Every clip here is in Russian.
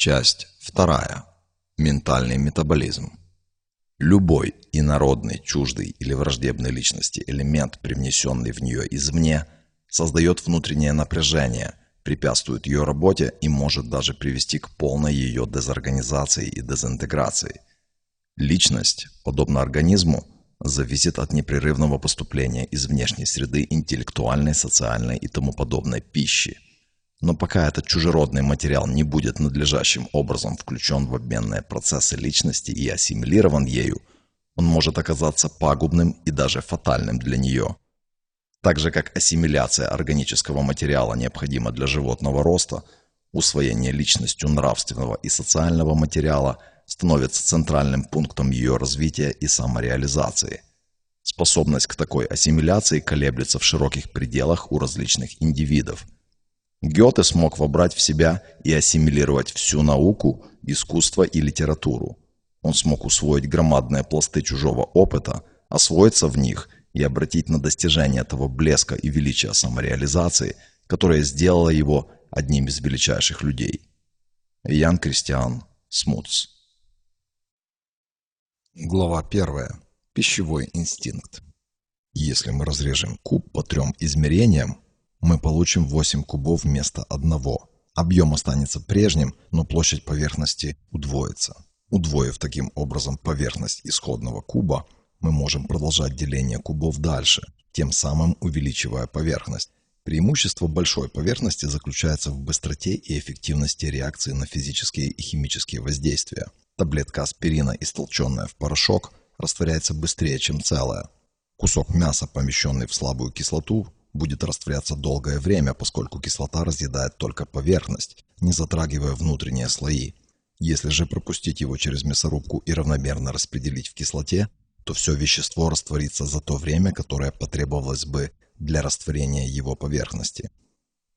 Часть вторая. Ментальный метаболизм. Любой инородный, чуждый или враждебный личности элемент, привнесенный в нее извне, создает внутреннее напряжение, препятствует ее работе и может даже привести к полной ее дезорганизации и дезинтеграции. Личность, подобно организму, зависит от непрерывного поступления из внешней среды интеллектуальной, социальной и тому подобной пищи. Но пока этот чужеродный материал не будет надлежащим образом включен в обменные процессы личности и ассимилирован ею, он может оказаться пагубным и даже фатальным для нее. Так же как ассимиляция органического материала необходима для животного роста, усвоение личностью нравственного и социального материала – становится центральным пунктом ее развития и самореализации. Способность к такой ассимиляции колеблется в широких пределах у различных индивидов. Гёте смог вобрать в себя и ассимилировать всю науку, искусство и литературу. Он смог усвоить громадные пласты чужого опыта, освоиться в них и обратить на достижение того блеска и величия самореализации, которое сделало его одним из величайших людей. Ян Кристиан Смутс Глава 1. Пищевой инстинкт. Если мы разрежем куб по трем измерениям, мы получим 8 кубов вместо одного. Объем останется прежним, но площадь поверхности удвоится. Удвоив таким образом поверхность исходного куба, мы можем продолжать деление кубов дальше, тем самым увеличивая поверхность. Преимущество большой поверхности заключается в быстроте и эффективности реакции на физические и химические воздействия. Таблетка аспирина, истолченная в порошок, растворяется быстрее, чем целая. Кусок мяса, помещенный в слабую кислоту, будет растворяться долгое время, поскольку кислота разъедает только поверхность, не затрагивая внутренние слои. Если же пропустить его через мясорубку и равномерно распределить в кислоте, то все вещество растворится за то время, которое потребовалось бы для растворения его поверхности.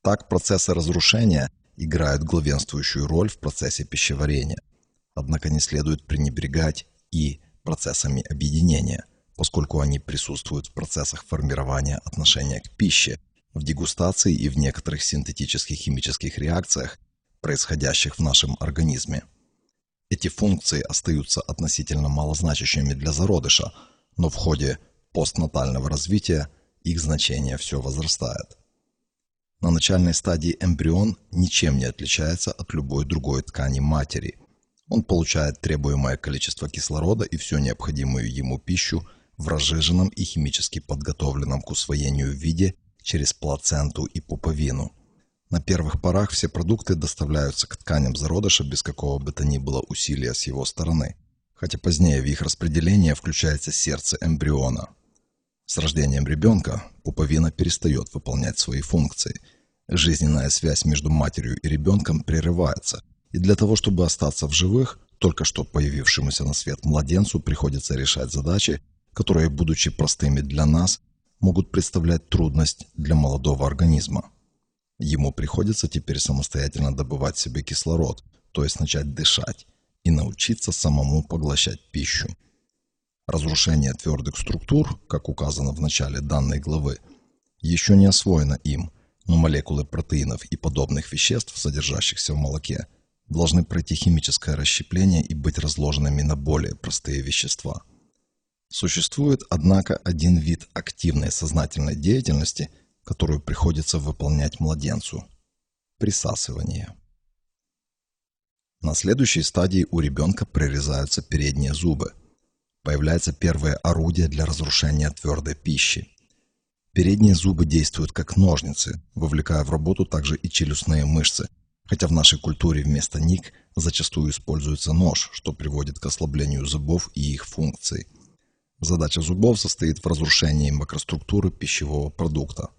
Так процессы разрушения играют главенствующую роль в процессе пищеварения. Однако не следует пренебрегать и процессами объединения, поскольку они присутствуют в процессах формирования отношения к пище, в дегустации и в некоторых синтетических химических реакциях, происходящих в нашем организме. Эти функции остаются относительно малозначащими для зародыша, но в ходе постнатального развития их значение все возрастает. На начальной стадии эмбрион ничем не отличается от любой другой ткани матери, он получает требуемое количество кислорода и всю необходимую ему пищу в разжиженном и химически подготовленном к усвоению виде через плаценту и пуповину. На первых порах все продукты доставляются к тканям зародыша без какого бы то ни было усилия с его стороны, хотя позднее в их распределение включается сердце эмбриона. С рождением ребенка пуповина перестает выполнять свои функции. Жизненная связь между матерью и ребенком прерывается, и для того, чтобы остаться в живых, только что появившемуся на свет младенцу приходится решать задачи, которые, будучи простыми для нас, могут представлять трудность для молодого организма. Ему приходится теперь самостоятельно добывать себе кислород, то есть начать дышать, и научиться самому поглощать пищу. Разрушение твердых структур, как указано в начале данной главы, еще не освоено им, но молекулы протеинов и подобных веществ, содержащихся в молоке, должны пройти химическое расщепление и быть разложенными на более простые вещества. Существует, однако, один вид активной сознательной деятельности, которую приходится выполнять младенцу – присасывание. На следующей стадии у ребенка прорезаются передние зубы. Появляется первое орудие для разрушения твердой пищи. Передние зубы действуют как ножницы, вовлекая в работу также и челюстные мышцы – Хотя в нашей культуре вместо ник зачастую используется нож, что приводит к ослаблению зубов и их функций. Задача зубов состоит в разрушении макроструктуры пищевого продукта.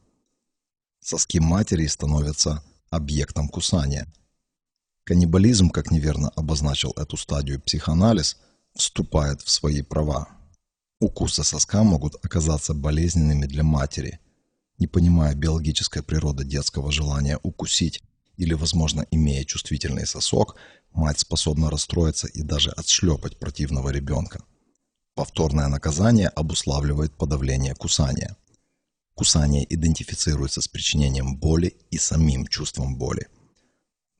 Соски матери становятся объектом кусания. Каннибализм, как неверно обозначил эту стадию психоанализ, вступает в свои права. Укусы соска могут оказаться болезненными для матери. Не понимая биологической природы детского желания укусить, или, возможно, имея чувствительный сосок, мать способна расстроиться и даже отшлепать противного ребенка. Повторное наказание обуславливает подавление кусания. Кусание идентифицируется с причинением боли и самим чувством боли.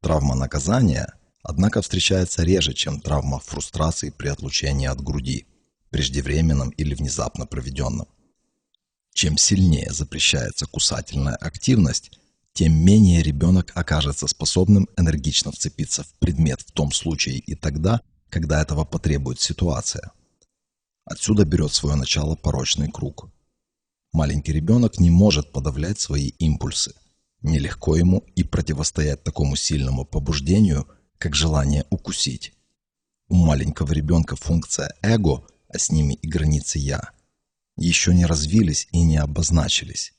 Травма наказания однако встречается реже, чем травма фрустрации при отлучении от груди, преждевременном или внезапно проведенном. Чем сильнее запрещается кусательная активность, тем менее ребенок окажется способным энергично вцепиться в предмет в том случае и тогда, когда этого потребует ситуация. Отсюда берет свое начало порочный круг. Маленький ребенок не может подавлять свои импульсы. Нелегко ему и противостоять такому сильному побуждению, как желание укусить. У маленького ребенка функция эго, а с ними и границы «я», еще не развились и не обозначились.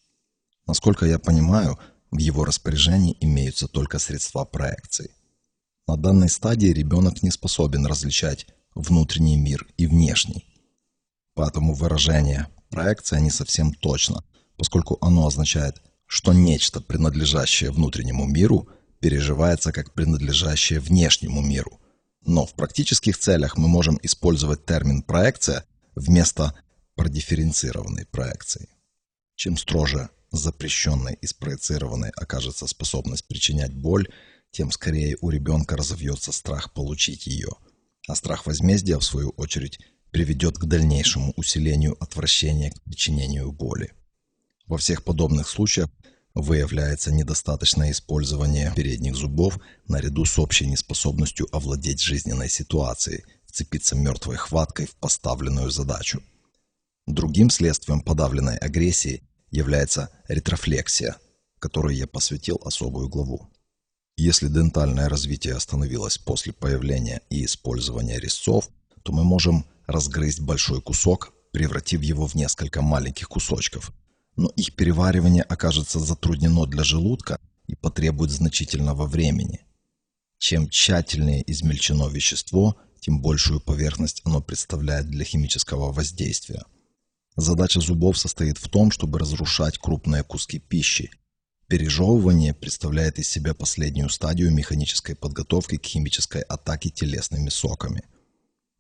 Насколько я понимаю, в его распоряжении имеются только средства проекции. На данной стадии ребенок не способен различать внутренний мир и внешний. Поэтому выражение «проекция» не совсем точно, поскольку оно означает, что нечто, принадлежащее внутреннему миру, переживается как принадлежащее внешнему миру. Но в практических целях мы можем использовать термин «проекция» вместо продифференцированной проекции. Чем строже запрещенной и спроецированной окажется способность причинять боль, тем скорее у ребенка разовьется страх получить ее. А страх возмездия, в свою очередь, приведет к дальнейшему усилению отвращения к причинению боли. Во всех подобных случаях выявляется недостаточное использование передних зубов наряду с общей неспособностью овладеть жизненной ситуацией, вцепиться мертвой хваткой в поставленную задачу. Другим следствием подавленной агрессии является ретрофлексия, которой я посвятил особую главу. Если дентальное развитие остановилось после появления и использования резцов, то мы можем разгрызть большой кусок, превратив его в несколько маленьких кусочков. Но их переваривание окажется затруднено для желудка и потребует значительного времени. Чем тщательнее измельчено вещество, тем большую поверхность оно представляет для химического воздействия. Задача зубов состоит в том, чтобы разрушать крупные куски пищи. Пережевывание представляет из себя последнюю стадию механической подготовки к химической атаке телесными соками.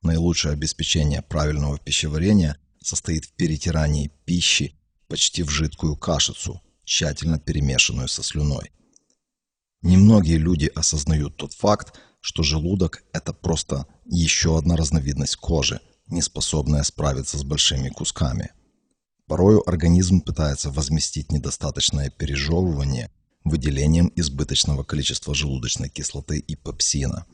Наилучшее обеспечение правильного пищеварения состоит в перетирании пищи почти в жидкую кашицу, тщательно перемешанную со слюной. Немногие люди осознают тот факт, что желудок – это просто еще одна разновидность кожи – не способная справиться с большими кусками. Порою организм пытается возместить недостаточное пережевывание выделением избыточного количества желудочной кислоты и пепсина.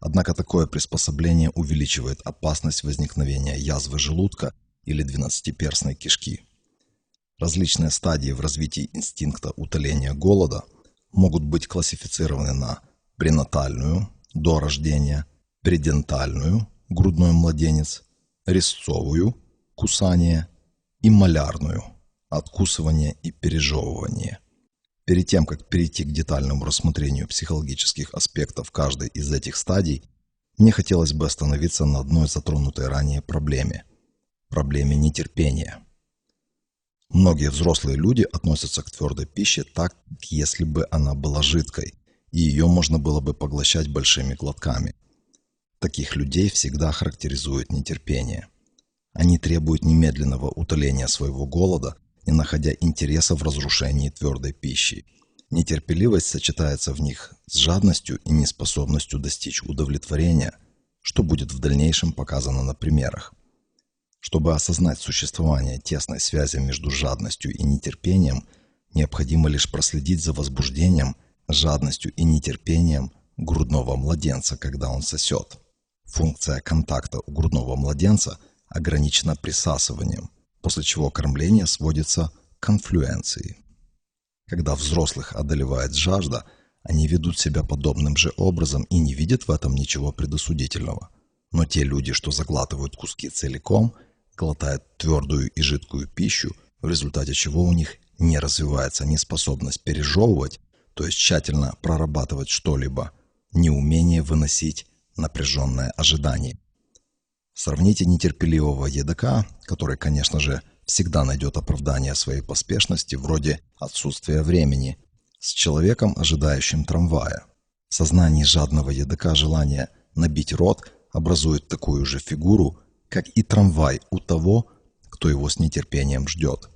Однако такое приспособление увеличивает опасность возникновения язвы желудка или двенадцатиперстной кишки. Различные стадии в развитии инстинкта утоления голода могут быть классифицированы на пренатальную, до рождения, предентальную, грудной младенец, резцовую, кусание, и малярную, откусывание и пережевывание. Перед тем, как перейти к детальному рассмотрению психологических аспектов каждой из этих стадий, мне хотелось бы остановиться на одной затронутой ранее проблеме – проблеме нетерпения. Многие взрослые люди относятся к твердой пище так, если бы она была жидкой, и ее можно было бы поглощать большими глотками – Таких людей всегда характеризует нетерпение. Они требуют немедленного утоления своего голода, не находя интереса в разрушении твердой пищи. Нетерпеливость сочетается в них с жадностью и неспособностью достичь удовлетворения, что будет в дальнейшем показано на примерах. Чтобы осознать существование тесной связи между жадностью и нетерпением, необходимо лишь проследить за возбуждением, жадностью и нетерпением грудного младенца, когда он сосет. Функция контакта у грудного младенца ограничена присасыванием, после чего кормление сводится к конфлюенции. Когда взрослых одолевает жажда, они ведут себя подобным же образом и не видят в этом ничего предосудительного. Но те люди, что заглатывают куски целиком, глотают твердую и жидкую пищу, в результате чего у них не развивается неспособность пережевывать, то есть тщательно прорабатывать что-либо, неумение выносить напряженное ожидание. Сравните нетерпеливого едока, который, конечно же, всегда найдет оправдание своей поспешности вроде отсутствия времени, с человеком, ожидающим трамвая. В сознании жадного едока желание набить рот образует такую же фигуру, как и трамвай у того, кто его с нетерпением ждет.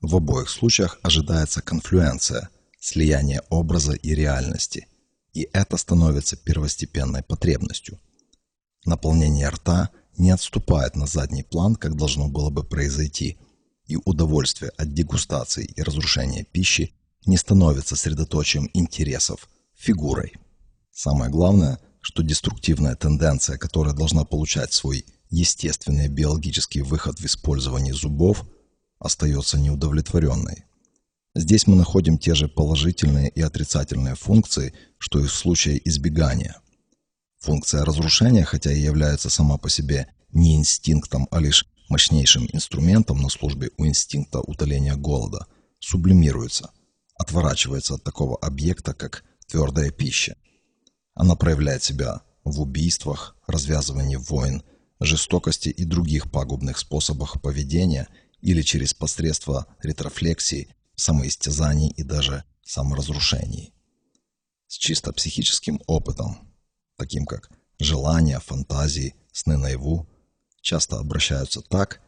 В обоих случаях ожидается конфлюенция, слияние образа и реальности – и это становится первостепенной потребностью. Наполнение рта не отступает на задний план, как должно было бы произойти, и удовольствие от дегустации и разрушения пищи не становится средоточием интересов, фигурой. Самое главное, что деструктивная тенденция, которая должна получать свой естественный биологический выход в использовании зубов, остается неудовлетворенной. Здесь мы находим те же положительные и отрицательные функции, что и в случае избегания. Функция разрушения, хотя и является сама по себе не инстинктом, а лишь мощнейшим инструментом на службе у инстинкта утоления голода, сублимируется, отворачивается от такого объекта, как твердая пища. Она проявляет себя в убийствах, развязывании войн, жестокости и других пагубных способах поведения или через посредство ретрофлексии самоистязаний и даже саморазрушений. С чисто психическим опытом, таким как желания, фантазии, сны наяву, часто обращаются так,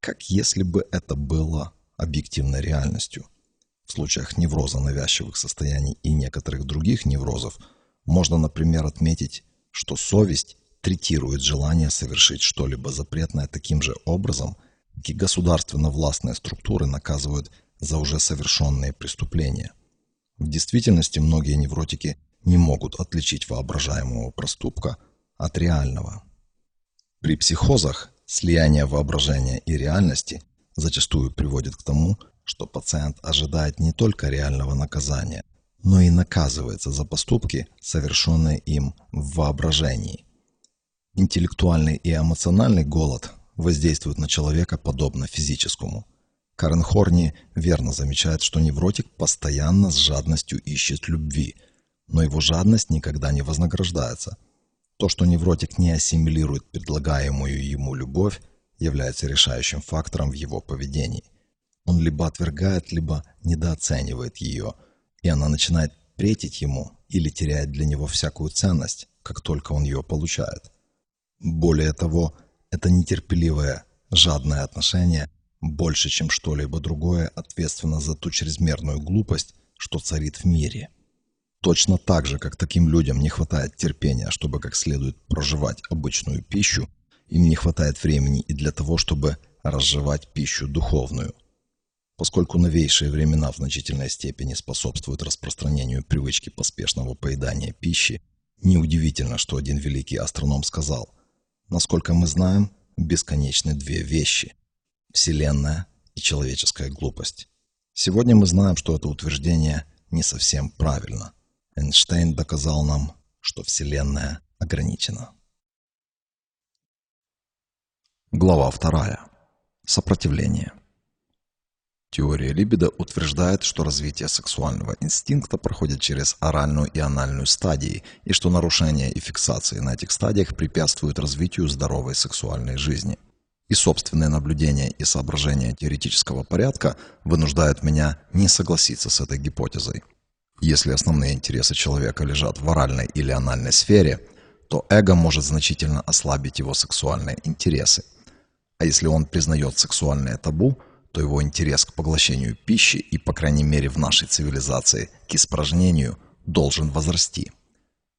как если бы это было объективной реальностью. В случаях невроза навязчивых состояний и некоторых других неврозов можно, например, отметить, что совесть третирует желание совершить что-либо запретное таким же образом, как и государственно-властные структуры наказывают за уже совершенные преступления. В действительности многие невротики не могут отличить воображаемого проступка от реального. При психозах слияние воображения и реальности зачастую приводит к тому, что пациент ожидает не только реального наказания, но и наказывается за поступки, совершенные им в воображении. Интеллектуальный и эмоциональный голод воздействуют на человека подобно физическому – Карен Хорни верно замечает, что невротик постоянно с жадностью ищет любви, но его жадность никогда не вознаграждается. То, что невротик не ассимилирует предлагаемую ему любовь, является решающим фактором в его поведении. Он либо отвергает, либо недооценивает ее, и она начинает претить ему или теряет для него всякую ценность, как только он ее получает. Более того, это нетерпеливое, жадное отношение больше, чем что-либо другое, ответственно за ту чрезмерную глупость, что царит в мире. Точно так же, как таким людям не хватает терпения, чтобы как следует проживать обычную пищу, им не хватает времени и для того, чтобы разжевать пищу духовную. Поскольку новейшие времена в значительной степени способствуют распространению привычки поспешного поедания пищи, неудивительно, что один великий астроном сказал, насколько мы знаем, бесконечны две вещи Вселенная и человеческая глупость. Сегодня мы знаем, что это утверждение не совсем правильно. Эйнштейн доказал нам, что Вселенная ограничена. Глава вторая. Сопротивление. Теория либидо утверждает, что развитие сексуального инстинкта проходит через оральную и анальную стадии, и что нарушение и фиксации на этих стадиях препятствуют развитию здоровой сексуальной жизни – и собственные наблюдения и соображения теоретического порядка вынуждают меня не согласиться с этой гипотезой. Если основные интересы человека лежат в оральной или анальной сфере, то эго может значительно ослабить его сексуальные интересы. А если он признает сексуальное табу, то его интерес к поглощению пищи и, по крайней мере в нашей цивилизации, к испражнению должен возрасти.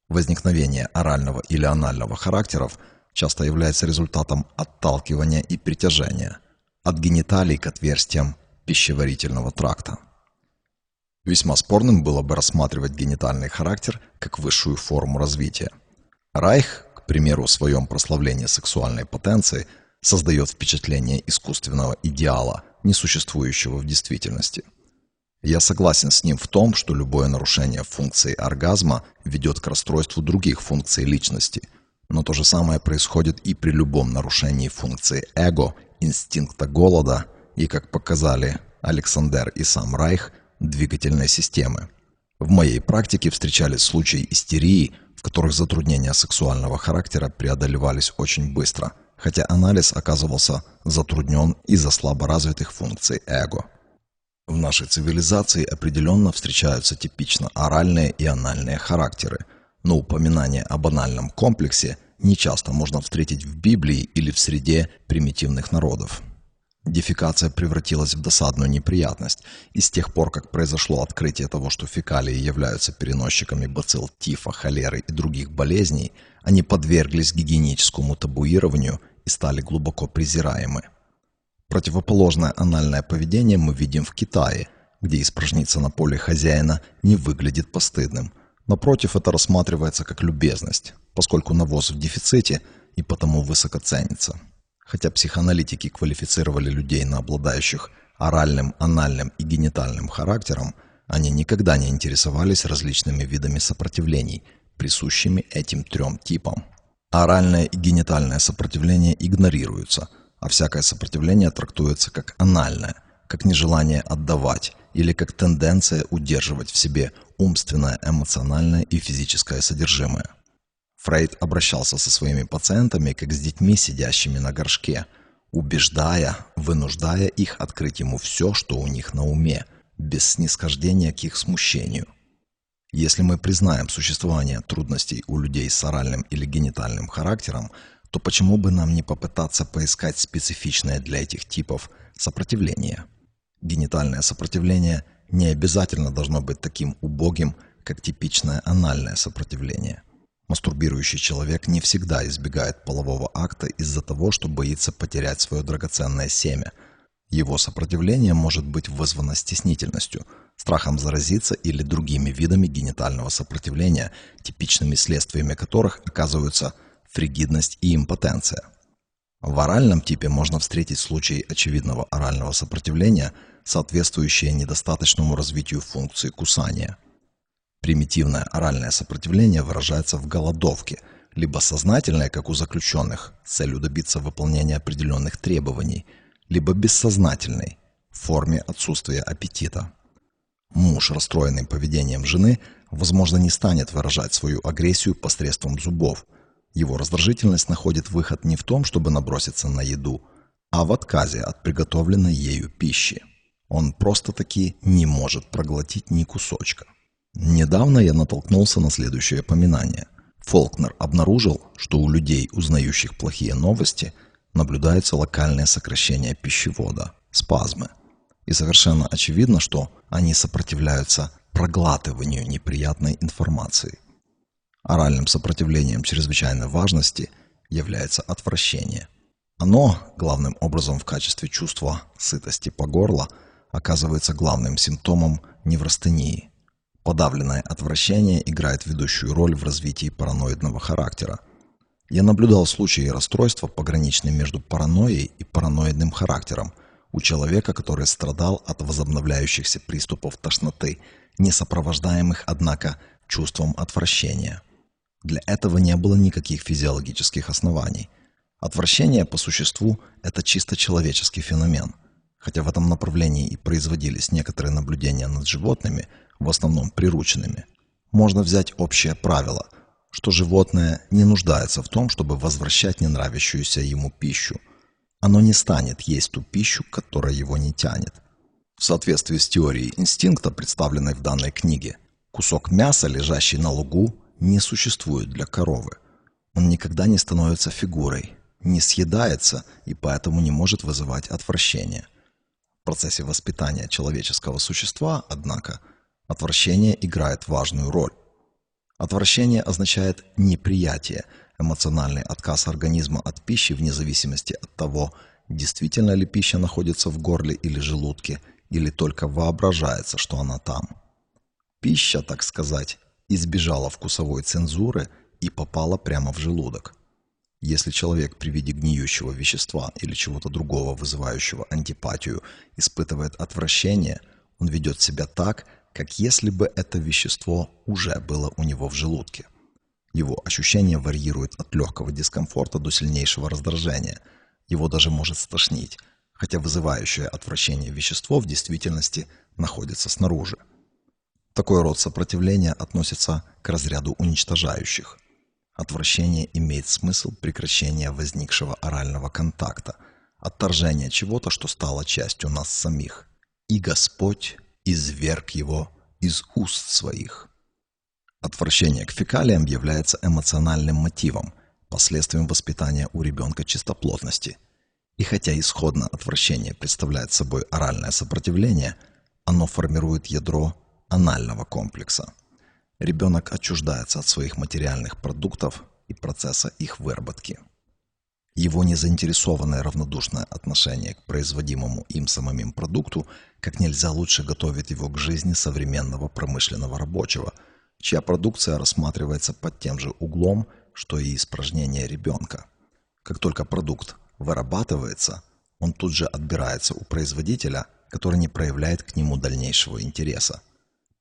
Возникновение орального или анального характеров – часто является результатом отталкивания и притяжения от гениталий к отверстиям пищеварительного тракта. Весьма спорным было бы рассматривать генитальный характер как высшую форму развития. Райх, к примеру, в своем прославлении сексуальной потенции создает впечатление искусственного идеала, несуществующего в действительности. Я согласен с ним в том, что любое нарушение функции оргазма ведет к расстройству других функций личности – но то же самое происходит и при любом нарушении функции эго, инстинкта голода и, как показали Александр и сам Райх, двигательной системы. В моей практике встречались случаи истерии, в которых затруднения сексуального характера преодолевались очень быстро, хотя анализ оказывался затруднен из-за слаборазвитых функций эго. В нашей цивилизации определенно встречаются типично оральные и анальные характеры – но упоминание о банальном комплексе нечасто можно встретить в Библии или в среде примитивных народов. Дефекация превратилась в досадную неприятность, и с тех пор, как произошло открытие того, что фекалии являются переносчиками бацилл тифа, холеры и других болезней, они подверглись гигиеническому табуированию и стали глубоко презираемы. Противоположное анальное поведение мы видим в Китае, где испражниться на поле хозяина не выглядит постыдным. Напротив, это рассматривается как любезность, поскольку навоз в дефиците и потому высоко ценится. Хотя психоаналитики квалифицировали людей на обладающих оральным, анальным и генитальным характером, они никогда не интересовались различными видами сопротивлений, присущими этим трем типам. Оральное и генитальное сопротивление игнорируются, а всякое сопротивление трактуется как анальное, как нежелание отдавать или как тенденция удерживать в себе умственное, эмоциональное и физическое содержимое. Фрейд обращался со своими пациентами как с детьми, сидящими на горшке, убеждая, вынуждая их открыть ему все, что у них на уме, без снисхождения к их смущению. Если мы признаем существование трудностей у людей с оральным или генитальным характером, то почему бы нам не попытаться поискать специфичное для этих типов сопротивление? Генитальное сопротивление не обязательно должно быть таким убогим, как типичное анальное сопротивление – Мастурбирующий человек не всегда избегает полового акта из-за того, что боится потерять свое драгоценное семя. Его сопротивление может быть вызвано стеснительностью, страхом заразиться или другими видами генитального сопротивления, типичными следствиями которых оказываются фригидность и импотенция. В оральном типе можно встретить случаи очевидного орального сопротивления, соответствующие недостаточному развитию функции кусания – Примитивное оральное сопротивление выражается в голодовке, либо сознательное, как у заключенных, с целью добиться выполнения определенных требований, либо бессознательной, в форме отсутствия аппетита. Муж, расстроенный поведением жены, возможно, не станет выражать свою агрессию посредством зубов. Его раздражительность находит выход не в том, чтобы наброситься на еду, а в отказе от приготовленной ею пищи. Он просто-таки не может проглотить ни кусочка. Недавно я натолкнулся на следующее поминание. Фолкнер обнаружил, что у людей, узнающих плохие новости, наблюдается локальное сокращение пищевода, спазмы. И совершенно очевидно, что они сопротивляются проглатыванию неприятной информации. Оральным сопротивлением чрезвычайной важности является отвращение. Оно, главным образом в качестве чувства сытости по горло, оказывается главным симптомом неврастении – Подавленное отвращение играет ведущую роль в развитии параноидного характера. Я наблюдал случаи расстройства, пограничные между паранойей и параноидным характером, у человека, который страдал от возобновляющихся приступов тошноты, не сопровождаемых, однако, чувством отвращения. Для этого не было никаких физиологических оснований. Отвращение по существу – это чисто человеческий феномен. Хотя в этом направлении и производились некоторые наблюдения над животными – в основном прирученными, можно взять общее правило, что животное не нуждается в том, чтобы возвращать ненравящуюся ему пищу. Оно не станет есть ту пищу, которая его не тянет. В соответствии с теорией инстинкта, представленной в данной книге, кусок мяса, лежащий на лугу, не существует для коровы. Он никогда не становится фигурой, не съедается и поэтому не может вызывать отвращение. В процессе воспитания человеческого существа, однако, Отвращение играет важную роль. Отвращение означает неприятие, эмоциональный отказ организма от пищи вне зависимости от того, действительно ли пища находится в горле или желудке, или только воображается, что она там. Пища, так сказать, избежала вкусовой цензуры и попала прямо в желудок. Если человек при виде гниющего вещества или чего-то другого, вызывающего антипатию, испытывает отвращение, он ведет себя так, как если бы это вещество уже было у него в желудке. Его ощущение варьирует от легкого дискомфорта до сильнейшего раздражения. Его даже может стошнить, хотя вызывающее отвращение вещество в действительности находится снаружи. Такой род сопротивления относится к разряду уничтожающих. Отвращение имеет смысл прекращения возникшего орального контакта, отторжения чего-то, что стало частью нас самих. И Господь изверг его из уст своих. Отвращение к фекалиям является эмоциональным мотивом, последствием воспитания у ребенка чистоплотности. И хотя исходно отвращение представляет собой оральное сопротивление, оно формирует ядро анального комплекса. Ребенок отчуждается от своих материальных продуктов и процесса их выработки. Его незаинтересованное равнодушное отношение к производимому им самим продукту как нельзя лучше готовит его к жизни современного промышленного рабочего, чья продукция рассматривается под тем же углом, что и испражнение ребенка. Как только продукт вырабатывается, он тут же отбирается у производителя, который не проявляет к нему дальнейшего интереса.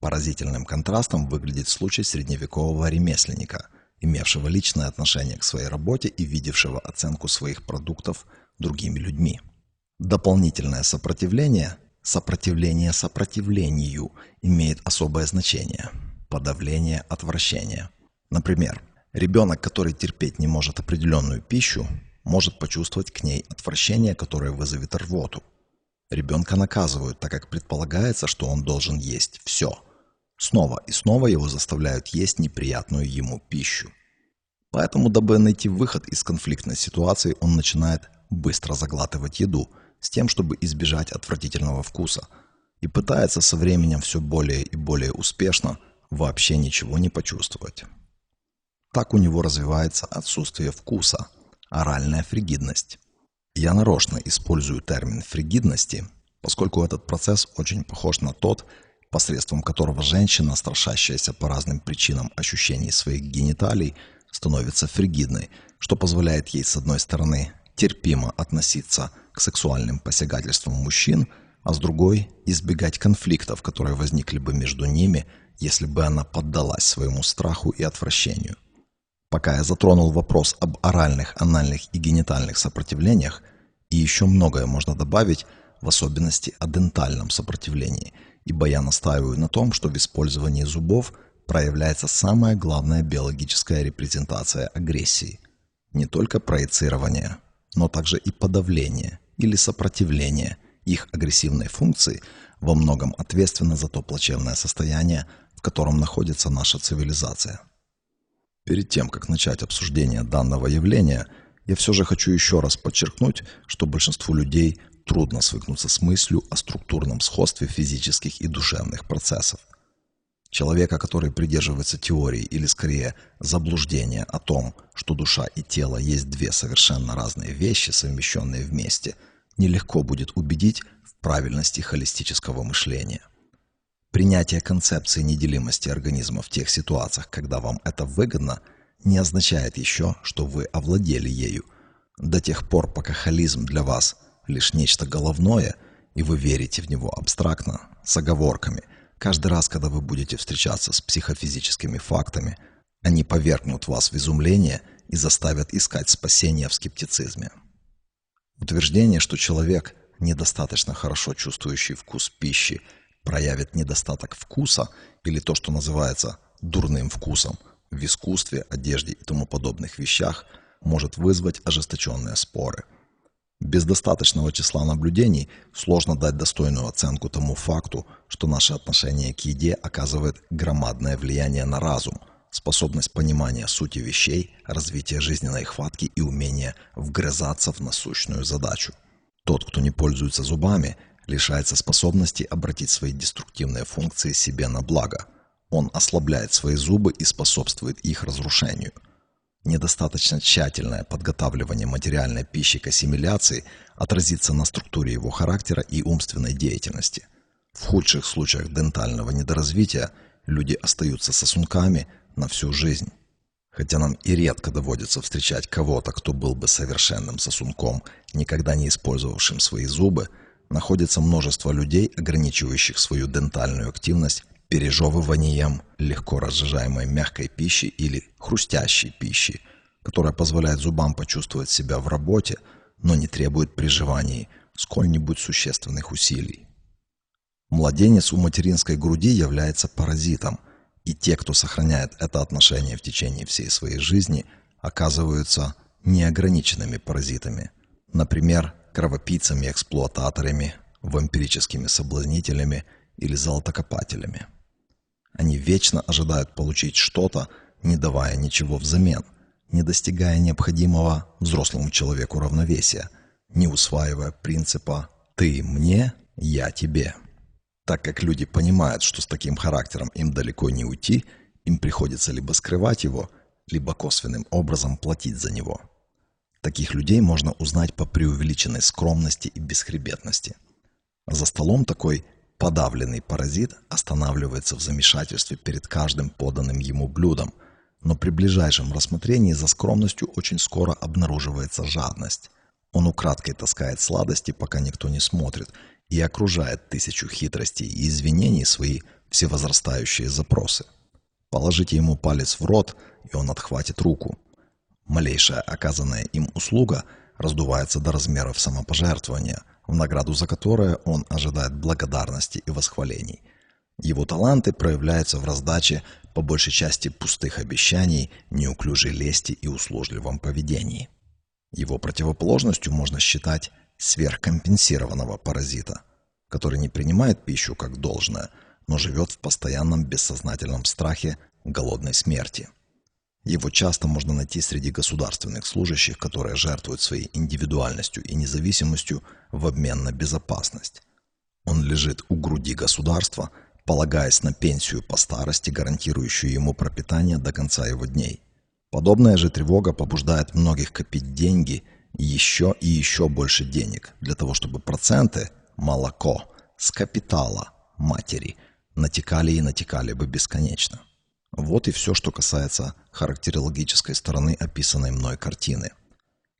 Поразительным контрастом выглядит случай средневекового ремесленника – имевшего личное отношение к своей работе и видевшего оценку своих продуктов другими людьми. Дополнительное сопротивление, сопротивление сопротивлению имеет особое значение – подавление отвращения. Например, ребенок, который терпеть не может определенную пищу, может почувствовать к ней отвращение, которое вызовет рвоту. Ребенка наказывают, так как предполагается, что он должен есть все – Снова и снова его заставляют есть неприятную ему пищу. Поэтому, дабы найти выход из конфликтной ситуации, он начинает быстро заглатывать еду, с тем, чтобы избежать отвратительного вкуса, и пытается со временем все более и более успешно вообще ничего не почувствовать. Так у него развивается отсутствие вкуса, оральная фригидность. Я нарочно использую термин фригидности, поскольку этот процесс очень похож на тот, посредством которого женщина, страшащаяся по разным причинам ощущений своих гениталий, становится фригидной, что позволяет ей, с одной стороны, терпимо относиться к сексуальным посягательствам мужчин, а с другой – избегать конфликтов, которые возникли бы между ними, если бы она поддалась своему страху и отвращению. Пока я затронул вопрос об оральных, анальных и генитальных сопротивлениях, и еще многое можно добавить, в особенности о дентальном сопротивлении – ибо я настаиваю на том, что в использовании зубов проявляется самая главная биологическая репрезентация агрессии. Не только проецирование, но также и подавление или сопротивление их агрессивной функции во многом ответственно за то плачевное состояние, в котором находится наша цивилизация. Перед тем, как начать обсуждение данного явления, я все же хочу еще раз подчеркнуть, что большинству людей трудно свыкнуться с мыслью о структурном сходстве физических и душевных процессов. Человека, который придерживается теории или скорее заблуждения о том, что душа и тело есть две совершенно разные вещи, совмещенные вместе, нелегко будет убедить в правильности холистического мышления. Принятие концепции неделимости организма в тех ситуациях, когда вам это выгодно, не означает еще, что вы овладели ею. До тех пор, пока холизм для вас – лишь нечто головное, и вы верите в него абстрактно, с оговорками. Каждый раз, когда вы будете встречаться с психофизическими фактами, они повергнут вас в изумление и заставят искать спасение в скептицизме. Утверждение, что человек, недостаточно хорошо чувствующий вкус пищи, проявит недостаток вкуса или то, что называется дурным вкусом в искусстве, одежде и тому подобных вещах, может вызвать ожесточенные споры – без достаточного числа наблюдений сложно дать достойную оценку тому факту, что наше отношение к еде оказывает громадное влияние на разум, способность понимания сути вещей, развитие жизненной хватки и умение вгрызаться в насущную задачу. Тот, кто не пользуется зубами, лишается способности обратить свои деструктивные функции себе на благо. Он ослабляет свои зубы и способствует их разрушению – Недостаточно тщательное подготавливание материальной пищи к ассимиляции отразится на структуре его характера и умственной деятельности. В худших случаях дентального недоразвития люди остаются сосунками на всю жизнь. Хотя нам и редко доводится встречать кого-то, кто был бы совершенным сосунком, никогда не использовавшим свои зубы, находится множество людей, ограничивающих свою дентальную активность пережевыванием легко разжижаемой мягкой пищи или хрустящей пищи, которая позволяет зубам почувствовать себя в работе, но не требует при жевании сколь-нибудь существенных усилий. Младенец у материнской груди является паразитом, и те, кто сохраняет это отношение в течение всей своей жизни, оказываются неограниченными паразитами, например, кровопийцами-эксплуататорами, вампирическими соблазнителями или золотокопателями. Они вечно ожидают получить что-то, не давая ничего взамен, не достигая необходимого взрослому человеку равновесия, не усваивая принципа «ты мне, я тебе». Так как люди понимают, что с таким характером им далеко не уйти, им приходится либо скрывать его, либо косвенным образом платить за него. Таких людей можно узнать по преувеличенной скромности и бесхребетности. За столом такой подавленный паразит останавливается в замешательстве перед каждым поданным ему блюдом, но при ближайшем рассмотрении за скромностью очень скоро обнаруживается жадность. Он украдкой таскает сладости, пока никто не смотрит, и окружает тысячу хитростей и извинений свои всевозрастающие запросы. Положите ему палец в рот, и он отхватит руку. Малейшая оказанная им услуга раздувается до размеров самопожертвования, в награду за которое он ожидает благодарности и восхвалений. Его таланты проявляются в раздаче по большей части пустых обещаний, неуклюжей лести и услужливом поведении. Его противоположностью можно считать сверхкомпенсированного паразита, который не принимает пищу как должное, но живет в постоянном бессознательном страхе голодной смерти. Его часто можно найти среди государственных служащих, которые жертвуют своей индивидуальностью и независимостью в обмен на безопасность. Он лежит у груди государства, полагаясь на пенсию по старости, гарантирующую ему пропитание до конца его дней. Подобная же тревога побуждает многих копить деньги, еще и еще больше денег, для того чтобы проценты, молоко, с капитала матери натекали и натекали бы бесконечно. Вот и все, что касается характерологической стороны описанной мной картины.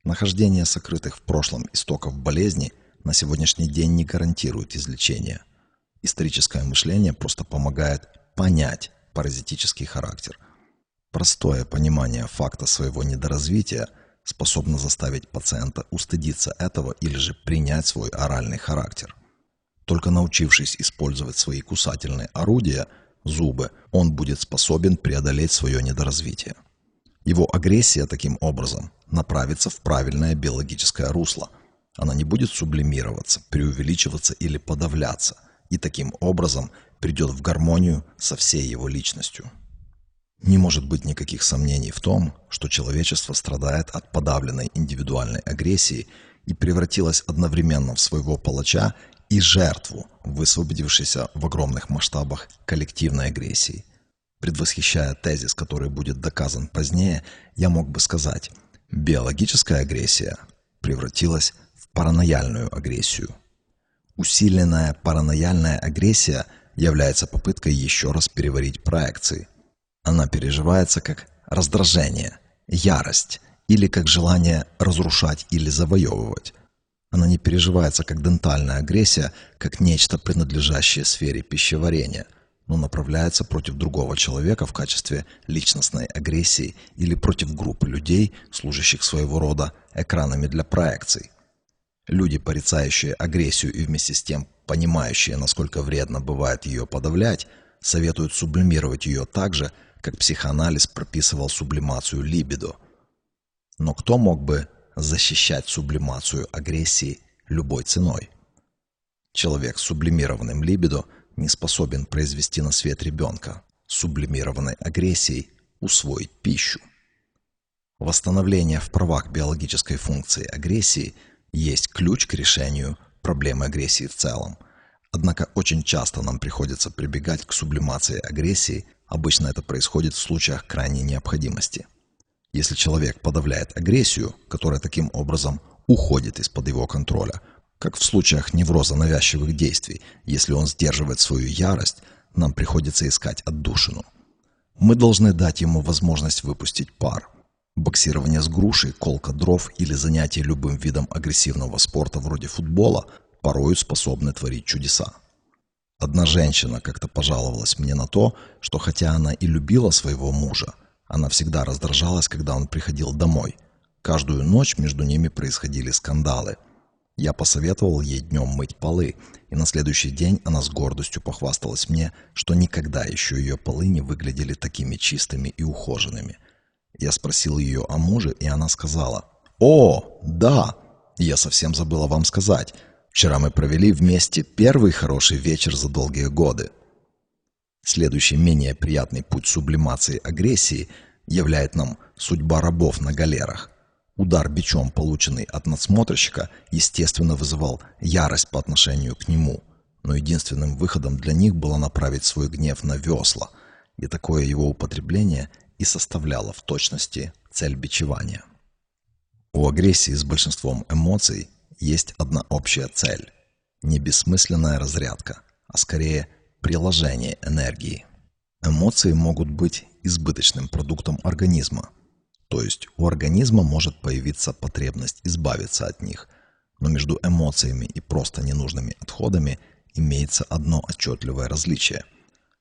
Нахождение сокрытых в прошлом истоков болезни на сегодняшний день не гарантирует излечения. Историческое мышление просто помогает понять паразитический характер – Простое понимание факта своего недоразвития способно заставить пациента устыдиться этого или же принять свой оральный характер. Только научившись использовать свои кусательные орудия, зубы, он будет способен преодолеть свое недоразвитие. Его агрессия таким образом направится в правильное биологическое русло. Она не будет сублимироваться, преувеличиваться или подавляться, и таким образом придет в гармонию со всей его личностью. Не может быть никаких сомнений в том, что человечество страдает от подавленной индивидуальной агрессии и превратилось одновременно в своего палача и жертву, высвободившейся в огромных масштабах коллективной агрессии. Предвосхищая тезис, который будет доказан позднее, я мог бы сказать, биологическая агрессия превратилась в паранояльную агрессию. Усиленная паранояльная агрессия является попыткой еще раз переварить проекции – она переживается как раздражение, ярость или как желание разрушать или завоевывать. Она не переживается как дентальная агрессия, как нечто, принадлежащее сфере пищеварения, но направляется против другого человека в качестве личностной агрессии или против группы людей, служащих своего рода экранами для проекций. Люди, порицающие агрессию и вместе с тем понимающие, насколько вредно бывает ее подавлять, советуют сублимировать ее так же, как психоанализ прописывал сублимацию либидо. Но кто мог бы защищать сублимацию агрессии любой ценой? Человек с сублимированным либидо не способен произвести на свет ребенка, сублимированной агрессией усвоить пищу. Восстановление в правах биологической функции агрессии есть ключ к решению проблемы агрессии в целом. Однако очень часто нам приходится прибегать к сублимации агрессии – Обычно это происходит в случаях крайней необходимости. Если человек подавляет агрессию, которая таким образом уходит из-под его контроля, как в случаях невроза навязчивых действий, если он сдерживает свою ярость, нам приходится искать отдушину. Мы должны дать ему возможность выпустить пар. Боксирование с грушей, колка дров или занятие любым видом агрессивного спорта вроде футбола порою способны творить чудеса. Одна женщина как-то пожаловалась мне на то, что хотя она и любила своего мужа, она всегда раздражалась, когда он приходил домой. Каждую ночь между ними происходили скандалы. Я посоветовал ей днем мыть полы, и на следующий день она с гордостью похвасталась мне, что никогда еще ее полы не выглядели такими чистыми и ухоженными. Я спросил ее о муже, и она сказала, «О, да, я совсем забыла вам сказать». Вчера мы провели вместе первый хороший вечер за долгие годы. Следующий менее приятный путь сублимации агрессии являет нам судьба рабов на галерах. Удар бичом, полученный от надсмотрщика, естественно вызывал ярость по отношению к нему, но единственным выходом для них было направить свой гнев на весла, и такое его употребление и составляло в точности цель бичевания. У агрессии с большинством эмоций есть одна общая цель – не бессмысленная разрядка, а скорее приложение энергии. Эмоции могут быть избыточным продуктом организма, то есть у организма может появиться потребность избавиться от них, но между эмоциями и просто ненужными отходами имеется одно отчетливое различие.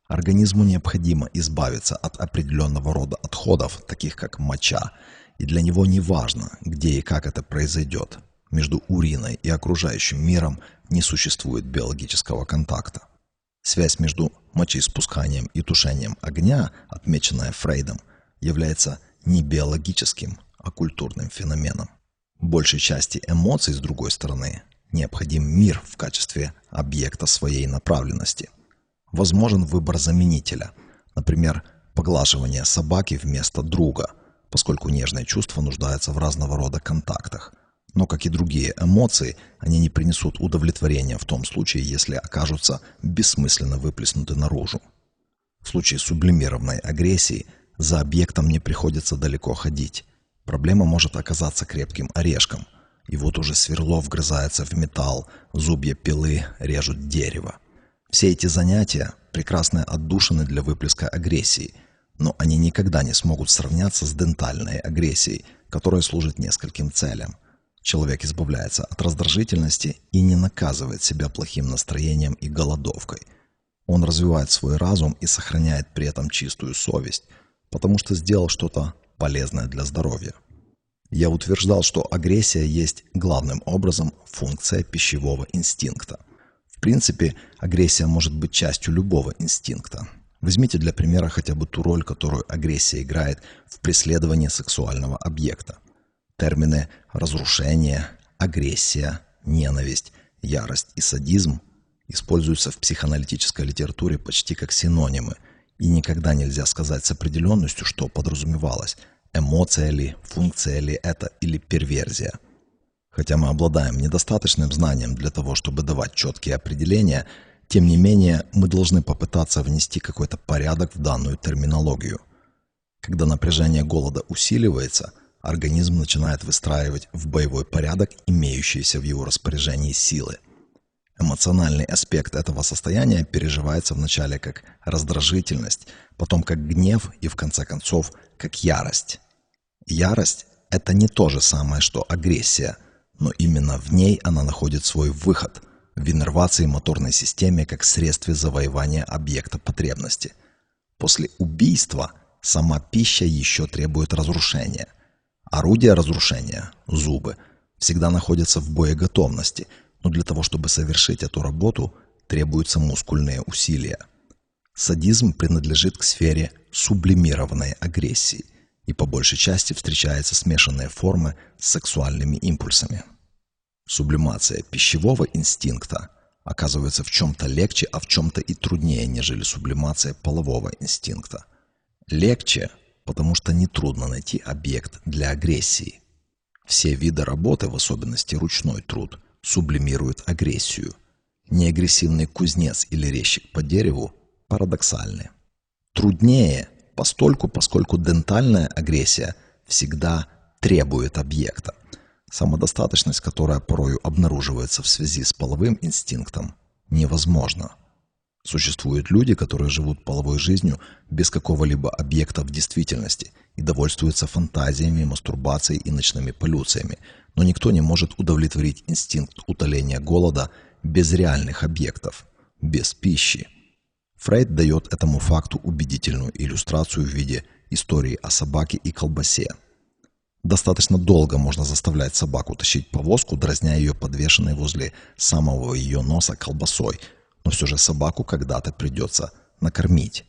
Организму необходимо избавиться от определенного рода отходов, таких как моча, и для него не важно, где и как это произойдет. Между уриной и окружающим миром не существует биологического контакта. Связь между мочеиспусканием и тушением огня, отмеченная Фрейдом, является не биологическим, а культурным феноменом. Большей части эмоций, с другой стороны, необходим мир в качестве объекта своей направленности. Возможен выбор заменителя, например, поглаживание собаки вместо друга, поскольку нежные чувства нуждаются в разного рода контактах. Но, как и другие эмоции, они не принесут удовлетворения в том случае, если окажутся бессмысленно выплеснуты наружу. В случае сублимированной агрессии за объектом не приходится далеко ходить. Проблема может оказаться крепким орешком. И вот уже сверло вгрызается в металл, зубья пилы режут дерево. Все эти занятия – прекрасные отдушины для выплеска агрессии, но они никогда не смогут сравняться с дентальной агрессией, которая служит нескольким целям – Человек избавляется от раздражительности и не наказывает себя плохим настроением и голодовкой. Он развивает свой разум и сохраняет при этом чистую совесть, потому что сделал что-то полезное для здоровья. Я утверждал, что агрессия есть главным образом функция пищевого инстинкта. В принципе, агрессия может быть частью любого инстинкта. Возьмите для примера хотя бы ту роль, которую агрессия играет в преследовании сексуального объекта – Термины «разрушение», «агрессия», «ненависть», «ярость» и «садизм» используются в психоаналитической литературе почти как синонимы, и никогда нельзя сказать с определенностью, что подразумевалось – эмоция ли, функция ли это или перверзия. Хотя мы обладаем недостаточным знанием для того, чтобы давать четкие определения, тем не менее мы должны попытаться внести какой-то порядок в данную терминологию. Когда напряжение голода усиливается – организм начинает выстраивать в боевой порядок имеющиеся в его распоряжении силы. Эмоциональный аспект этого состояния переживается вначале как раздражительность, потом как гнев и в конце концов как ярость. Ярость – это не то же самое, что агрессия, но именно в ней она находит свой выход в иннервации моторной системе как средстве завоевания объекта потребности. После убийства сама пища еще требует разрушения – Орудия разрушения, зубы, всегда находятся в боеготовности, но для того, чтобы совершить эту работу, требуются мускульные усилия. Садизм принадлежит к сфере сублимированной агрессии и по большей части встречаются смешанные формы с сексуальными импульсами. Сублимация пищевого инстинкта оказывается в чем-то легче, а в чем-то и труднее, нежели сублимация полового инстинкта. Легче – потому что нетрудно найти объект для агрессии. Все виды работы, в особенности ручной труд, сублимируют агрессию. Неагрессивный кузнец или резчик по дереву парадоксальны. Труднее постольку, поскольку дентальная агрессия всегда требует объекта. Самодостаточность, которая порою обнаруживается в связи с половым инстинктом, невозможна. Существуют люди, которые живут половой жизнью без какого-либо объекта в действительности и довольствуются фантазиями, мастурбацией и ночными полюциями, но никто не может удовлетворить инстинкт утоления голода без реальных объектов, без пищи. Фрейд дает этому факту убедительную иллюстрацию в виде истории о собаке и колбасе. Достаточно долго можно заставлять собаку тащить повозку, дразня ее подвешенной возле самого ее носа колбасой – но все же собаку когда-то придется накормить.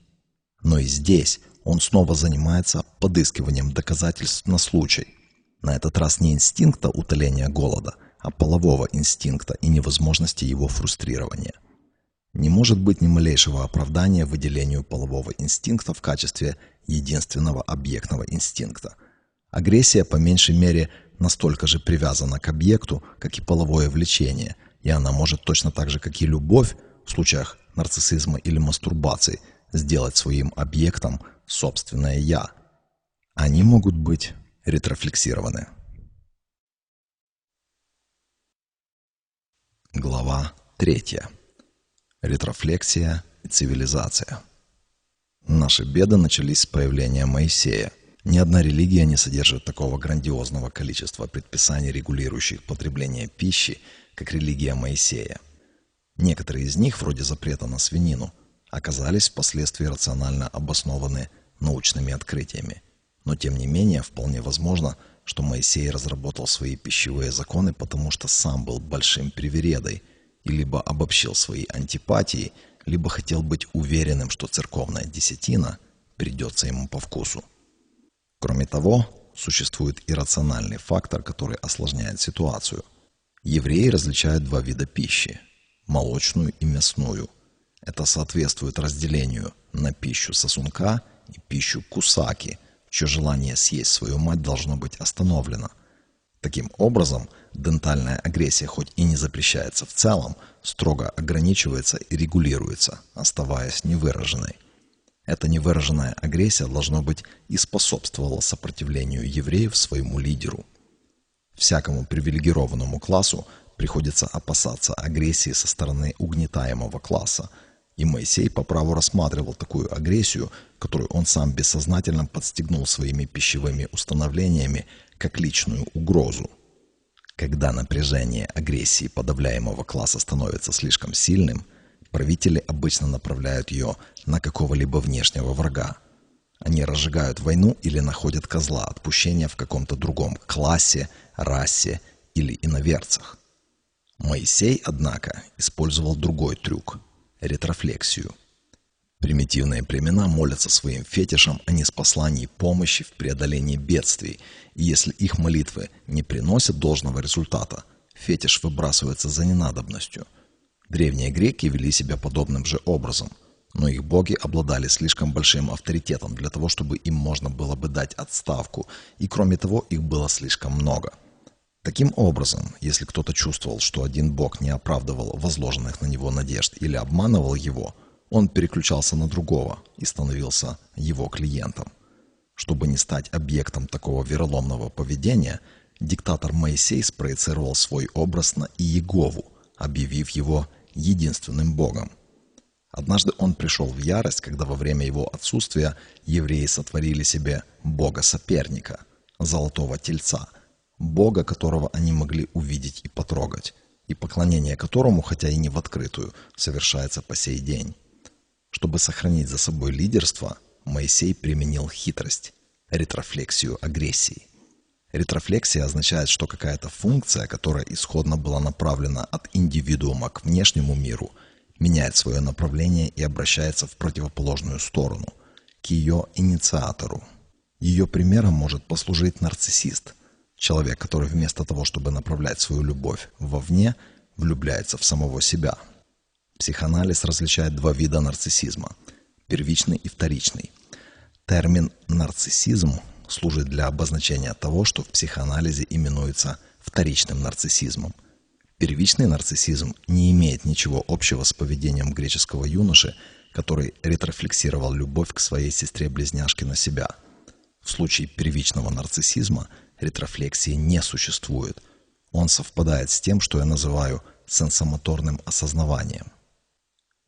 Но и здесь он снова занимается подыскиванием доказательств на случай. На этот раз не инстинкта утоления голода, а полового инстинкта и невозможности его фрустрирования. Не может быть ни малейшего оправдания выделению полового инстинкта в качестве единственного объектного инстинкта. Агрессия по меньшей мере настолько же привязана к объекту, как и половое влечение, и она может точно так же, как и любовь, в случаях нарциссизма или мастурбации, сделать своим объектом собственное «я». Они могут быть ретрофлексированы. Глава 3. Ретрофлексия и цивилизация. Наши беды начались с появления Моисея. Ни одна религия не содержит такого грандиозного количества предписаний, регулирующих потребление пищи, как религия Моисея. Некоторые из них, вроде запрета на свинину, оказались впоследствии рационально обоснованы научными открытиями. Но тем не менее, вполне возможно, что Моисей разработал свои пищевые законы, потому что сам был большим привередой и либо обобщил свои антипатии, либо хотел быть уверенным, что церковная десятина придется ему по вкусу. Кроме того, существует иррациональный фактор, который осложняет ситуацию. Евреи различают два вида пищи – молочную и мясную. Это соответствует разделению на пищу сосунка и пищу кусаки – чье желание съесть свою мать должно быть остановлено. Таким образом, дентальная агрессия хоть и не запрещается в целом, строго ограничивается и регулируется, оставаясь невыраженной. Эта невыраженная агрессия, должно быть, и способствовала сопротивлению евреев своему лидеру. Всякому привилегированному классу приходится опасаться агрессии со стороны угнетаемого класса – и Моисей по праву рассматривал такую агрессию, которую он сам бессознательно подстегнул своими пищевыми установлениями, как личную угрозу. Когда напряжение агрессии подавляемого класса становится слишком сильным, правители обычно направляют ее на какого-либо внешнего врага. Они разжигают войну или находят козла отпущения в каком-то другом классе, расе или иноверцах. Моисей, однако, использовал другой трюк – ретрофлексию. Примитивные племена молятся своим фетишам о неспослании помощи в преодолении бедствий, и если их молитвы не приносят должного результата, фетиш выбрасывается за ненадобностью. Древние греки вели себя подобным же образом, но их боги обладали слишком большим авторитетом для того, чтобы им можно было бы дать отставку, и кроме того их было слишком много – Таким образом, если кто-то чувствовал, что один бог не оправдывал возложенных на него надежд или обманывал его, он переключался на другого и становился его клиентом. Чтобы не стать объектом такого вероломного поведения, диктатор Моисей спроецировал свой образ на Иегову, объявив его единственным богом. Однажды он пришел в ярость, когда во время его отсутствия евреи сотворили себе бога-соперника, золотого тельца – Бога, которого они могли увидеть и потрогать, и поклонение которому, хотя и не в открытую, совершается по сей день. Чтобы сохранить за собой лидерство, Моисей применил хитрость, ретрофлексию агрессии. Ретрофлексия означает, что какая-то функция, которая исходно была направлена от индивидуума к внешнему миру, меняет свое направление и обращается в противоположную сторону, к ее инициатору. Ее примером может послужить нарциссист – Человек, который вместо того, чтобы направлять свою любовь вовне, влюбляется в самого себя. Психоанализ различает два вида нарциссизма – первичный и вторичный. Термин «нарциссизм» служит для обозначения того, что в психоанализе именуется вторичным нарциссизмом. Первичный нарциссизм не имеет ничего общего с поведением греческого юноши, который ретрофлексировал любовь к своей сестре-близняшке на себя. В случае первичного нарциссизма – ретрофлексии не существует. Он совпадает с тем, что я называю сенсомоторным осознаванием.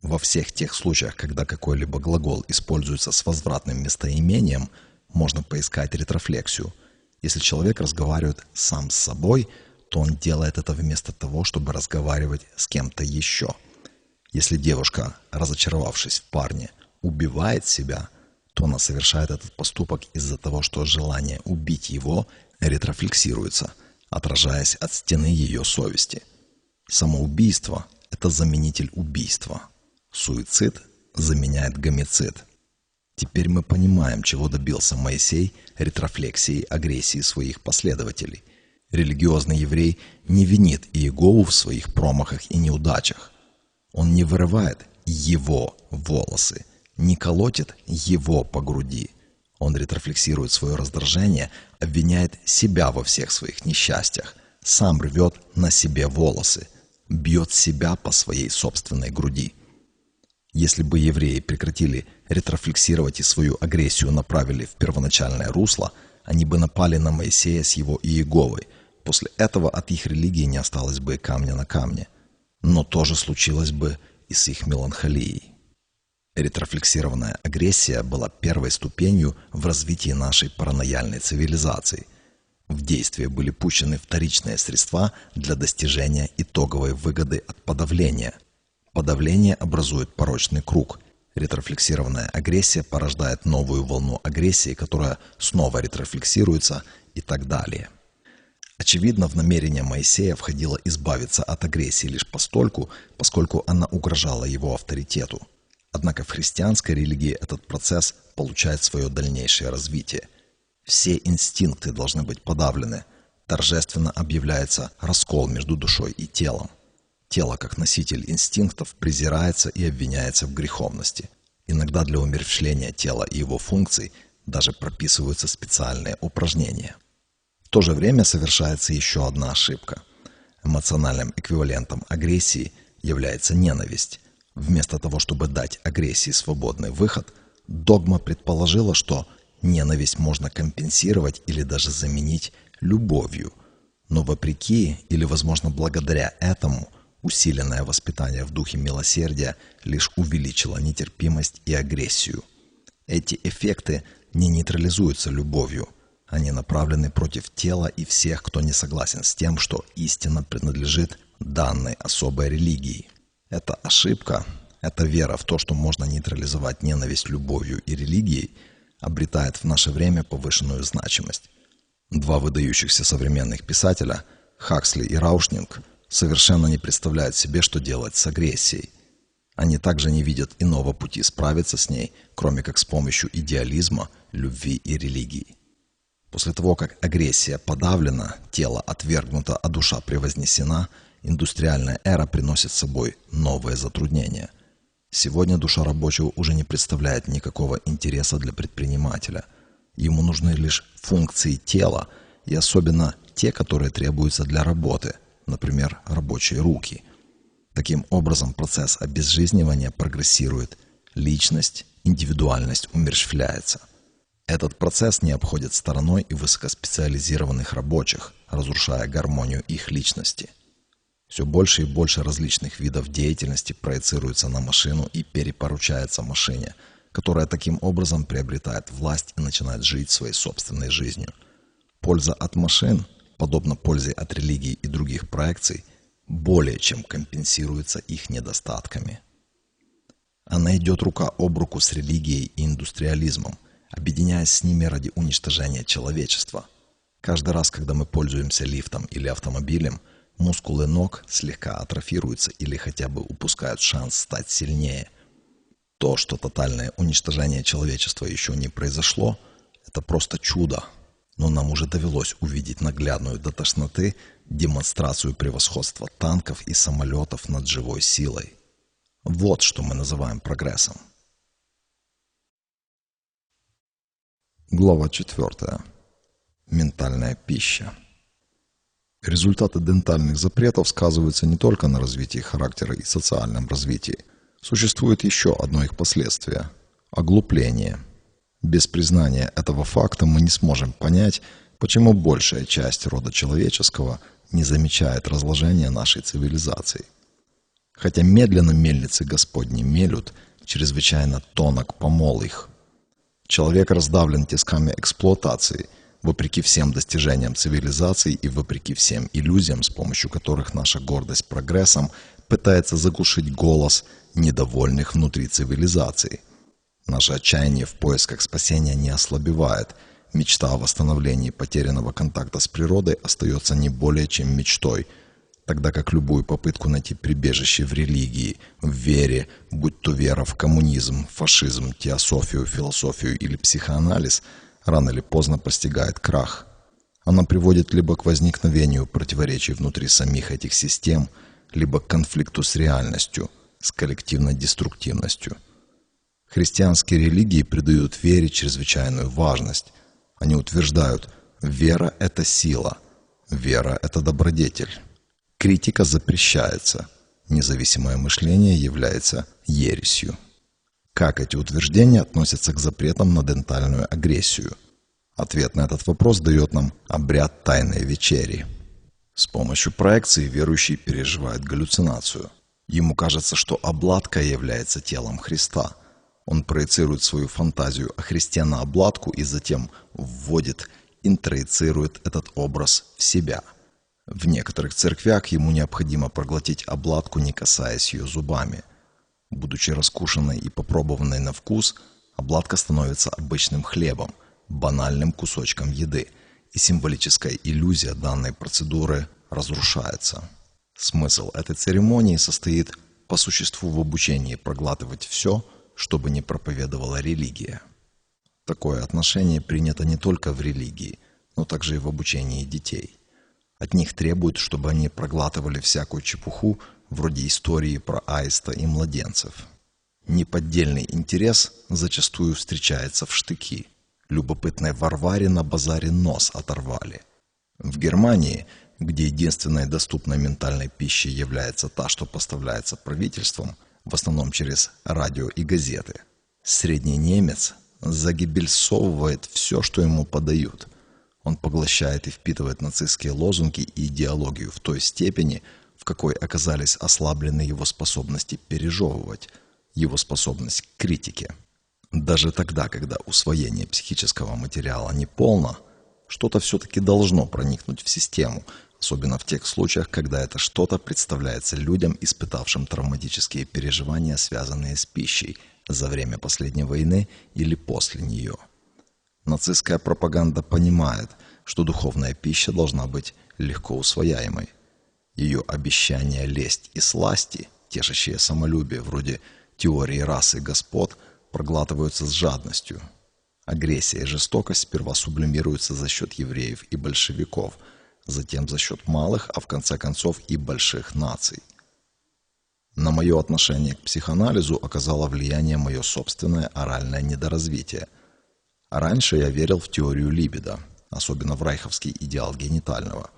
Во всех тех случаях, когда какой-либо глагол используется с возвратным местоимением, можно поискать ретрофлексию. Если человек разговаривает сам с собой, то он делает это вместо того, чтобы разговаривать с кем-то еще. Если девушка, разочаровавшись в парне, убивает себя, то она совершает этот поступок из-за того, что желание убить его ретрофлексируется, отражаясь от стены ее совести. Самоубийство – это заменитель убийства. Суицид заменяет гомицид. Теперь мы понимаем, чего добился Моисей ретрофлексией агрессии своих последователей. Религиозный еврей не винит Иегову в своих промахах и неудачах. Он не вырывает его волосы, не колотит его по груди. Он ретрофлексирует свое раздражение, обвиняет себя во всех своих несчастьях, сам рвет на себе волосы, бьет себя по своей собственной груди. Если бы евреи прекратили ретрофлексировать и свою агрессию направили в первоначальное русло, они бы напали на Моисея с его Иеговой. После этого от их религии не осталось бы камня на камне. Но тоже случилось бы и с их меланхолией. Ретрофлексированная агрессия была первой ступенью в развитии нашей паранояльной цивилизации. В действие были пущены вторичные средства для достижения итоговой выгоды от подавления. Подавление образует порочный круг. Ретрофлексированная агрессия порождает новую волну агрессии, которая снова ретрофлексируется и так далее. Очевидно, в намерение Моисея входило избавиться от агрессии лишь постольку, поскольку она угрожала его авторитету – Однако в христианской религии этот процесс получает свое дальнейшее развитие. Все инстинкты должны быть подавлены. Торжественно объявляется раскол между душой и телом. Тело, как носитель инстинктов, презирается и обвиняется в греховности. Иногда для умерщвления тела и его функций даже прописываются специальные упражнения. В то же время совершается еще одна ошибка. Эмоциональным эквивалентом агрессии является ненависть – Вместо того, чтобы дать агрессии свободный выход, догма предположила, что ненависть можно компенсировать или даже заменить любовью. Но вопреки или, возможно, благодаря этому, усиленное воспитание в духе милосердия лишь увеличило нетерпимость и агрессию. Эти эффекты не нейтрализуются любовью. Они направлены против тела и всех, кто не согласен с тем, что истина принадлежит данной особой религии. Эта ошибка, эта вера в то, что можно нейтрализовать ненависть любовью и религией, обретает в наше время повышенную значимость. Два выдающихся современных писателя, Хаксли и Раушнинг, совершенно не представляют себе, что делать с агрессией. Они также не видят иного пути справиться с ней, кроме как с помощью идеализма, любви и религии. После того, как агрессия подавлена, тело отвергнуто, а душа превознесена – Индустриальная эра приносит с собой новые затруднения. Сегодня душа рабочего уже не представляет никакого интереса для предпринимателя. Ему нужны лишь функции тела, и особенно те, которые требуются для работы, например, рабочие руки. Таким образом, процесс обезжизнивания прогрессирует, личность, индивидуальность умерщвляется. Этот процесс не обходит стороной и высокоспециализированных рабочих, разрушая гармонию их личности – все больше и больше различных видов деятельности проецируется на машину и перепоручается машине, которая таким образом приобретает власть и начинает жить своей собственной жизнью. Польза от машин, подобно пользе от религии и других проекций, более чем компенсируется их недостатками. Она идет рука об руку с религией и индустриализмом, объединяясь с ними ради уничтожения человечества. Каждый раз, когда мы пользуемся лифтом или автомобилем – Мускулы ног слегка атрофируются или хотя бы упускают шанс стать сильнее. То, что тотальное уничтожение человечества еще не произошло, это просто чудо. Но нам уже довелось увидеть наглядную до тошноты демонстрацию превосходства танков и самолетов над живой силой. Вот что мы называем прогрессом. Глава 4. Ментальная пища. Результаты дентальных запретов сказываются не только на развитии характера и социальном развитии. Существует еще одно их последствие – оглупление. Без признания этого факта мы не сможем понять, почему большая часть рода человеческого не замечает разложения нашей цивилизации. Хотя медленно мельницы Господни мелют, чрезвычайно тонок помол их. Человек раздавлен тисками эксплуатации – вопреки всем достижениям цивилизации и вопреки всем иллюзиям, с помощью которых наша гордость прогрессом пытается заглушить голос недовольных внутри цивилизации. Наше отчаяние в поисках спасения не ослабевает. Мечта о восстановлении потерянного контакта с природой остается не более чем мечтой, тогда как любую попытку найти прибежище в религии, в вере, будь то вера в коммунизм, фашизм, теософию, философию или психоанализ – рано или поздно постигает крах. Она приводит либо к возникновению противоречий внутри самих этих систем, либо к конфликту с реальностью, с коллективной деструктивностью. Христианские религии придают вере чрезвычайную важность. Они утверждают, вера – это сила, вера – это добродетель. Критика запрещается, независимое мышление является ересью. Как эти утверждения относятся к запретам на дентальную агрессию? Ответ на этот вопрос дает нам обряд тайной вечери. С помощью проекции верующий переживает галлюцинацию. Ему кажется, что обладка является телом Христа. Он проецирует свою фантазию о Христе на обладку и затем вводит, интроицирует этот образ в себя – в некоторых церквях ему необходимо проглотить обладку, не касаясь ее зубами. Будучи раскушенной и попробованной на вкус, обладка становится обычным хлебом, банальным кусочком еды, и символическая иллюзия данной процедуры разрушается. Смысл этой церемонии состоит по существу в обучении проглатывать все, что бы не проповедовала религия. Такое отношение принято не только в религии, но также и в обучении детей – от них требуют, чтобы они проглатывали всякую чепуху, вроде истории про аиста и младенцев. Неподдельный интерес зачастую встречается в штыки. Любопытной Варваре на базаре нос оторвали. В Германии, где единственной доступной ментальной пищей является та, что поставляется правительством, в основном через радио и газеты, средний немец загибельсовывает все, что ему подают – он поглощает и впитывает нацистские лозунги и идеологию в той степени, в какой оказались ослаблены его способности пережевывать, его способность к критике. Даже тогда, когда усвоение психического материала не полно, что-то все-таки должно проникнуть в систему, особенно в тех случаях, когда это что-то представляется людям, испытавшим травматические переживания, связанные с пищей, за время последней войны или после нее – Нацистская пропаганда понимает, что духовная пища должна быть легко усвояемой. Ее обещания лесть и сласти, тешащие самолюбие вроде теории расы господ, проглатываются с жадностью. Агрессия и жестокость сперва сублимируются за счет евреев и большевиков, затем за счет малых, а в конце концов и больших наций. На мое отношение к психоанализу оказало влияние мое собственное оральное недоразвитие – Раньше я верил в теорию либидо, особенно в райховский идеал генитального.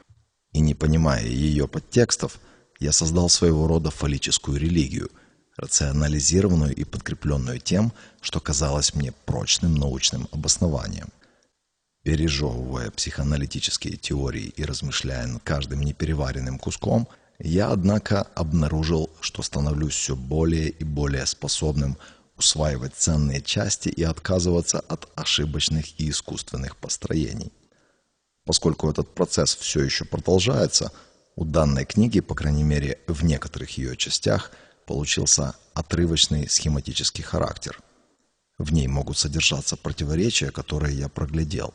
И не понимая ее подтекстов, я создал своего рода фаллическую религию, рационализированную и подкрепленную тем, что казалось мне прочным научным обоснованием. Пережевывая психоаналитические теории и размышляя над каждым непереваренным куском, я, однако, обнаружил, что становлюсь все более и более способным усваивать ценные части и отказываться от ошибочных и искусственных построений. Поскольку этот процесс все еще продолжается, у данной книги, по крайней мере в некоторых ее частях, получился отрывочный схематический характер. В ней могут содержаться противоречия, которые я проглядел.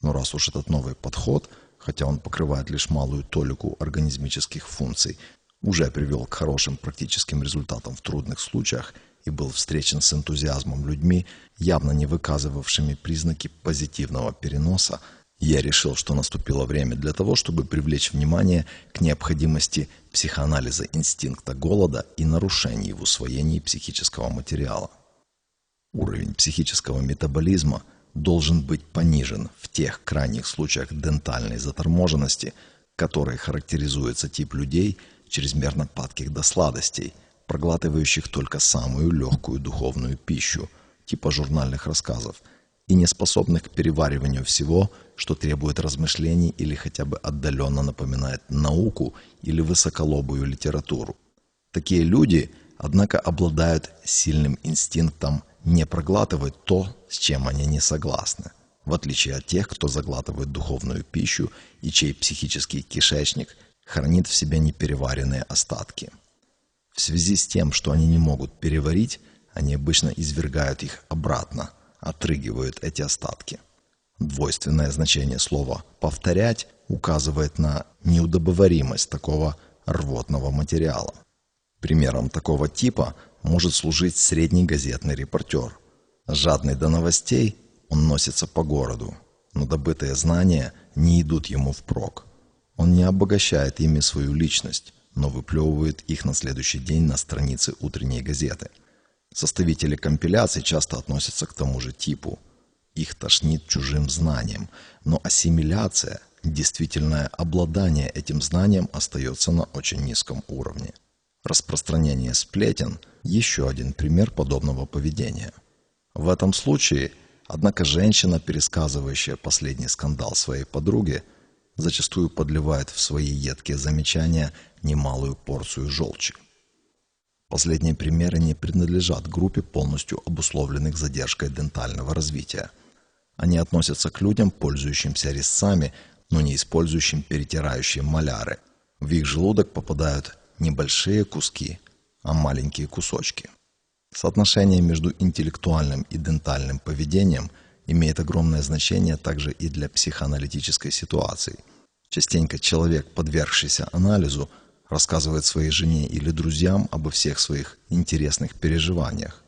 Но раз уж этот новый подход, хотя он покрывает лишь малую толику организмических функций, уже привел к хорошим практическим результатам в трудных случаях – и был встречен с энтузиазмом людьми, явно не выказывавшими признаки позитивного переноса, я решил, что наступило время для того, чтобы привлечь внимание к необходимости психоанализа инстинкта голода и нарушений в усвоении психического материала. Уровень психического метаболизма должен быть понижен в тех крайних случаях дентальной заторможенности, которые характеризуется тип людей, чрезмерно падких до сладостей – проглатывающих только самую легкую духовную пищу, типа журнальных рассказов, и не способных к перевариванию всего, что требует размышлений или хотя бы отдаленно напоминает науку или высоколобую литературу. Такие люди, однако, обладают сильным инстинктом не проглатывать то, с чем они не согласны, в отличие от тех, кто заглатывает духовную пищу и чей психический кишечник хранит в себе непереваренные остатки. В связи с тем, что они не могут переварить, они обычно извергают их обратно, отрыгивают эти остатки. Двойственное значение слова «повторять» указывает на неудобоваримость такого рвотного материала. Примером такого типа может служить средний газетный репортер. Жадный до новостей, он носится по городу, но добытые знания не идут ему впрок. Он не обогащает ими свою личность, но выплевывает их на следующий день на странице утренней газеты. Составители компиляций часто относятся к тому же типу. Их тошнит чужим знанием, но ассимиляция, действительное обладание этим знанием остается на очень низком уровне. Распространение сплетен – еще один пример подобного поведения. В этом случае, однако, женщина, пересказывающая последний скандал своей подруге, зачастую подливает в свои едкие замечания немалую порцию желчи. Последние примеры не принадлежат группе полностью обусловленных задержкой дентального развития. Они относятся к людям, пользующимся резцами, но не использующим перетирающие маляры. В их желудок попадают небольшие куски, а маленькие кусочки. Соотношение между интеллектуальным и дентальным поведением имеет огромное значение также и для психоаналитической ситуации. Частенько человек, подвергшийся анализу, рассказывает своей жене или друзьям обо всех своих интересных переживаниях.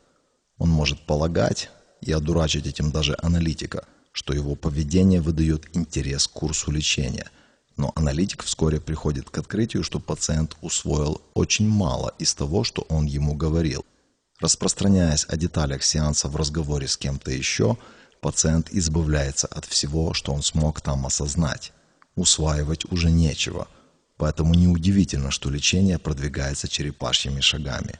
Он может полагать и одурачить этим даже аналитика, что его поведение выдает интерес к курсу лечения. Но аналитик вскоре приходит к открытию, что пациент усвоил очень мало из того, что он ему говорил. Распространяясь о деталях сеанса в разговоре с кем-то еще, пациент избавляется от всего, что он смог там осознать. Усваивать уже нечего – Поэтому неудивительно, что лечение продвигается черепашьими шагами.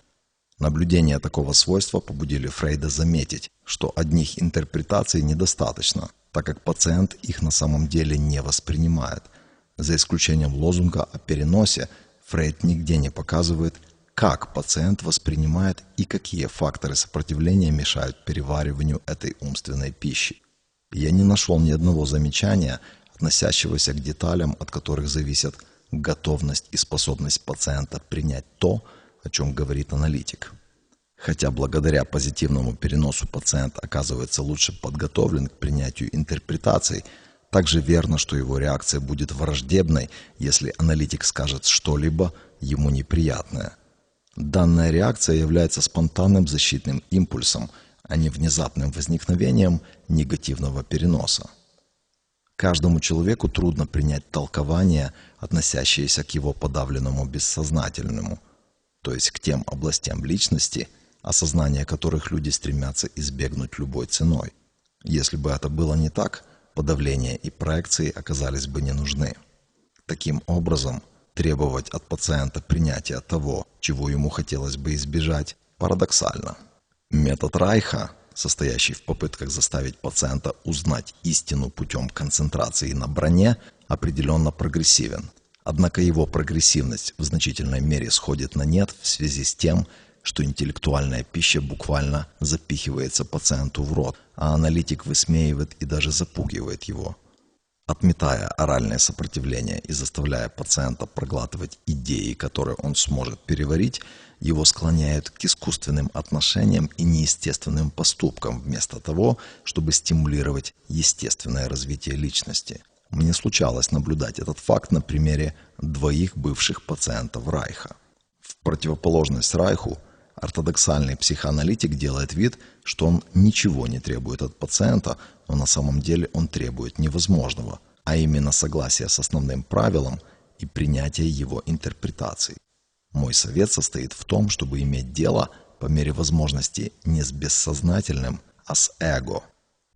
Наблюдения такого свойства побудили Фрейда заметить, что одних интерпретаций недостаточно, так как пациент их на самом деле не воспринимает. За исключением лозунга о переносе, Фрейд нигде не показывает, как пациент воспринимает и какие факторы сопротивления мешают перевариванию этой умственной пищи. Я не нашел ни одного замечания, относящегося к деталям, от которых зависят готовность и способность пациента принять то, о чем говорит аналитик. Хотя благодаря позитивному переносу пациент оказывается лучше подготовлен к принятию интерпретаций, также верно, что его реакция будет враждебной, если аналитик скажет что-либо ему неприятное. Данная реакция является спонтанным защитным импульсом, а не внезапным возникновением негативного переноса. Каждому человеку трудно принять толкование, относящееся к его подавленному бессознательному, то есть к тем областям личности, осознание которых люди стремятся избегнуть любой ценой. Если бы это было не так, подавление и проекции оказались бы не нужны. Таким образом, требовать от пациента принятия того, чего ему хотелось бы избежать, парадоксально. Метод Райха состоящий в попытках заставить пациента узнать истину путем концентрации на броне, определенно прогрессивен. Однако его прогрессивность в значительной мере сходит на нет в связи с тем, что интеллектуальная пища буквально запихивается пациенту в рот, а аналитик высмеивает и даже запугивает его. Отметая оральное сопротивление и заставляя пациента проглатывать идеи, которые он сможет переварить, его склоняют к искусственным отношениям и неестественным поступкам, вместо того, чтобы стимулировать естественное развитие личности. Мне случалось наблюдать этот факт на примере двоих бывших пациентов Райха. В противоположность Райху, ортодоксальный психоаналитик делает вид, что он ничего не требует от пациента, но на самом деле он требует невозможного, а именно согласия с основным правилом и принятия его интерпретаций. Мой совет состоит в том, чтобы иметь дело по мере возможности не с бессознательным, а с эго.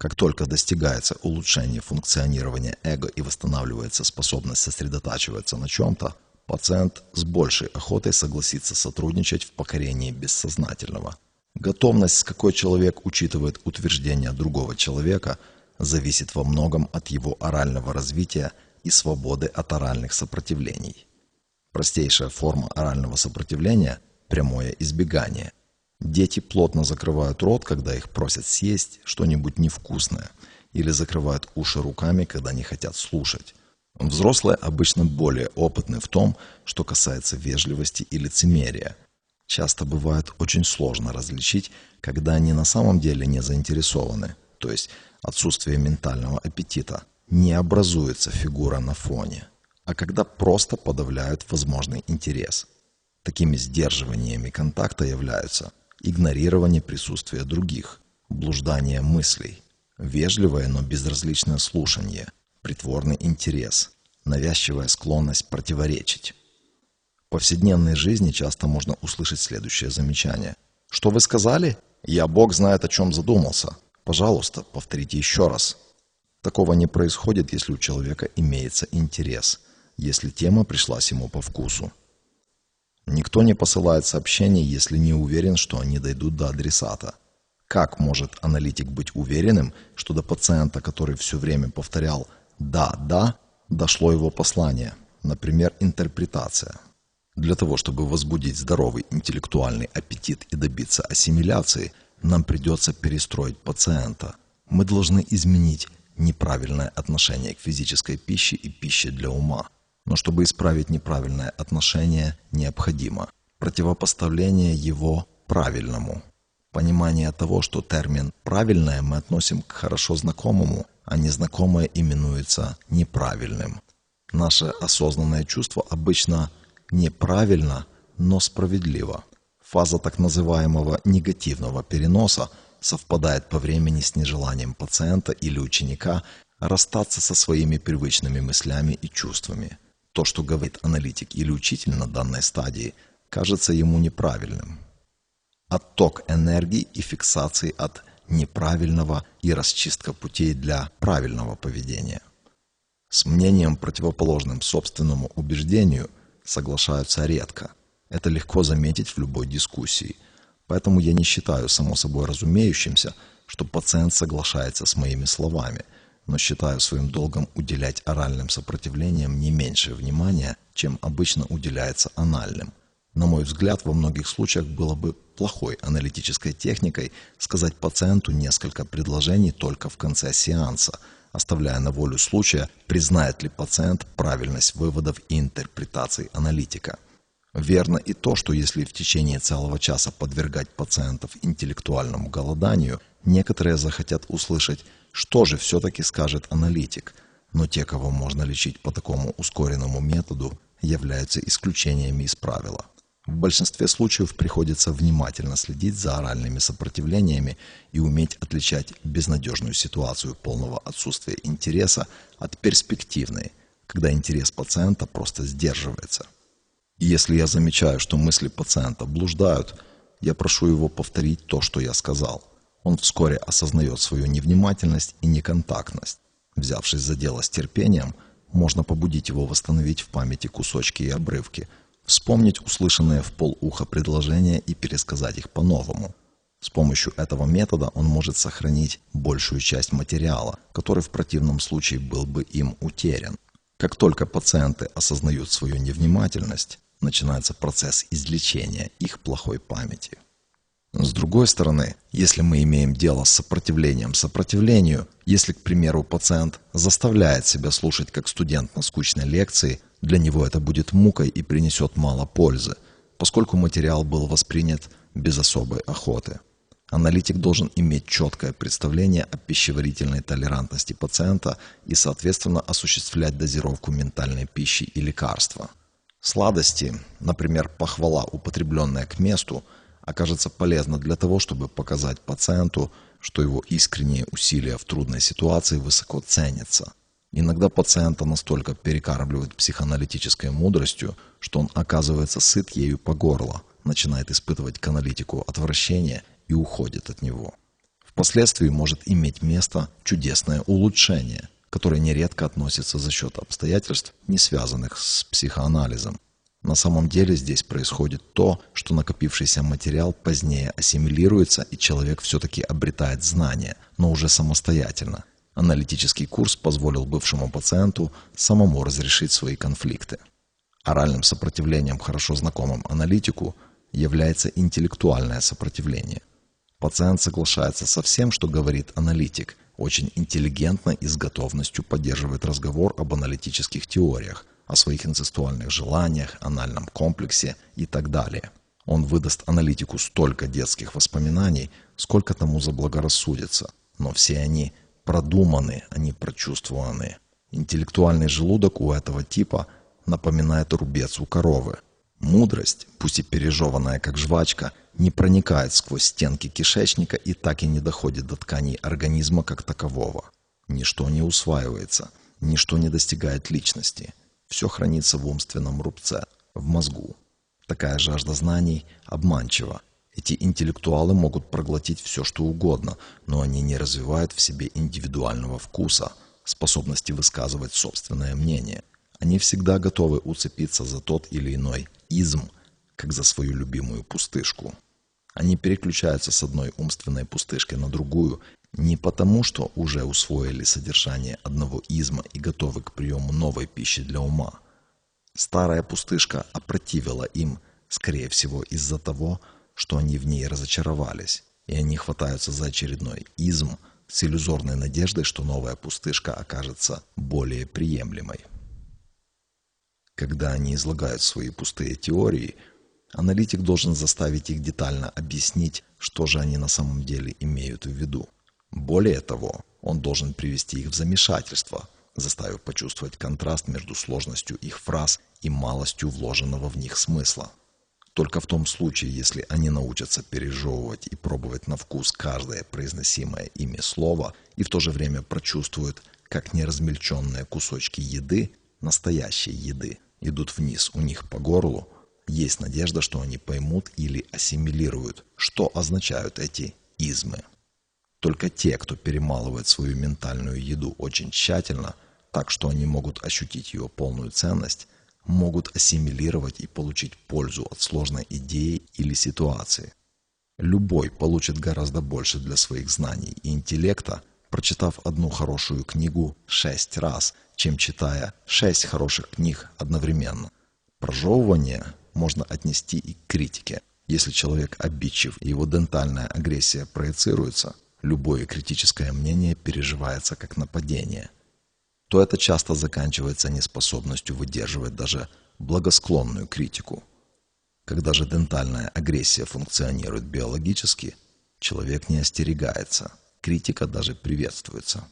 Как только достигается улучшение функционирования эго и восстанавливается способность сосредотачиваться на чем-то, пациент с большей охотой согласится сотрудничать в покорении бессознательного. Готовность, с какой человек учитывает утверждения другого человека, зависит во многом от его орального развития и свободы от оральных сопротивлений. Простейшая форма орального сопротивления – прямое избегание. Дети плотно закрывают рот, когда их просят съесть что-нибудь невкусное, или закрывают уши руками, когда не хотят слушать. Взрослые обычно более опытны в том, что касается вежливости и лицемерия. Часто бывает очень сложно различить, когда они на самом деле не заинтересованы, то есть отсутствие ментального аппетита, не образуется фигура на фоне а когда просто подавляют возможный интерес. Такими сдерживаниями контакта являются игнорирование присутствия других, блуждание мыслей, вежливое, но безразличное слушание, притворный интерес, навязчивая склонность противоречить. В повседневной жизни часто можно услышать следующее замечание. Что вы сказали? Я Бог знает, о чем задумался. Пожалуйста, повторите еще раз. Такого не происходит, если у человека имеется интерес, если тема пришлась ему по вкусу. Никто не посылает сообщения, если не уверен, что они дойдут до адресата. Как может аналитик быть уверенным, что до пациента, который все время повторял «да, да», дошло его послание, например, интерпретация? Для того, чтобы возбудить здоровый интеллектуальный аппетит и добиться ассимиляции, нам придется перестроить пациента. Мы должны изменить неправильное отношение к физической пище и пище для ума. Но чтобы исправить неправильное отношение, необходимо противопоставление его правильному. Понимание того, что термин «правильное» мы относим к хорошо знакомому, а незнакомое именуется неправильным. Наше осознанное чувство обычно неправильно, но справедливо. Фаза так называемого негативного переноса совпадает по времени с нежеланием пациента или ученика расстаться со своими привычными мыслями и чувствами. То, что говорит аналитик или учитель на данной стадии, кажется ему неправильным. Отток энергии и фиксации от неправильного и расчистка путей для правильного поведения. С мнением, противоположным собственному убеждению, соглашаются редко. Это легко заметить в любой дискуссии. Поэтому я не считаю само собой разумеющимся, что пациент соглашается с моими словами – но считаю своим долгом уделять оральным сопротивлениям не меньшее внимания, чем обычно уделяется анальным. На мой взгляд, во многих случаях было бы плохой аналитической техникой сказать пациенту несколько предложений только в конце сеанса, оставляя на волю случая, признает ли пациент правильность выводов и интерпретаций аналитика. Верно и то, что если в течение целого часа подвергать пациентов интеллектуальному голоданию, некоторые захотят услышать что же все-таки скажет аналитик? Но те, кого можно лечить по такому ускоренному методу, являются исключениями из правила. В большинстве случаев приходится внимательно следить за оральными сопротивлениями и уметь отличать безнадежную ситуацию полного отсутствия интереса от перспективной, когда интерес пациента просто сдерживается. Если я замечаю, что мысли пациента блуждают, я прошу его повторить то, что я сказал. Он вскоре осознает свою невнимательность и неконтактность. Взявшись за дело с терпением, можно побудить его восстановить в памяти кусочки и обрывки, вспомнить услышанные в полуха предложения и пересказать их по-новому. С помощью этого метода он может сохранить большую часть материала, который в противном случае был бы им утерян. Как только пациенты осознают свою невнимательность, начинается процесс излечения их плохой памяти. С другой стороны, если мы имеем дело с сопротивлением сопротивлению, если, к примеру, пациент заставляет себя слушать как студент на скучной лекции, для него это будет мукой и принесет мало пользы, поскольку материал был воспринят без особой охоты. Аналитик должен иметь четкое представление о пищеварительной толерантности пациента и, соответственно, осуществлять дозировку ментальной пищи и лекарства. Сладости, например, похвала, употребленная к месту – окажется полезно для того, чтобы показать пациенту, что его искренние усилия в трудной ситуации высоко ценятся. Иногда пациента настолько перекармливают психоаналитической мудростью, что он оказывается сыт ею по горло, начинает испытывать к аналитику отвращение и уходит от него. Впоследствии может иметь место чудесное улучшение, которое нередко относится за счет обстоятельств, не связанных с психоанализом. На самом деле здесь происходит то, что накопившийся материал позднее ассимилируется и человек все-таки обретает знания, но уже самостоятельно. Аналитический курс позволил бывшему пациенту самому разрешить свои конфликты. Оральным сопротивлением хорошо знакомым аналитику является интеллектуальное сопротивление. Пациент соглашается со всем, что говорит аналитик, очень интеллигентно и с готовностью поддерживает разговор об аналитических теориях, о своих инцестуальных желаниях, анальном комплексе и так далее. Он выдаст аналитику столько детских воспоминаний, сколько тому заблагорассудится, но все они продуманы, они прочувствованы. Интеллектуальный желудок у этого типа напоминает рубец у коровы. Мудрость, пусть и пережеванная как жвачка, не проникает сквозь стенки кишечника и так и не доходит до тканей организма как такового. Ничто не усваивается, ничто не достигает личности – все хранится в умственном рубце, в мозгу. Такая жажда знаний обманчива. Эти интеллектуалы могут проглотить все, что угодно, но они не развивают в себе индивидуального вкуса, способности высказывать собственное мнение. Они всегда готовы уцепиться за тот или иной изм, как за свою любимую пустышку. Они переключаются с одной умственной пустышки на другую не потому, что уже усвоили содержание одного изма и готовы к приему новой пищи для ума. Старая пустышка опротивила им, скорее всего, из-за того, что они в ней разочаровались, и они хватаются за очередной изм с иллюзорной надеждой, что новая пустышка окажется более приемлемой. Когда они излагают свои пустые теории, аналитик должен заставить их детально объяснить, что же они на самом деле имеют в виду. Более того, он должен привести их в замешательство, заставив почувствовать контраст между сложностью их фраз и малостью вложенного в них смысла. Только в том случае, если они научатся пережевывать и пробовать на вкус каждое произносимое ими слово и в то же время прочувствуют, как неразмельченные кусочки еды, настоящей еды, идут вниз у них по горлу, есть надежда, что они поймут или ассимилируют, что означают эти измы. Только те, кто перемалывает свою ментальную еду очень тщательно, так что они могут ощутить ее полную ценность – могут ассимилировать и получить пользу от сложной идеи или ситуации. Любой получит гораздо больше для своих знаний и интеллекта, прочитав одну хорошую книгу шесть раз, чем читая шесть хороших книг одновременно. Прожевывание можно отнести и к критике. Если человек обидчив его дентальная агрессия проецируется, любое критическое мнение переживается как нападение – то это часто заканчивается неспособностью выдерживать даже благосклонную критику. Когда же дентальная агрессия функционирует биологически, человек не остерегается, критика даже приветствуется.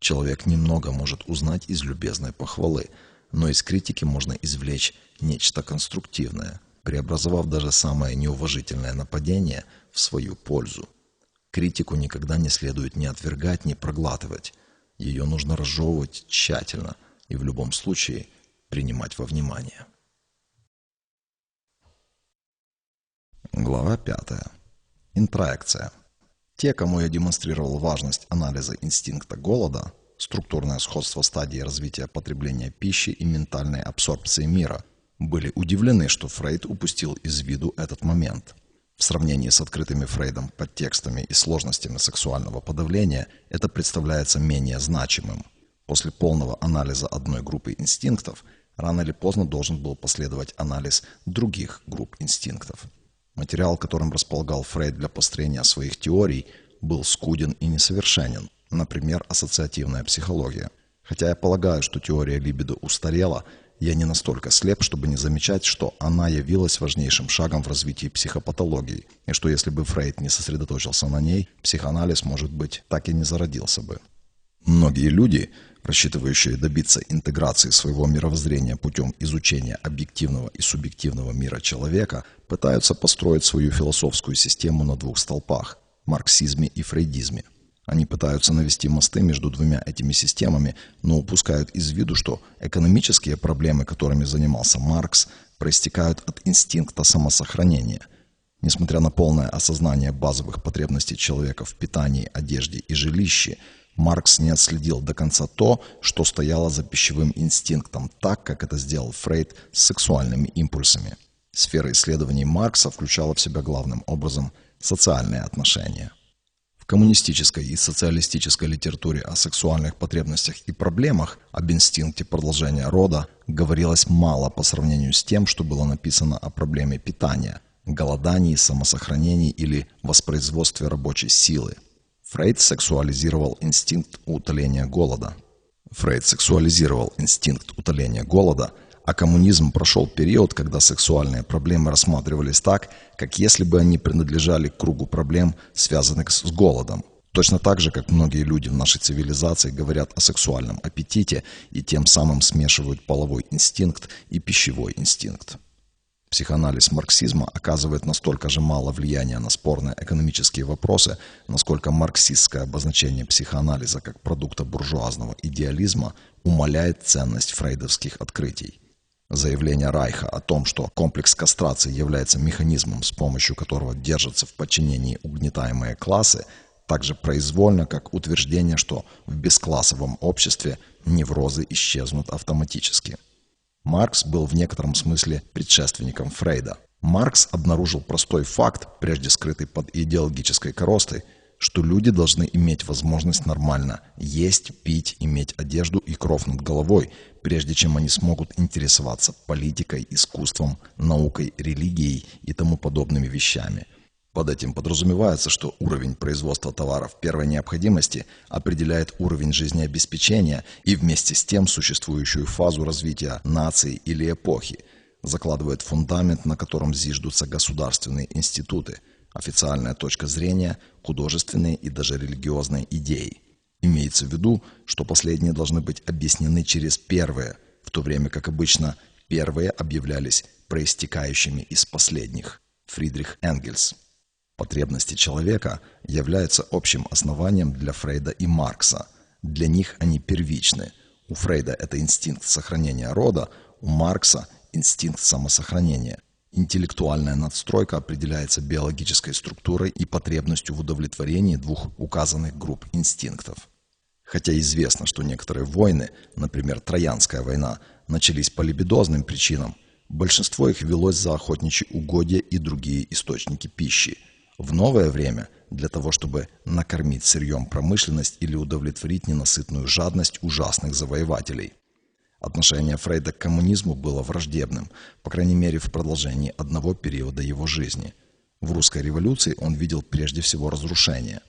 Человек немного может узнать из любезной похвалы, но из критики можно извлечь нечто конструктивное, преобразовав даже самое неуважительное нападение в свою пользу. Критику никогда не следует ни отвергать, ни проглатывать – ее нужно разжевывать тщательно и в любом случае принимать во внимание. Глава 5. Интроекция. Те, кому я демонстрировал важность анализа инстинкта голода, структурное сходство стадии развития потребления пищи и ментальной абсорбции мира, были удивлены, что Фрейд упустил из виду этот момент – в сравнении с открытыми Фрейдом подтекстами и сложностями сексуального подавления это представляется менее значимым. После полного анализа одной группы инстинктов рано или поздно должен был последовать анализ других групп инстинктов. Материал, которым располагал Фрейд для построения своих теорий, был скуден и несовершенен, например, ассоциативная психология. Хотя я полагаю, что теория либидо устарела – я не настолько слеп, чтобы не замечать, что она явилась важнейшим шагом в развитии психопатологии, и что если бы Фрейд не сосредоточился на ней, психоанализ, может быть, так и не зародился бы. Многие люди, рассчитывающие добиться интеграции своего мировоззрения путем изучения объективного и субъективного мира человека, пытаются построить свою философскую систему на двух столпах – марксизме и фрейдизме – они пытаются навести мосты между двумя этими системами, но упускают из виду, что экономические проблемы, которыми занимался Маркс, проистекают от инстинкта самосохранения. Несмотря на полное осознание базовых потребностей человека в питании, одежде и жилище, Маркс не отследил до конца то, что стояло за пищевым инстинктом, так, как это сделал Фрейд с сексуальными импульсами. Сфера исследований Маркса включала в себя главным образом социальные отношения коммунистической и социалистической литературе о сексуальных потребностях и проблемах об инстинкте продолжения рода говорилось мало по сравнению с тем, что было написано о проблеме питания, голодании, самосохранении или воспроизводстве рабочей силы. Фрейд сексуализировал инстинкт утоления голода. Фрейд сексуализировал инстинкт утоления голода – а коммунизм прошел период, когда сексуальные проблемы рассматривались так, как если бы они принадлежали к кругу проблем, связанных с голодом. Точно так же, как многие люди в нашей цивилизации говорят о сексуальном аппетите и тем самым смешивают половой инстинкт и пищевой инстинкт. Психоанализ марксизма оказывает настолько же мало влияния на спорные экономические вопросы, насколько марксистское обозначение психоанализа как продукта буржуазного идеализма умаляет ценность фрейдовских открытий. Заявление Райха о том, что комплекс кастрации является механизмом, с помощью которого держатся в подчинении угнетаемые классы, также произвольно, как утверждение, что в бесклассовом обществе неврозы исчезнут автоматически. Маркс был в некотором смысле предшественником Фрейда. Маркс обнаружил простой факт, прежде скрытый под идеологической коростой – что люди должны иметь возможность нормально есть, пить, иметь одежду и кров над головой, прежде чем они смогут интересоваться политикой, искусством, наукой, религией и тому подобными вещами. Под этим подразумевается, что уровень производства товаров первой необходимости определяет уровень жизнеобеспечения и вместе с тем существующую фазу развития нации или эпохи, закладывает фундамент, на котором зиждутся государственные институты – официальная точка зрения, художественные и даже религиозные идеи. Имеется в виду, что последние должны быть объяснены через первые, в то время как обычно первые объявлялись проистекающими из последних. Фридрих Энгельс. Потребности человека являются общим основанием для Фрейда и Маркса. Для них они первичны. У Фрейда это инстинкт сохранения рода, у Маркса – инстинкт самосохранения. Интеллектуальная надстройка определяется биологической структурой и потребностью в удовлетворении двух указанных групп инстинктов. Хотя известно, что некоторые войны, например, Троянская война, начались по либидозным причинам, большинство их велось за охотничьи угодья и другие источники пищи. В новое время для того, чтобы накормить сырьем промышленность или удовлетворить ненасытную жадность ужасных завоевателей – Отношение Фрейда к коммунизму было враждебным, по крайней мере в продолжении одного периода его жизни. В русской революции он видел прежде всего разрушение.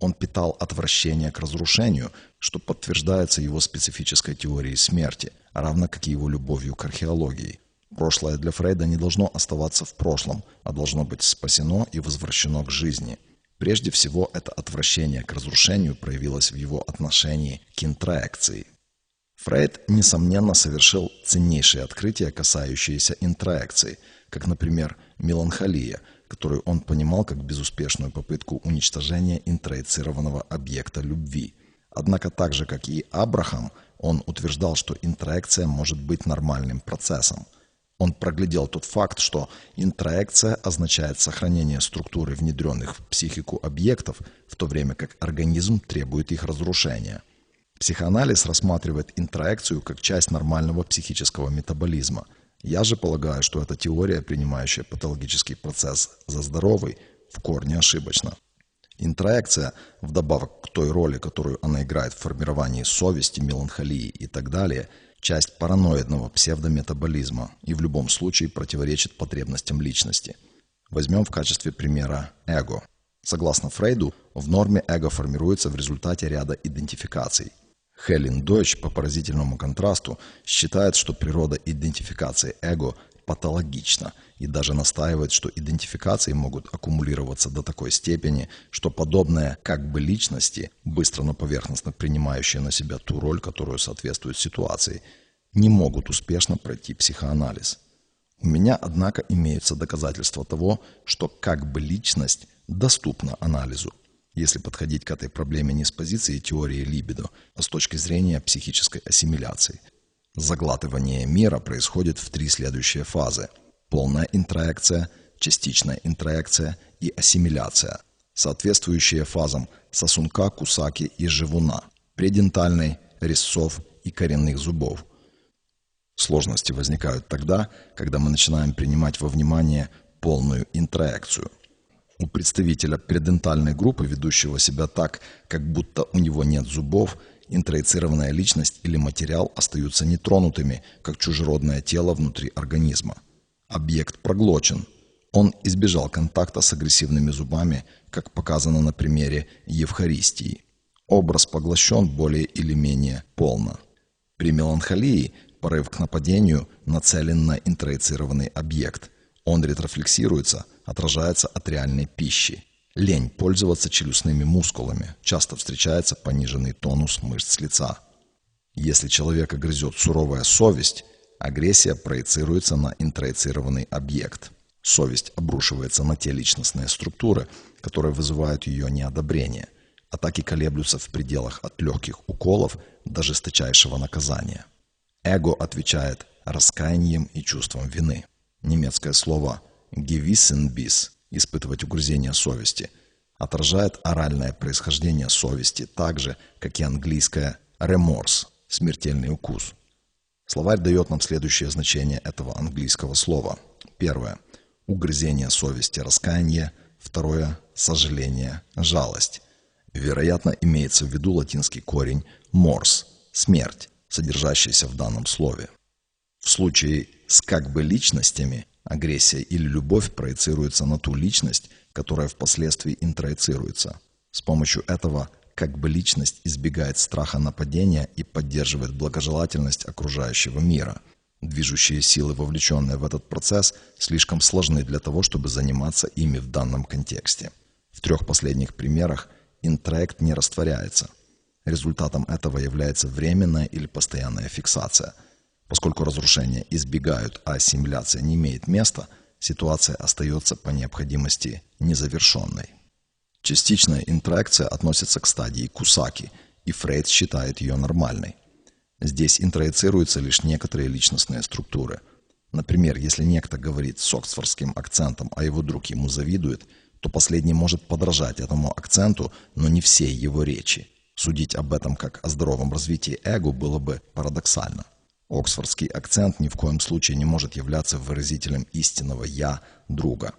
Он питал отвращение к разрушению, что подтверждается его специфической теорией смерти, равно как и его любовью к археологии. Прошлое для Фрейда не должно оставаться в прошлом, а должно быть спасено и возвращено к жизни. Прежде всего, это отвращение к разрушению проявилось в его отношении к интроекции. Фрейд, несомненно, совершил ценнейшие открытия, касающиеся интроекции, как, например, меланхолия, которую он понимал как безуспешную попытку уничтожения интроицированного объекта любви. Однако так же, как и Абрахам, он утверждал, что интроекция может быть нормальным процессом. Он проглядел тот факт, что интроекция означает сохранение структуры внедренных в психику объектов, в то время как организм требует их разрушения – Психоанализ рассматривает интроекцию как часть нормального психического метаболизма. Я же полагаю, что эта теория, принимающая патологический процесс за здоровый, в корне ошибочна. Интроекция, вдобавок к той роли, которую она играет в формировании совести, меланхолии и так далее, часть параноидного псевдометаболизма и в любом случае противоречит потребностям личности. Возьмем в качестве примера эго. Согласно Фрейду, в норме эго формируется в результате ряда идентификаций – Хелен Дойч по поразительному контрасту считает, что природа идентификации эго патологична и даже настаивает, что идентификации могут аккумулироваться до такой степени, что подобное как бы личности, быстро, но поверхностно принимающие на себя ту роль, которую соответствует ситуации, не могут успешно пройти психоанализ. У меня, однако, имеются доказательства того, что как бы личность доступна анализу если подходить к этой проблеме не с позиции теории либидо, а с точки зрения психической ассимиляции. Заглатывание мира происходит в три следующие фазы. Полная интроекция, частичная интроекция и ассимиляция, соответствующие фазам сосунка, кусаки и живуна, предентальной, резцов и коренных зубов. Сложности возникают тогда, когда мы начинаем принимать во внимание полную интроекцию – у представителя предентальной группы, ведущего себя так, как будто у него нет зубов, интроицированная личность или материал остаются нетронутыми, как чужеродное тело внутри организма. Объект проглочен. Он избежал контакта с агрессивными зубами, как показано на примере Евхаристии. Образ поглощен более или менее полно. При меланхолии порыв к нападению нацелен на интроицированный объект. Он ретрофлексируется – отражается от реальной пищи. Лень пользоваться челюстными мускулами. Часто встречается пониженный тонус мышц лица. Если человека грызет суровая совесть, агрессия проецируется на интроицированный объект. Совесть обрушивается на те личностные структуры, которые вызывают ее неодобрение. Атаки колеблются в пределах от легких уколов до жесточайшего наказания. Эго отвечает раскаянием и чувством вины. Немецкое слово «gewissenbiss» – испытывать угрызение совести – отражает оральное происхождение совести так же, как и английское «remorse» – смертельный укус. Словарь дает нам следующее значение этого английского слова. Первое – угрызение совести, раскаяние. Второе – сожаление, жалость. Вероятно, имеется в виду латинский корень «mors» – смерть, содержащийся в данном слове. В случае с как бы личностями агрессия или любовь проецируется на ту личность, которая впоследствии интроицируется. С помощью этого как бы личность избегает страха нападения и поддерживает благожелательность окружающего мира. Движущие силы, вовлеченные в этот процесс, слишком сложны для того, чтобы заниматься ими в данном контексте. В трех последних примерах интроект не растворяется. Результатом этого является временная или постоянная фиксация. Поскольку разрушения избегают, а ассимиляция не имеет места, ситуация остается по необходимости незавершенной. Частичная интроекция относится к стадии Кусаки, и Фрейд считает ее нормальной. Здесь интроицируются лишь некоторые личностные структуры. Например, если некто говорит с оксфордским акцентом, а его друг ему завидует – то последний может подражать этому акценту, но не всей его речи. Судить об этом как о здоровом развитии эго было бы парадоксально. Оксфордский акцент ни в коем случае не может являться выразителем истинного «я» друга.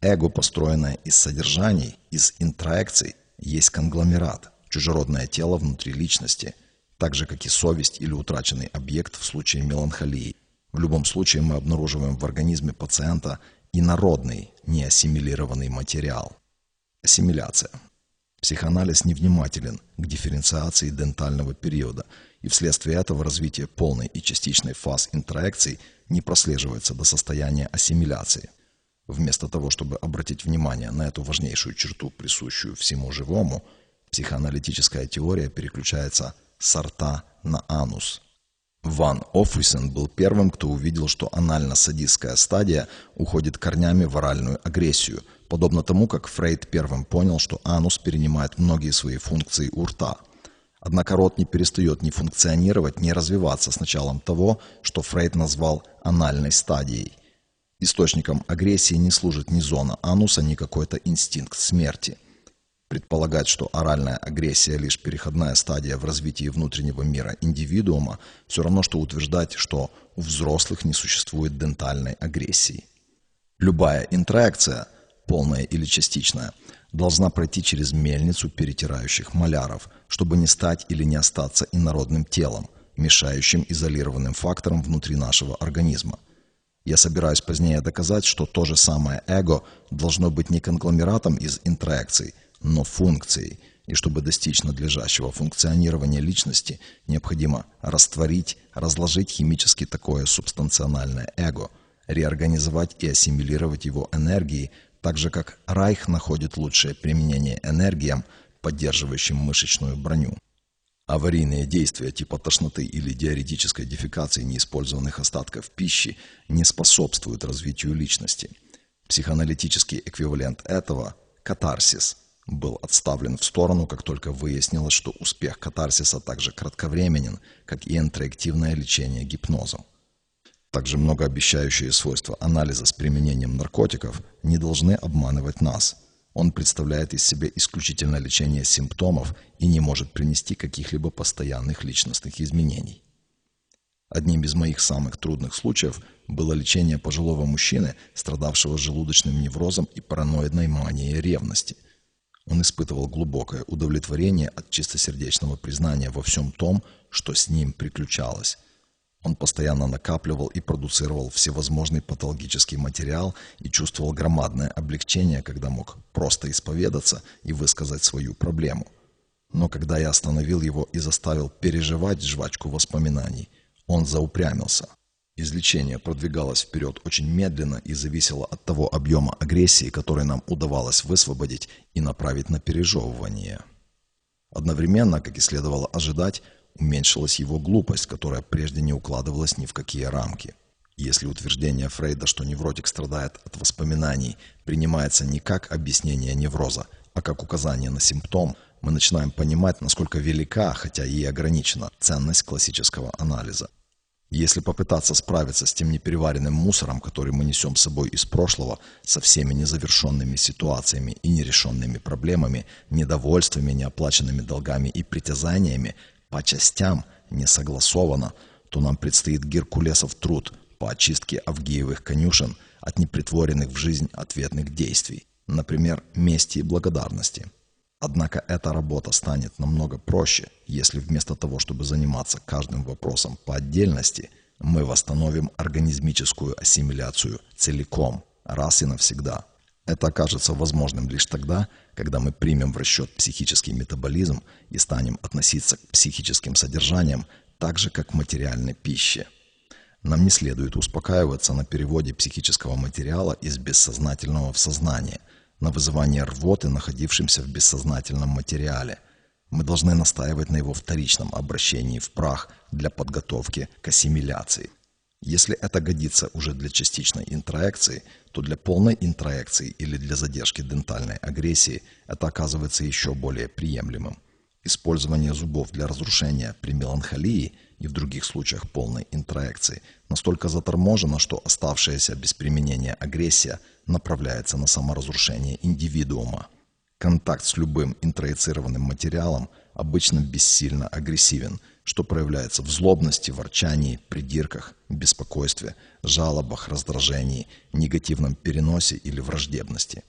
Эго, построенное из содержаний, из интроекций, есть конгломерат, чужеродное тело внутри личности, так же, как и совесть или утраченный объект в случае меланхолии. В любом случае мы обнаруживаем в организме пациента инородный, неассимилированный материал. Ассимиляция. Психоанализ невнимателен к дифференциации дентального периода, и вследствие этого развитие полной и частичной фаз интроекций не прослеживается до состояния ассимиляции. Вместо того, чтобы обратить внимание на эту важнейшую черту, присущую всему живому, психоаналитическая теория переключается с рта на анус – Ван Оффисен был первым, кто увидел, что анально-садистская стадия уходит корнями в оральную агрессию, подобно тому, как Фрейд первым понял, что анус перенимает многие свои функции у рта. Однако рот не перестает ни функционировать, ни развиваться с началом того, что Фрейд назвал анальной стадией. Источником агрессии не служит ни зона ануса, ни какой-то инстинкт смерти – Предполагать, что оральная агрессия лишь переходная стадия в развитии внутреннего мира индивидуума, все равно, что утверждать, что у взрослых не существует дентальной агрессии. Любая интеракция, полная или частичная, должна пройти через мельницу перетирающих маляров, чтобы не стать или не остаться инородным телом, мешающим изолированным фактором внутри нашего организма. Я собираюсь позднее доказать, что то же самое эго должно быть не конгломератом из интеракций, но функцией, и чтобы достичь надлежащего функционирования личности, необходимо растворить, разложить химически такое субстанциональное эго, реорганизовать и ассимилировать его энергии, так же как Райх находит лучшее применение энергиям, поддерживающим мышечную броню. Аварийные действия типа тошноты или диаретической дефекации неиспользованных остатков пищи не способствуют развитию личности. Психоаналитический эквивалент этого – катарсис – был отставлен в сторону, как только выяснилось, что успех катарсиса также кратковременен, как и интерактивное лечение гипнозом. Также многообещающие свойства анализа с применением наркотиков не должны обманывать нас. Он представляет из себя исключительно лечение симптомов и не может принести каких-либо постоянных личностных изменений. Одним из моих самых трудных случаев было лечение пожилого мужчины, страдавшего желудочным неврозом и параноидной манией ревности – он испытывал глубокое удовлетворение от чистосердечного признания во всем том, что с ним приключалось. Он постоянно накапливал и продуцировал всевозможный патологический материал и чувствовал громадное облегчение, когда мог просто исповедаться и высказать свою проблему. Но когда я остановил его и заставил переживать жвачку воспоминаний, он заупрямился – Излечение продвигалось вперед очень медленно и зависело от того объема агрессии, который нам удавалось высвободить и направить на пережевывание. Одновременно, как и следовало ожидать, уменьшилась его глупость, которая прежде не укладывалась ни в какие рамки. Если утверждение Фрейда, что невротик страдает от воспоминаний, принимается не как объяснение невроза, а как указание на симптом, мы начинаем понимать, насколько велика, хотя и ограничена, ценность классического анализа. Если попытаться справиться с тем непереваренным мусором, который мы несем с собой из прошлого, со всеми незавершенными ситуациями и нерешенными проблемами, недовольствами, неоплаченными долгами и притязаниями, по частям, не согласованно, то нам предстоит Геркулесов труд по очистке Авгиевых конюшен от непритворенных в жизнь ответных действий, например, мести и благодарности. Однако эта работа станет намного проще, если вместо того, чтобы заниматься каждым вопросом по отдельности, мы восстановим организмическую ассимиляцию целиком, раз и навсегда. Это окажется возможным лишь тогда, когда мы примем в расчет психический метаболизм и станем относиться к психическим содержаниям так же, как к материальной пище. Нам не следует успокаиваться на переводе психического материала из бессознательного в сознание – на вызывание рвоты, находившимся в бессознательном материале. Мы должны настаивать на его вторичном обращении в прах для подготовки к ассимиляции. Если это годится уже для частичной интроекции, то для полной интроекции или для задержки дентальной агрессии это оказывается еще более приемлемым. Использование зубов для разрушения при меланхолии и в других случаях полной интроекции настолько заторможено, что оставшаяся без применения агрессия направляется на саморазрушение индивидуума. Контакт с любым интроицированным материалом обычно бессильно агрессивен, что проявляется в злобности, ворчании, придирках, беспокойстве, жалобах, раздражении, негативном переносе или враждебности.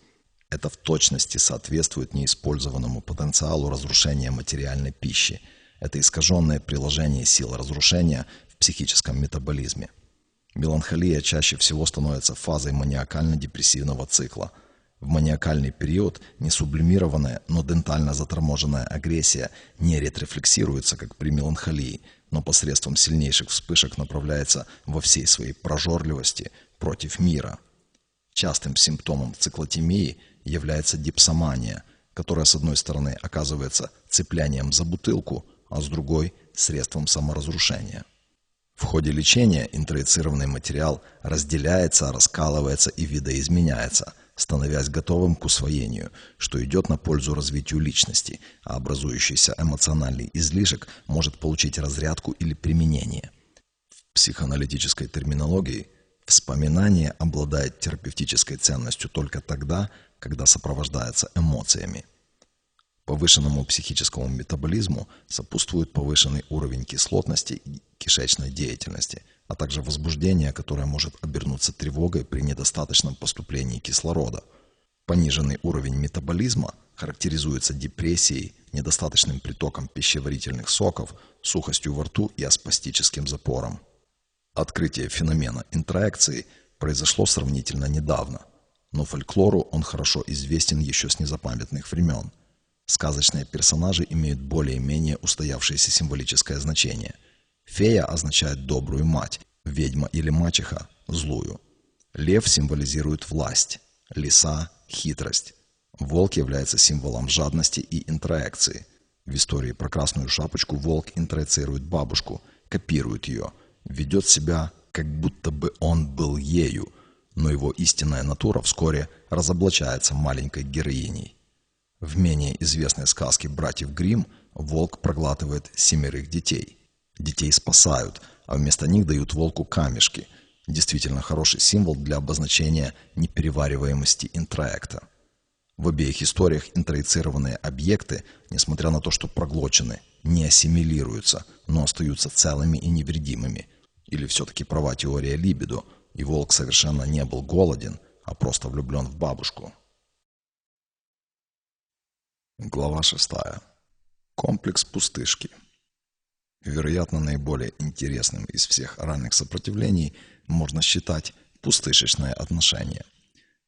Это в точности соответствует неиспользованному потенциалу разрушения материальной пищи. Это искаженное приложение сил разрушения в психическом метаболизме – Меланхолия чаще всего становится фазой маниакально-депрессивного цикла. В маниакальный период несублимированная, но дентально заторможенная агрессия не ретрефлексируется, как при меланхолии, но посредством сильнейших вспышек направляется во всей своей прожорливости против мира. Частым симптомом циклотемии является дипсомания, которая с одной стороны оказывается цеплянием за бутылку, а с другой – средством саморазрушения. В ходе лечения интроицированный материал разделяется, раскалывается и видоизменяется, становясь готовым к усвоению, что идет на пользу развитию личности, а образующийся эмоциональный излишек может получить разрядку или применение. В психоаналитической терминологии вспоминание обладает терапевтической ценностью только тогда, когда сопровождается эмоциями. Повышенному психическому метаболизму сопутствует повышенный уровень кислотности и кишечной деятельности, а также возбуждение, которое может обернуться тревогой при недостаточном поступлении кислорода. Пониженный уровень метаболизма характеризуется депрессией, недостаточным притоком пищеварительных соков, сухостью во рту и астматическим запором. Открытие феномена интроекции произошло сравнительно недавно, но фольклору он хорошо известен еще с незапамятных времен – Сказочные персонажи имеют более-менее устоявшееся символическое значение. Фея означает добрую мать, ведьма или мачеха – злую. Лев символизирует власть, лиса – хитрость. Волк является символом жадности и интроекции. В истории про красную шапочку волк интроицирует бабушку, копирует ее, ведет себя, как будто бы он был ею, но его истинная натура вскоре разоблачается маленькой героиней. В менее известной сказке братьев Гримм волк проглатывает семерых детей. Детей спасают, а вместо них дают волку камешки. Действительно хороший символ для обозначения неперевариваемости интроекта. В обеих историях интроицированные объекты, несмотря на то, что проглочены, не ассимилируются, но остаются целыми и невредимыми. Или все-таки права теория либидо, и волк совершенно не был голоден, а просто влюблен в бабушку. Глава 6. Комплекс пустышки. Вероятно, наиболее интересным из всех ранних сопротивлений можно считать пустышечное отношение.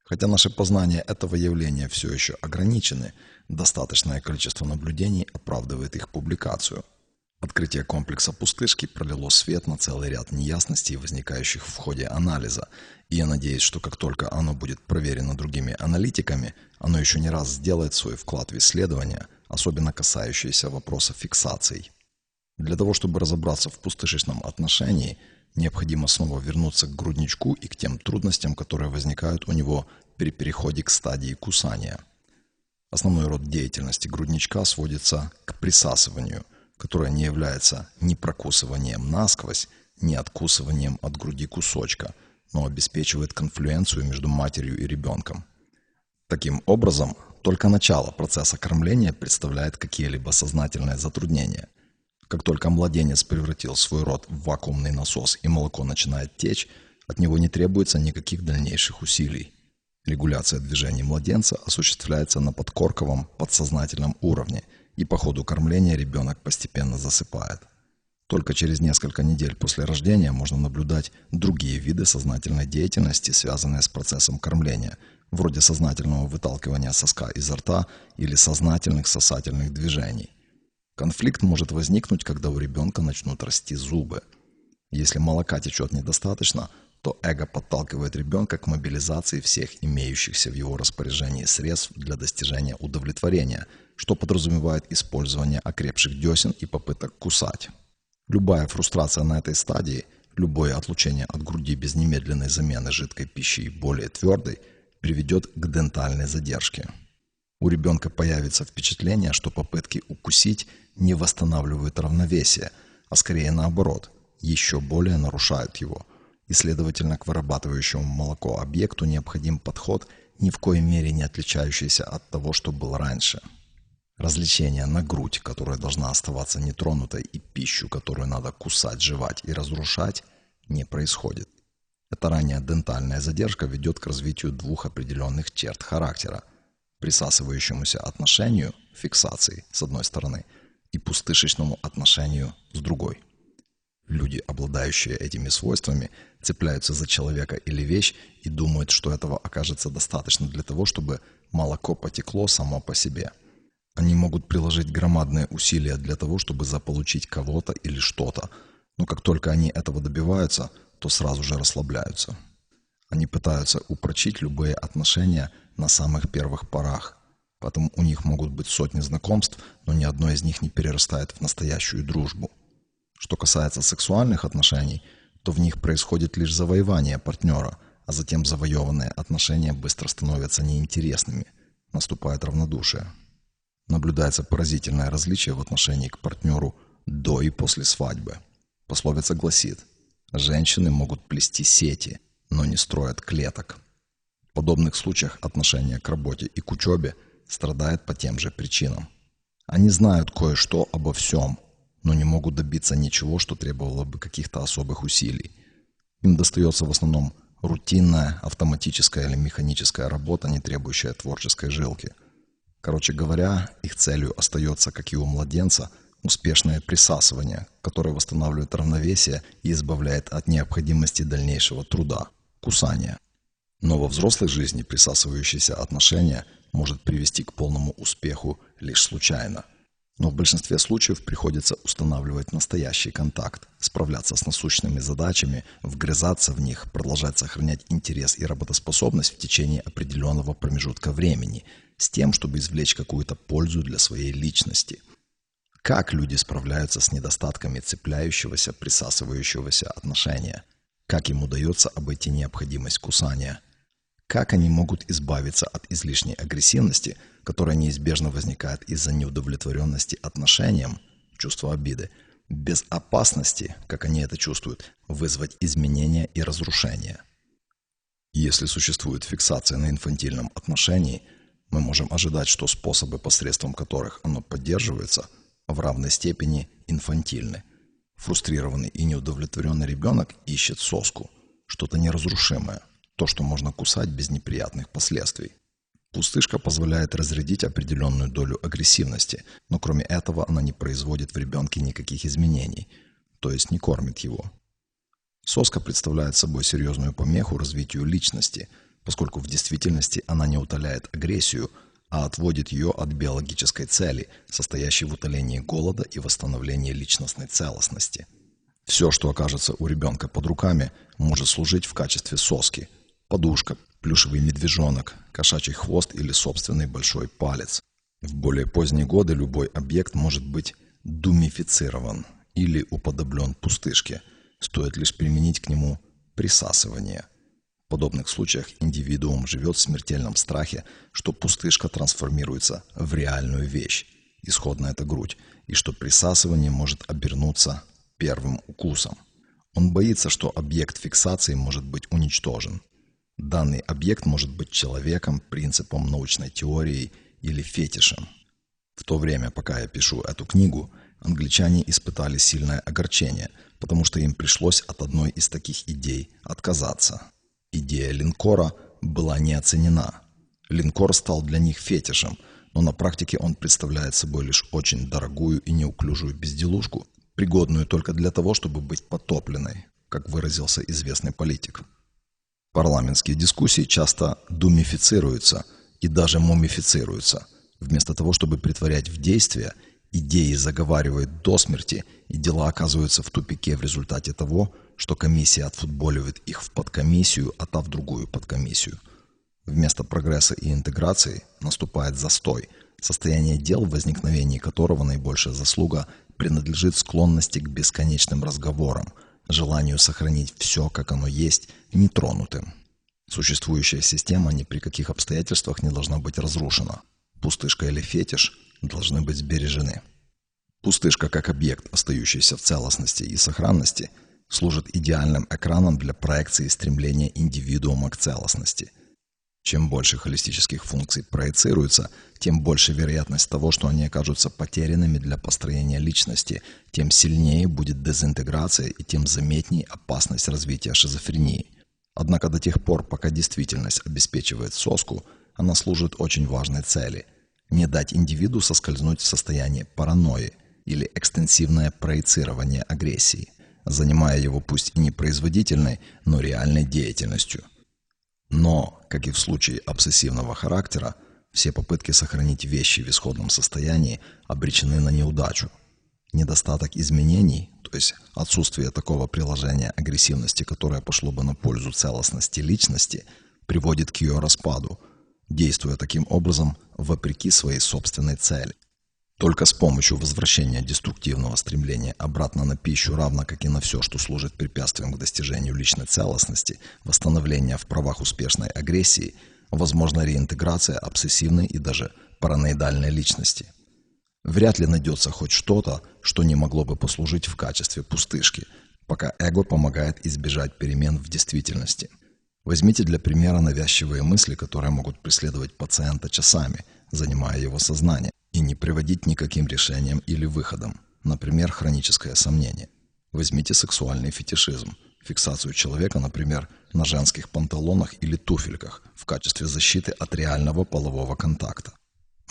Хотя наши познания этого явления все еще ограничены, достаточное количество наблюдений оправдывает их публикацию. Открытие комплекса пустышки пролило свет на целый ряд неясностей, возникающих в ходе анализа, и я надеюсь, что как только оно будет проверено другими аналитиками, оно еще не раз сделает свой вклад в исследование, особенно касающиеся вопроса фиксаций. Для того, чтобы разобраться в пустышечном отношении, необходимо снова вернуться к грудничку и к тем трудностям, которые возникают у него при переходе к стадии кусания. Основной род деятельности грудничка сводится к присасыванию – которое не является ни прокусыванием насквозь, не откусыванием от груди кусочка, но обеспечивает конфлюенцию между матерью и ребенком. Таким образом, только начало процесса кормления представляет какие-либо сознательные затруднения. Как только младенец превратил свой рот в вакуумный насос и молоко начинает течь, от него не требуется никаких дальнейших усилий. Регуляция движений младенца осуществляется на подкорковом подсознательном уровне, и по ходу кормления ребенок постепенно засыпает. Только через несколько недель после рождения можно наблюдать другие виды сознательной деятельности, связанные с процессом кормления, вроде сознательного выталкивания соска изо рта или сознательных сосательных движений. Конфликт может возникнуть, когда у ребенка начнут расти зубы. Если молока течет недостаточно, то эго подталкивает ребенка к мобилизации всех имеющихся в его распоряжении средств для достижения удовлетворения, что подразумевает использование окрепших десен и попыток кусать. Любая фрустрация на этой стадии, любое отлучение от груди без немедленной замены жидкой пищи более твердой, приведет к дентальной задержке. У ребенка появится впечатление, что попытки укусить не восстанавливают равновесие, а скорее наоборот, еще более нарушают его. И следовательно к вырабатывающему молоко объекту необходим подход, ни в коей мере не отличающийся от того, что был раньше. Развлечение на грудь, которая должна оставаться нетронутой, и пищу, которую надо кусать, жевать и разрушать, не происходит. Эта ранняя дентальная задержка ведет к развитию двух определенных черт характера – присасывающемуся отношению, фиксации, с одной стороны, и пустышечному отношению с другой. Люди, обладающие этими свойствами, цепляются за человека или вещь и думают, что этого окажется достаточно для того, чтобы молоко потекло само по себе – они могут приложить громадные усилия для того, чтобы заполучить кого-то или что-то, но как только они этого добиваются, то сразу же расслабляются. Они пытаются упрочить любые отношения на самых первых порах, поэтому у них могут быть сотни знакомств, но ни одно из них не перерастает в настоящую дружбу. Что касается сексуальных отношений, то в них происходит лишь завоевание партнера, а затем завоеванные отношения быстро становятся неинтересными, наступает равнодушие. Наблюдается поразительное различие в отношении к партнеру до и после свадьбы. Пословица гласит, женщины могут плести сети, но не строят клеток. В подобных случаях отношение к работе и к учебе страдает по тем же причинам. Они знают кое-что обо всем, но не могут добиться ничего, что требовало бы каких-то особых усилий. Им достается в основном рутинная, автоматическая или механическая работа, не требующая творческой жилки – Короче говоря, их целью остается, как и у младенца, успешное присасывание, которое восстанавливает равновесие и избавляет от необходимости дальнейшего труда – кусания. Но во взрослой жизни присасывающееся отношение может привести к полному успеху лишь случайно. Но в большинстве случаев приходится устанавливать настоящий контакт, справляться с насущными задачами, вгрызаться в них, продолжать сохранять интерес и работоспособность в течение определенного промежутка времени – с тем, чтобы извлечь какую-то пользу для своей личности. Как люди справляются с недостатками цепляющегося, присасывающегося отношения? Как им удается обойти необходимость кусания? Как они могут избавиться от излишней агрессивности, которая неизбежно возникает из-за неудовлетворенности отношением, чувства обиды, без опасности, как они это чувствуют, вызвать изменения и разрушения? Если существует фиксация на инфантильном отношении – мы можем ожидать, что способы, посредством которых оно поддерживается, в равной степени инфантильны. Фрустрированный и неудовлетворенный ребенок ищет соску, что-то неразрушимое, то, что можно кусать без неприятных последствий. Пустышка позволяет разрядить определенную долю агрессивности, но кроме этого она не производит в ребенке никаких изменений, то есть не кормит его. Соска представляет собой серьезную помеху развитию личности – поскольку в действительности она не утоляет агрессию, а отводит ее от биологической цели, состоящей в утолении голода и восстановлении личностной целостности. Все, что окажется у ребенка под руками, может служить в качестве соски. Подушка, плюшевый медвежонок, кошачий хвост или собственный большой палец. В более поздние годы любой объект может быть думифицирован или уподоблен пустышке. Стоит лишь применить к нему присасывание – подобных случаях индивидуум живет в смертельном страхе, что пустышка трансформируется в реальную вещь, исходно это грудь, и что присасывание может обернуться первым укусом. Он боится, что объект фиксации может быть уничтожен. Данный объект может быть человеком, принципом научной теорией или фетишем. В то время, пока я пишу эту книгу, англичане испытали сильное огорчение, потому что им пришлось от одной из таких идей отказаться. Идея линкора была не оценена. Линкор стал для них фетишем, но на практике он представляет собой лишь очень дорогую и неуклюжую безделушку, пригодную только для того, чтобы быть потопленной, как выразился известный политик. Парламентские дискуссии часто думифицируются и даже мумифицируются. Вместо того, чтобы притворять в действие, идеи заговаривают до смерти, и дела оказываются в тупике в результате того, что комиссия отфутболивает их в подкомиссию, а та в другую подкомиссию. Вместо прогресса и интеграции наступает застой, состояние дел, в возникновении которого наибольшая заслуга принадлежит склонности к бесконечным разговорам, желанию сохранить все, как оно есть, нетронутым. Существующая система ни при каких обстоятельствах не должна быть разрушена. Пустышка или фетиш должны быть сбережены. Пустышка как объект, остающийся в целостности и сохранности, служит идеальным экраном для проекции стремления индивидуума к целостности – чем больше холистических функций проецируется, тем больше вероятность того, что они окажутся потерянными для построения личности, тем сильнее будет дезинтеграция и тем заметнее опасность развития шизофрении. Однако до тех пор, пока действительность обеспечивает соску, она служит очень важной цели – не дать индивиду соскользнуть в состояние паранойи или экстенсивное проецирование агрессии, занимая его пусть и непроизводительной, но реальной деятельностью – но, как и в случае обсессивного характера, все попытки сохранить вещи в исходном состоянии обречены на неудачу. Недостаток изменений, то есть отсутствие такого приложения агрессивности, которое пошло бы на пользу целостности личности, приводит к ее распаду, действуя таким образом вопреки своей собственной цели. Только с помощью возвращения деструктивного стремления обратно на пищу, равно как и на все, что служит препятствием к достижению личной целостности, восстановления в правах успешной агрессии, возможна реинтеграция обсессивной и даже параноидальной личности. Вряд ли найдется хоть что-то, что не могло бы послужить в качестве пустышки, пока эго помогает избежать перемен в действительности. Возьмите для примера навязчивые мысли, которые могут преследовать пациента часами, занимая его сознание и не приводить никаким решениям или выходам, например, хроническое сомнение. Возьмите сексуальный фетишизм, фиксацию человека, например, на женских панталонах или туфельках в качестве защиты от реального полового контакта.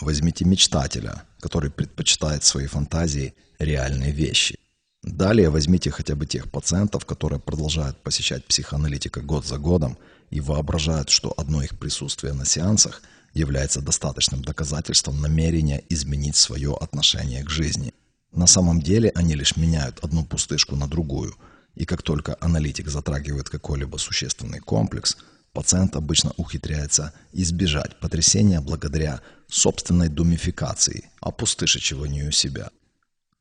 Возьмите мечтателя, который предпочитает свои фантазии реальные вещи. Далее возьмите хотя бы тех пациентов, которые продолжают посещать психоаналитика год за годом и воображают, что одно их присутствие на сеансах – является достаточным доказательством намерения изменить свое отношение к жизни. На самом деле они лишь меняют одну пустышку на другую, и как только аналитик затрагивает какой-либо существенный комплекс, пациент обычно ухитряется избежать потрясения благодаря собственной думификации, опустышечиванию себя.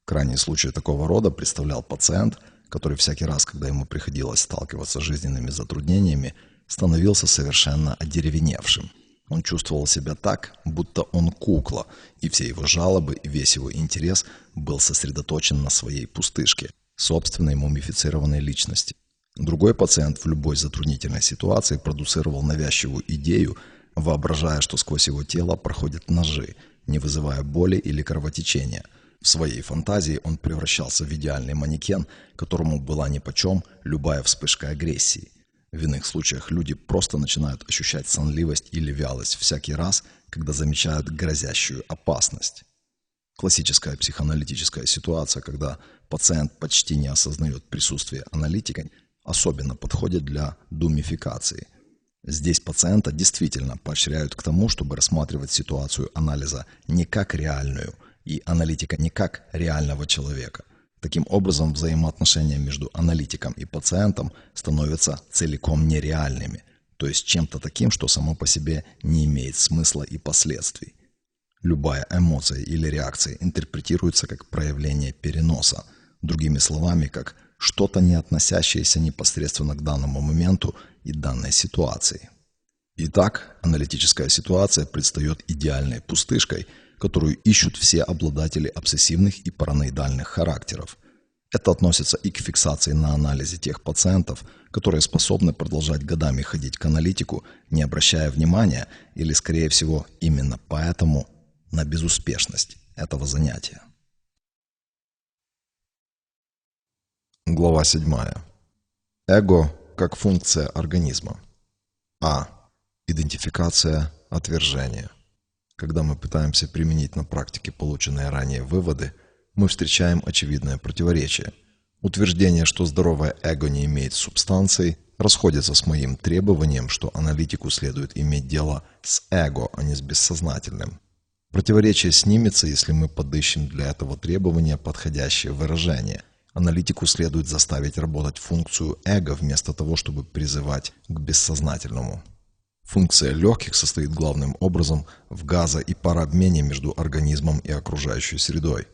Крайний случай такого рода представлял пациент, который всякий раз, когда ему приходилось сталкиваться с жизненными затруднениями, становился совершенно одеревеневшим – он чувствовал себя так, будто он кукла, и все его жалобы и весь его интерес был сосредоточен на своей пустышке, собственной мумифицированной личности. Другой пациент в любой затруднительной ситуации продуцировал навязчивую идею, воображая, что сквозь его тело проходят ножи, не вызывая боли или кровотечения. В своей фантазии он превращался в идеальный манекен, которому была нипочем любая вспышка агрессии – в иных случаях люди просто начинают ощущать сонливость или вялость всякий раз, когда замечают грозящую опасность. Классическая психоаналитическая ситуация, когда пациент почти не осознает присутствие аналитика, особенно подходит для думификации. Здесь пациента действительно поощряют к тому, чтобы рассматривать ситуацию анализа не как реальную и аналитика не как реального человека, Таким образом, взаимоотношения между аналитиком и пациентом становятся целиком нереальными, то есть чем-то таким, что само по себе не имеет смысла и последствий. Любая эмоция или реакция интерпретируется как проявление переноса, другими словами, как что-то не относящееся непосредственно к данному моменту и данной ситуации. Итак, аналитическая ситуация предстает идеальной пустышкой – которую ищут все обладатели обсессивных и параноидальных характеров. Это относится и к фиксации на анализе тех пациентов, которые способны продолжать годами ходить к аналитику, не обращая внимания, или, скорее всего, именно поэтому на безуспешность этого занятия. Глава 7. Эго как функция организма. А. Идентификация отвержения. Когда мы пытаемся применить на практике полученные ранее выводы, мы встречаем очевидное противоречие. Утверждение, что здоровое эго не имеет субстанции, расходится с моим требованием, что аналитику следует иметь дело с эго, а не с бессознательным. Противоречие снимется, если мы подыщем для этого требования подходящее выражение. Аналитику следует заставить работать функцию эго вместо того, чтобы призывать к бессознательному. Функция легких состоит главным образом в газо- и парообмене между организмом и окружающей средой.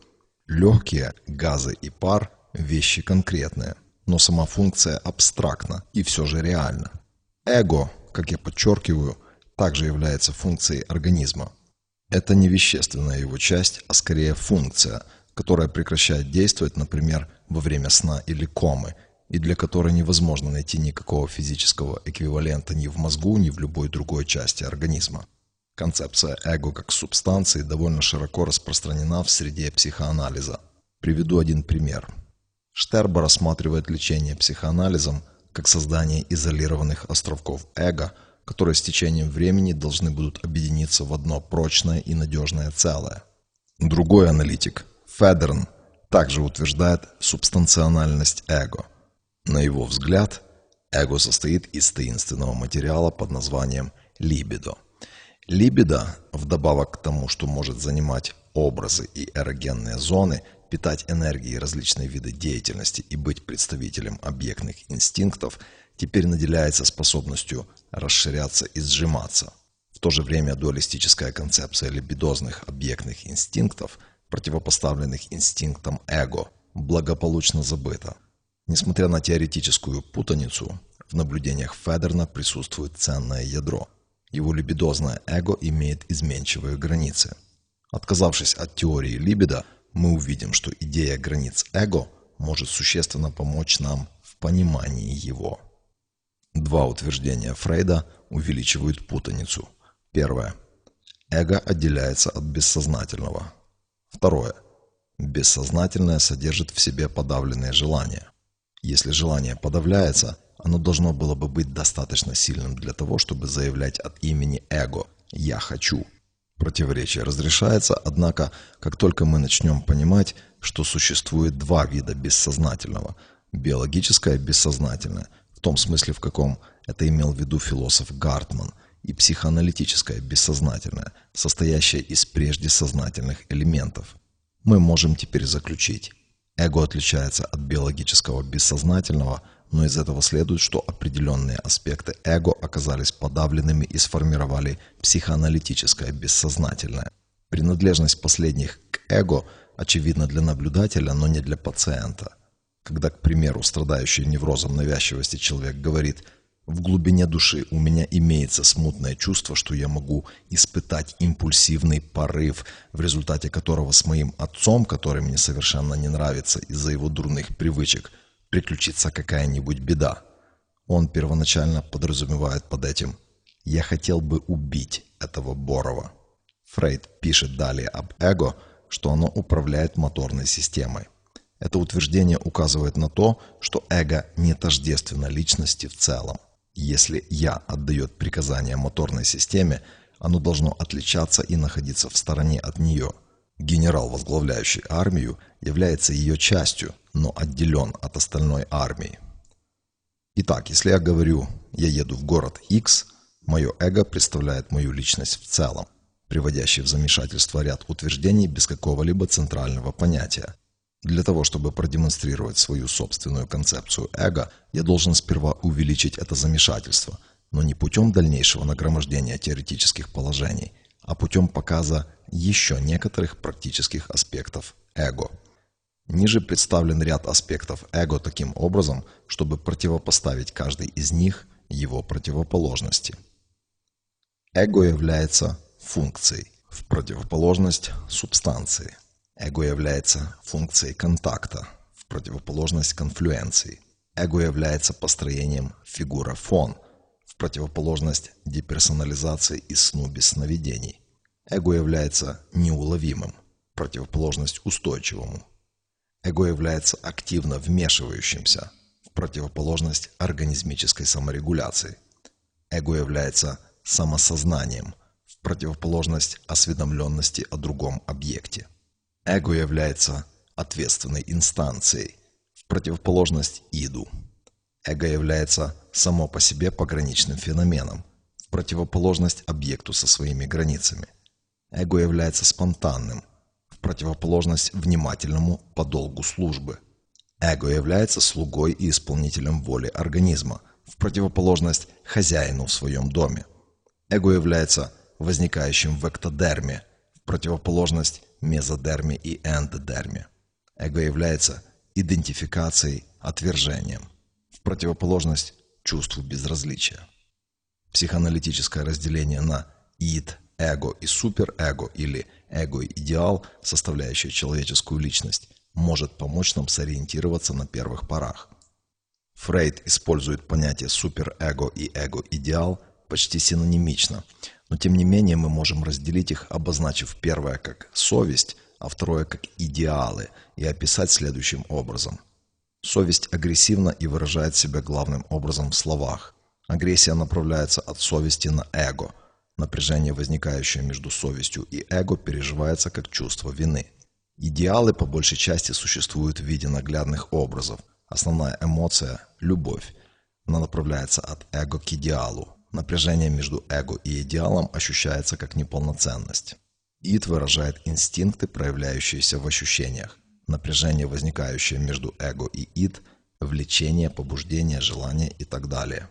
Легкие, газы и пар – вещи конкретные, но сама функция абстрактна и все же реальна. Эго, как я подчеркиваю, также является функцией организма. Это не вещественная его часть, а скорее функция, которая прекращает действовать, например, во время сна или комы – и для которой невозможно найти никакого физического эквивалента ни в мозгу, ни в любой другой части организма. Концепция эго как субстанции довольно широко распространена в среде психоанализа. Приведу один пример. Штербо рассматривает лечение психоанализом как создание изолированных островков эго, которые с течением времени должны будут объединиться в одно прочное и надежное целое. Другой аналитик, Федерн, также утверждает субстанциональность эго – на его взгляд, эго состоит из таинственного материала под названием либидо. Либидо, вдобавок к тому, что может занимать образы и эрогенные зоны, питать энергией различные виды деятельности и быть представителем объектных инстинктов, теперь наделяется способностью расширяться и сжиматься. В то же время дуалистическая концепция либидозных объектных инстинктов, противопоставленных инстинктам эго, благополучно забыта – Несмотря на теоретическую путаницу, в наблюдениях Федерна присутствует ценное ядро. Его либидозное эго имеет изменчивые границы. Отказавшись от теории либидо, мы увидим, что идея границ эго может существенно помочь нам в понимании его. Два утверждения Фрейда увеличивают путаницу. Первое. Эго отделяется от бессознательного. Второе. Бессознательное содержит в себе подавленные желания. Если желание подавляется, оно должно было бы быть достаточно сильным для того, чтобы заявлять от имени эго «я хочу». Противоречие разрешается, однако, как только мы начнем понимать, что существует два вида бессознательного – биологическое бессознательное, в том смысле, в каком это имел в виду философ Гартман, и психоаналитическое бессознательное, состоящее из прежде сознательных элементов, мы можем теперь заключить, Эго отличается от биологического бессознательного, но из этого следует, что определенные аспекты эго оказались подавленными и сформировали психоаналитическое бессознательное. Принадлежность последних к эго очевидна для наблюдателя, но не для пациента. Когда, к примеру, страдающий неврозом навязчивости человек говорит – в глубине души у меня имеется смутное чувство, что я могу испытать импульсивный порыв, в результате которого с моим отцом, который мне совершенно не нравится из-за его дурных привычек, приключится какая-нибудь беда. Он первоначально подразумевает под этим «я хотел бы убить этого Борова». Фрейд пишет далее об эго, что оно управляет моторной системой. Это утверждение указывает на то, что эго не тождественно личности в целом. Если «я» отдает приказание моторной системе, оно должно отличаться и находиться в стороне от нее. Генерал, возглавляющий армию, является ее частью, но отделен от остальной армии. Итак, если я говорю «я еду в город X», мое эго представляет мою личность в целом, приводящий в замешательство ряд утверждений без какого-либо центрального понятия. Для того, чтобы продемонстрировать свою собственную концепцию эго, я должен сперва увеличить это замешательство, но не путем дальнейшего нагромождения теоретических положений, а путем показа еще некоторых практических аспектов эго. Ниже представлен ряд аспектов эго таким образом, чтобы противопоставить каждый из них его противоположности. Эго является функцией, в противоположность субстанции – Эго является функцией контакта, в противоположность конфлюенции. Эго является построением фигура-фон, в противоположность деперсонализации и сну без сновидений. Эго является неуловимым, противоположность устойчивому. Эго является активно вмешивающимся, в противоположность организмической саморегуляции. Эго является самосознанием, в противоположность осведомленности о другом объекте. Эго является ответственной инстанцией, в противоположность иду. Эго является само по себе пограничным феноменом, в противоположность объекту со своими границами. Эго является спонтанным, в противоположность внимательному по долгу службы. Эго является слугой и исполнителем воли организма, в противоположность хозяину в своем доме. Эго является возникающим в эктодерме, в противоположность мезодерме и эндодерме. Эго является идентификацией, отвержением, в противоположность чувству безразличия. Психоаналитическое разделение на ид, эго и суперэго или эго и идеал, составляющие человеческую личность, может помочь нам сориентироваться на первых порах. Фрейд использует понятие суперэго и эго-идеал почти синонимично, но тем не менее мы можем разделить их, обозначив первое как совесть, а второе как идеалы, и описать следующим образом. Совесть агрессивна и выражает себя главным образом в словах. Агрессия направляется от совести на эго. Напряжение, возникающее между совестью и эго, переживается как чувство вины. Идеалы по большей части существуют в виде наглядных образов. Основная эмоция – любовь. Она направляется от эго к идеалу, Напряжение между эго и идеалом ощущается как неполноценность. Ид выражает инстинкты, проявляющиеся в ощущениях. Напряжение, возникающее между эго и ид, влечение, побуждение, желание и так далее.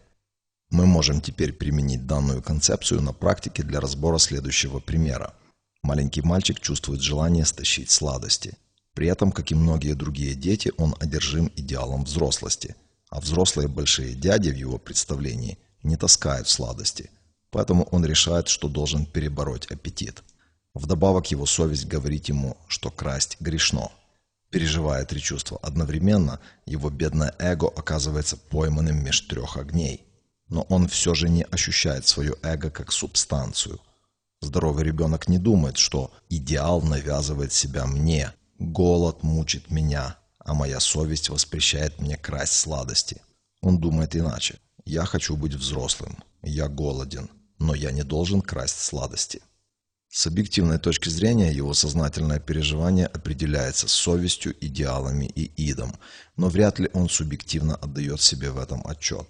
Мы можем теперь применить данную концепцию на практике для разбора следующего примера. Маленький мальчик чувствует желание стащить сладости. При этом, как и многие другие дети, он одержим идеалом взрослости. А взрослые большие дяди в его представлении – не таскают сладости, поэтому он решает, что должен перебороть аппетит. Вдобавок его совесть говорит ему, что красть грешно. Переживая три чувства одновременно, его бедное эго оказывается пойманным меж трех огней. Но он все же не ощущает свое эго как субстанцию. Здоровый ребенок не думает, что идеал навязывает себя мне, голод мучит меня, а моя совесть воспрещает мне красть сладости. Он думает иначе. Я хочу быть взрослым. Я голоден. Но я не должен красть сладости. С объективной точки зрения его сознательное переживание определяется совестью, идеалами и идом, но вряд ли он субъективно отдает себе в этом отчет.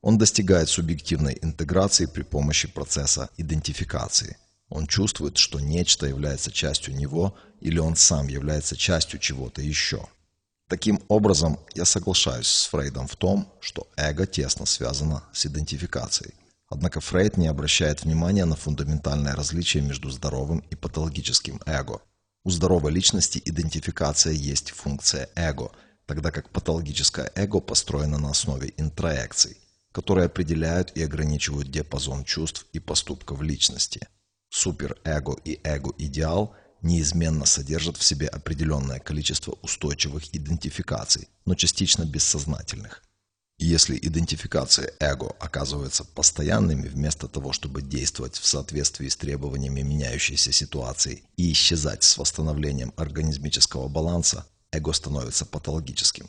Он достигает субъективной интеграции при помощи процесса идентификации. Он чувствует, что нечто является частью него или он сам является частью чего-то еще. Таким образом, я соглашаюсь с Фрейдом в том, что эго тесно связано с идентификацией. Однако Фрейд не обращает внимания на фундаментальное различие между здоровым и патологическим эго. У здоровой личности идентификация есть функция эго, тогда как патологическое эго построено на основе интроекций, которые определяют и ограничивают диапазон чувств и поступков личности. Суперэго и эго-идеал – неизменно содержат в себе определенное количество устойчивых идентификаций, но частично бессознательных. Если идентификации эго оказываются постоянными вместо того, чтобы действовать в соответствии с требованиями меняющейся ситуации и исчезать с восстановлением организмического баланса, эго становится патологическим.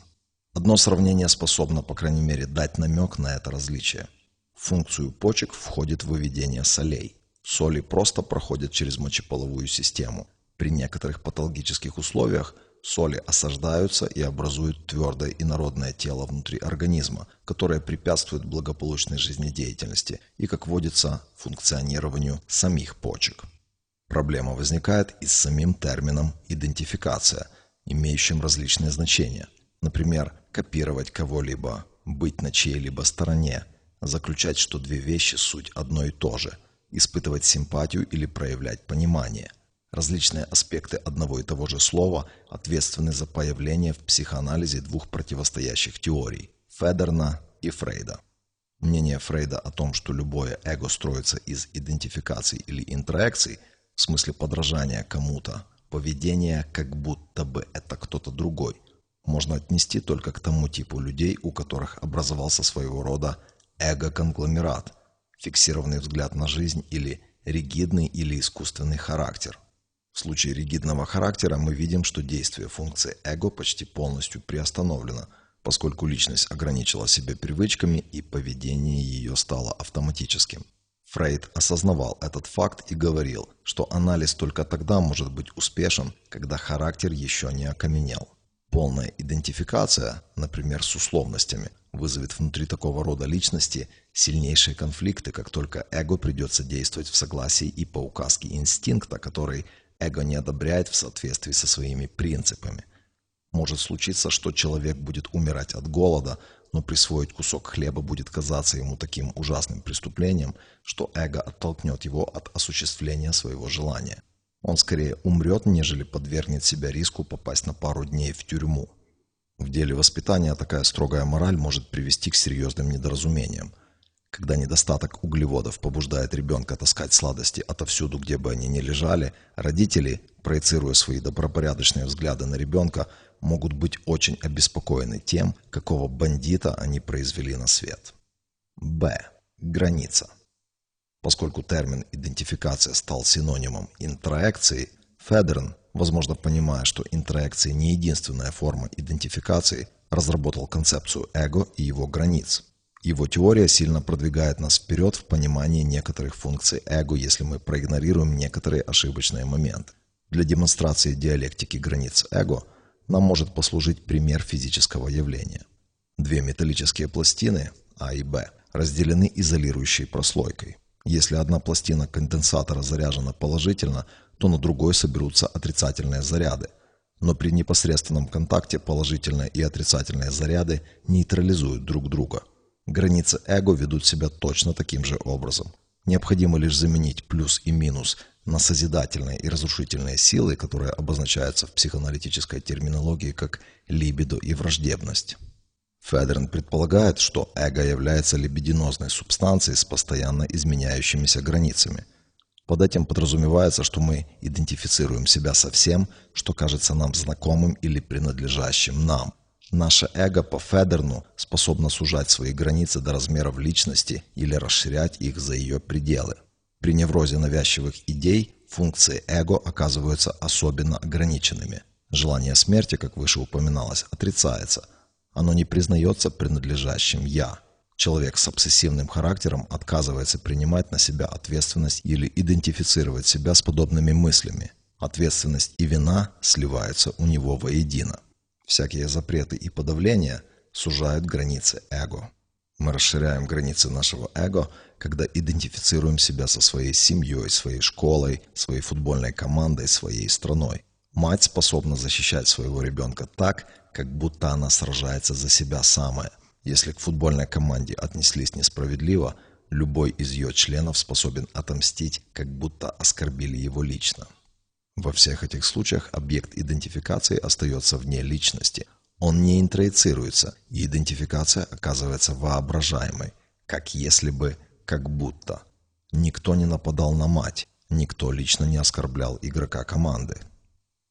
Одно сравнение способно, по крайней мере, дать намек на это различие. Функцию почек входит выведение солей. Соли просто проходят через мочеполовую систему, при некоторых патологических условиях соли осаждаются и образуют твердое инородное тело внутри организма, которое препятствует благополучной жизнедеятельности и, как водится, функционированию самих почек. Проблема возникает и с самим термином «идентификация», имеющим различные значения. Например, копировать кого-либо, быть на чьей-либо стороне, заключать, что две вещи суть одно и то же, испытывать симпатию или проявлять понимание – Различные аспекты одного и того же слова ответственны за появление в психоанализе двух противостоящих теорий – Федерна и Фрейда. Мнение Фрейда о том, что любое эго строится из идентификаций или интроекций, в смысле подражания кому-то, поведения как будто бы это кто-то другой, можно отнести только к тому типу людей, у которых образовался своего рода эго-конгломерат, фиксированный взгляд на жизнь или ригидный или искусственный характер. В случае ригидного характера мы видим, что действие функции эго почти полностью приостановлено, поскольку личность ограничила себя привычками и поведение ее стало автоматическим. Фрейд осознавал этот факт и говорил, что анализ только тогда может быть успешен, когда характер еще не окаменел. Полная идентификация, например, с условностями, вызовет внутри такого рода личности сильнейшие конфликты, как только эго придется действовать в согласии и по указке инстинкта, который эго не одобряет в соответствии со своими принципами. Может случиться, что человек будет умирать от голода, но присвоить кусок хлеба будет казаться ему таким ужасным преступлением, что эго оттолкнет его от осуществления своего желания. Он скорее умрет, нежели подвергнет себя риску попасть на пару дней в тюрьму. В деле воспитания такая строгая мораль может привести к серьезным недоразумениям. Когда недостаток углеводов побуждает ребенка таскать сладости отовсюду, где бы они ни лежали, родители, проецируя свои добропорядочные взгляды на ребенка, могут быть очень обеспокоены тем, какого бандита они произвели на свет. Б. Граница. Поскольку термин «идентификация» стал синонимом интроекции, Федерн, возможно понимая, что интроекция не единственная форма идентификации, разработал концепцию эго и его границ. Его теория сильно продвигает нас вперед в понимании некоторых функций эго, если мы проигнорируем некоторые ошибочные моменты. Для демонстрации диалектики границ эго нам может послужить пример физического явления. Две металлические пластины, А и Б, разделены изолирующей прослойкой. Если одна пластина конденсатора заряжена положительно, то на другой соберутся отрицательные заряды. Но при непосредственном контакте положительные и отрицательные заряды нейтрализуют друг друга. Границы эго ведут себя точно таким же образом. Необходимо лишь заменить плюс и минус на созидательные и разрушительные силы, которые обозначаются в психоаналитической терминологии как либидо и враждебность. Федерн предполагает, что эго является либидинозной субстанцией с постоянно изменяющимися границами. Под этим подразумевается, что мы идентифицируем себя со всем, что кажется нам знакомым или принадлежащим нам. Наше эго по Федерну способно сужать свои границы до размеров личности или расширять их за ее пределы. При неврозе навязчивых идей функции эго оказываются особенно ограниченными. Желание смерти, как выше упоминалось, отрицается – оно не признается принадлежащим «я». Человек с обсессивным характером отказывается принимать на себя ответственность или идентифицировать себя с подобными мыслями. Ответственность и вина сливаются у него воедино. Всякие запреты и подавления сужают границы эго. Мы расширяем границы нашего эго, когда идентифицируем себя со своей семьей, своей школой, своей футбольной командой, своей страной. Мать способна защищать своего ребенка так, как будто она сражается за себя самая. Если к футбольной команде отнеслись несправедливо, любой из ее членов способен отомстить, как будто оскорбили его лично. Во всех этих случаях объект идентификации остается вне личности. Он не интроицируется, и идентификация оказывается воображаемой, как если бы, как будто. Никто не нападал на мать, никто лично не оскорблял игрока команды.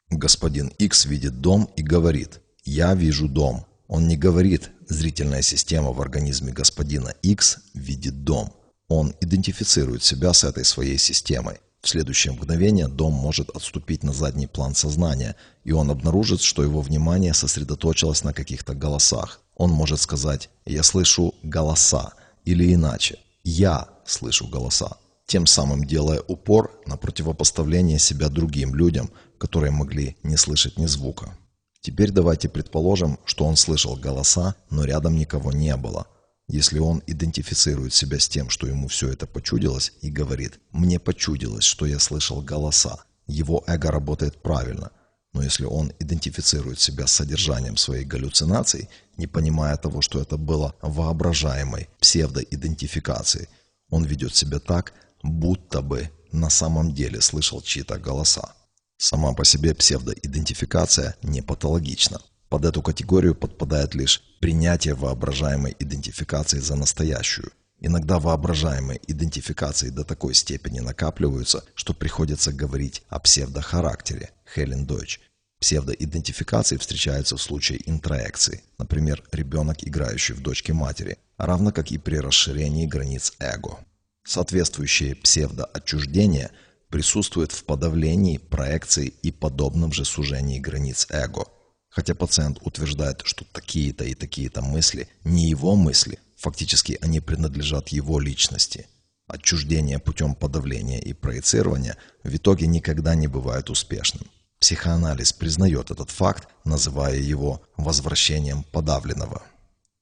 Господин X видит дом и говорит «Я вижу дом». Он не говорит «Зрительная система в организме господина X видит дом». Он идентифицирует себя с этой своей системой. В следующее мгновение дом может отступить на задний план сознания, и он обнаружит, что его внимание сосредоточилось на каких-то голосах. Он может сказать «Я слышу голоса» или иначе «Я слышу голоса», тем самым делая упор на противопоставление себя другим людям – которые могли не слышать ни звука. Теперь давайте предположим, что он слышал голоса, но рядом никого не было. Если он идентифицирует себя с тем, что ему все это почудилось, и говорит «мне почудилось, что я слышал голоса», его эго работает правильно. Но если он идентифицирует себя с содержанием своей галлюцинации, не понимая того, что это было воображаемой псевдоидентификацией, он ведет себя так, будто бы на самом деле слышал чьи-то голоса. Сама по себе псевдоидентификация не патологична. Под эту категорию подпадает лишь принятие воображаемой идентификации за настоящую. Иногда воображаемые идентификации до такой степени накапливаются, что приходится говорить о псевдохарактере, Хелен Дойч. Псевдоидентификации встречаются в случае интроекции, например, ребенок, играющий в дочке матери, равно как и при расширении границ эго. Соответствующее псевдоотчуждение присутствует в подавлении, проекции и подобном же сужении границ эго. Хотя пациент утверждает, что такие-то и такие-то мысли не его мысли, фактически они принадлежат его личности. Отчуждение путем подавления и проецирования в итоге никогда не бывает успешным. Психоанализ признает этот факт, называя его возвращением подавленного.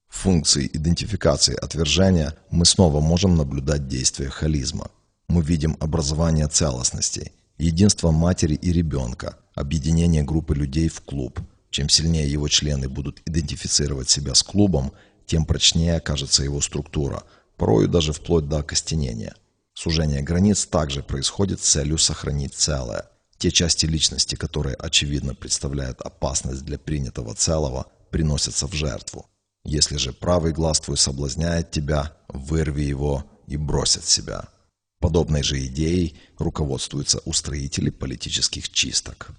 В функции идентификации отвержения мы снова можем наблюдать действие холизма. Мы видим образование целостностей, единство матери и ребенка, объединение группы людей в клуб. Чем сильнее его члены будут идентифицировать себя с клубом, тем прочнее окажется его структура, порою даже вплоть до окостенения. Сужение границ также происходит с целью сохранить целое. Те части личности, которые очевидно представляют опасность для принятого целого, приносятся в жертву. Если же правый глаз твой соблазняет тебя, вырви его и брось от себя. Подобной же идеей руководствуются устроители политических чисток.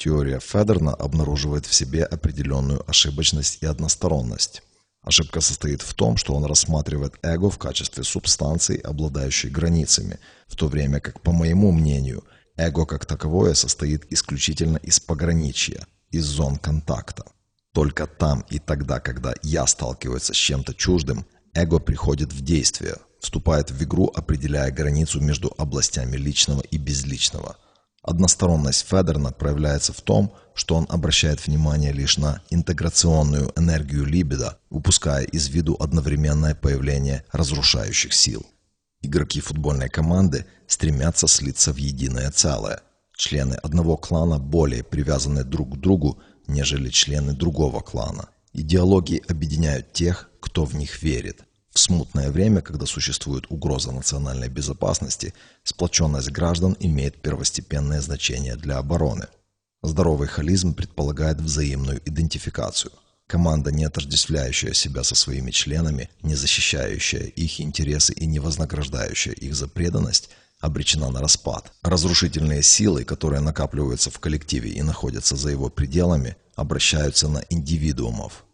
Теория Федерна обнаруживает в себе определенную ошибочность и односторонность. Ошибка состоит в том, что он рассматривает эго в качестве субстанции, обладающей границами, в то время как, по моему мнению, Эго как таковое состоит исключительно из пограничья, из зон контакта. Только там и тогда, когда я сталкиваюсь с чем-то чуждым, эго приходит в действие, вступает в игру, определяя границу между областями личного и безличного. Односторонность Федерна проявляется в том, что он обращает внимание лишь на интеграционную энергию либидо, упуская из виду одновременное появление разрушающих сил. Игроки футбольной команды стремятся слиться в единое целое. Члены одного клана более привязаны друг к другу, нежели члены другого клана. Идеологии объединяют тех, кто в них верит. Смутное время, когда существует угроза национальной безопасности, сплоченность граждан имеет первостепенное значение для обороны. Здоровый холизм предполагает взаимную идентификацию – Команда, не отождествляющая себя со своими членами, не защищающая их интересы и не вознаграждающая их за преданность, обречена на распад. Разрушительные силы, которые накапливаются в коллективе и находятся за его пределами, обращаются на индивидуумов.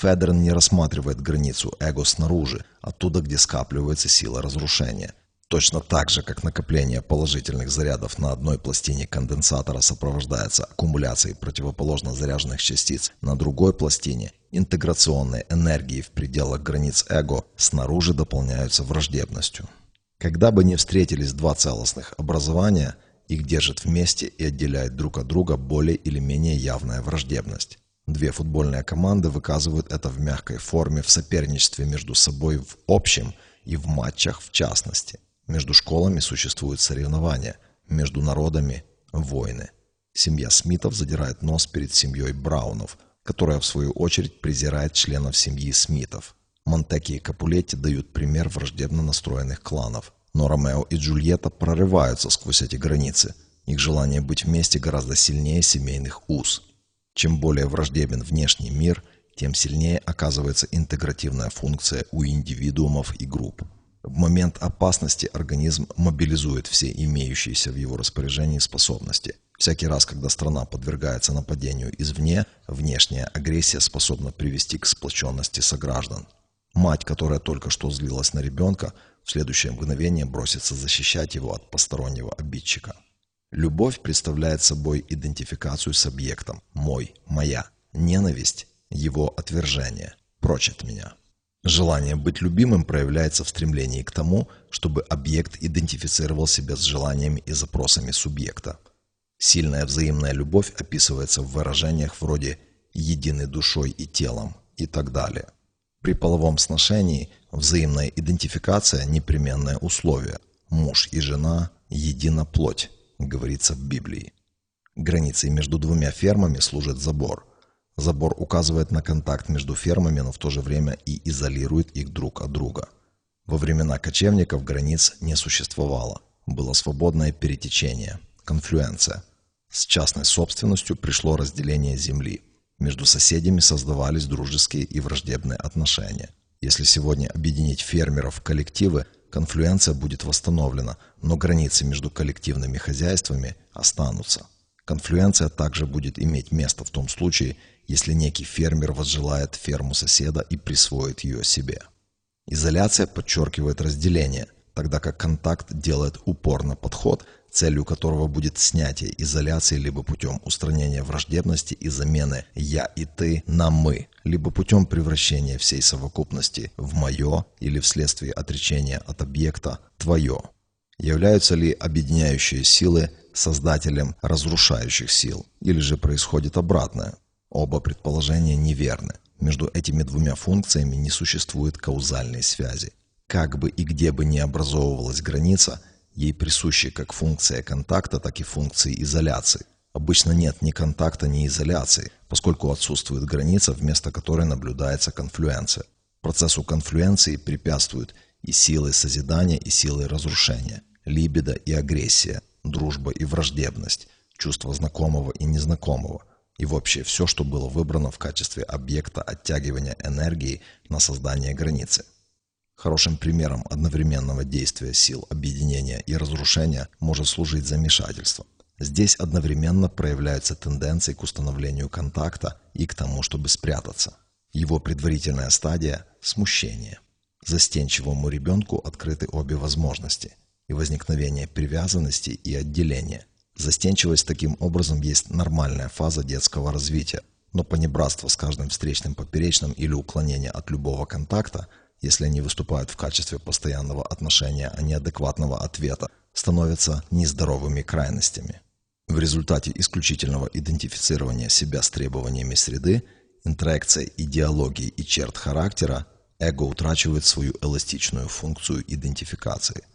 Федерн не рассматривает границу эго снаружи, оттуда, где скапливается сила разрушения. Точно так же, как накопление положительных зарядов на одной пластине конденсатора сопровождается аккумуляцией противоположно заряженных частиц на другой пластине, интеграционные энергии в пределах границ эго снаружи дополняются враждебностью. Когда бы ни встретились два целостных образования, их держит вместе и отделяет друг от друга более или менее явная враждебность. Две футбольные команды выказывают это в мягкой форме в соперничестве между собой в общем и в матчах в частности – между школами существуют соревнования, между народами – войны. Семья Смитов задирает нос перед семьей Браунов, которая в свою очередь презирает членов семьи Смитов. Монтеки и Капулетти дают пример враждебно настроенных кланов. Но Ромео и Джульетта прорываются сквозь эти границы. Их желание быть вместе гораздо сильнее семейных уз. Чем более враждебен внешний мир, тем сильнее оказывается интегративная функция у индивидуумов и групп. В момент опасности организм мобилизует все имеющиеся в его распоряжении способности. Всякий раз, когда страна подвергается нападению извне, внешняя агрессия способна привести к сплоченности сограждан. Мать, которая только что злилась на ребенка, в следующее мгновение бросится защищать его от постороннего обидчика. Любовь представляет собой идентификацию с объектом «мой», «моя». Ненависть – его отвержение, прочь от меня. Желание быть любимым проявляется в стремлении к тому, чтобы объект идентифицировал себя с желаниями и запросами субъекта. Сильная взаимная любовь описывается в выражениях вроде «едины душой и телом» и так далее. При половом сношении взаимная идентификация – непременное условие. Муж и жена – едина плоть, говорится в Библии. Границей между двумя фермами служит забор – Забор указывает на контакт между фермами, но в то же время и изолирует их друг от друга. Во времена кочевников границ не существовало. Было свободное перетечение, конфлюенция. С частной собственностью пришло разделение земли. Между соседями создавались дружеские и враждебные отношения. Если сегодня объединить фермеров в коллективы, конфлюенция будет восстановлена, но границы между коллективными хозяйствами останутся. Конфлюенция также будет иметь место в том случае, если некий фермер возжелает ферму соседа и присвоит ее себе. Изоляция подчеркивает разделение, тогда как контакт делает упор на подход, целью которого будет снятие изоляции либо путем устранения враждебности и замены «я» и «ты» на «мы», либо путем превращения всей совокупности в «моё» или вследствие отречения от объекта «твое». Являются ли объединяющие силы создателем разрушающих сил, или же происходит обратное? Оба предположения неверны. Между этими двумя функциями не существует каузальной связи. Как бы и где бы ни образовывалась граница, ей присущи как функция контакта, так и функции изоляции. Обычно нет ни контакта, ни изоляции, поскольку отсутствует граница, вместо которой наблюдается конфлюенция. Процессу конфлюенции препятствуют и силы созидания, и силы разрушения, либидо и агрессия, дружба и враждебность, чувство знакомого и незнакомого, и вообще все, что было выбрано в качестве объекта оттягивания энергии на создание границы. Хорошим примером одновременного действия сил объединения и разрушения может служить замешательство. Здесь одновременно проявляются тенденции к установлению контакта и к тому, чтобы спрятаться. Его предварительная стадия – смущение. Застенчивому ребенку открыты обе возможности и возникновение привязанности и отделения. Застенчивость таким образом есть нормальная фаза детского развития, но понебратство с каждым встречным поперечным или уклонение от любого контакта, если они выступают в качестве постоянного отношения, а не адекватного ответа, становятся нездоровыми крайностями. В результате исключительного идентифицирования себя с требованиями среды, интроекция идеологии и черт характера, эго утрачивает свою эластичную функцию идентификации –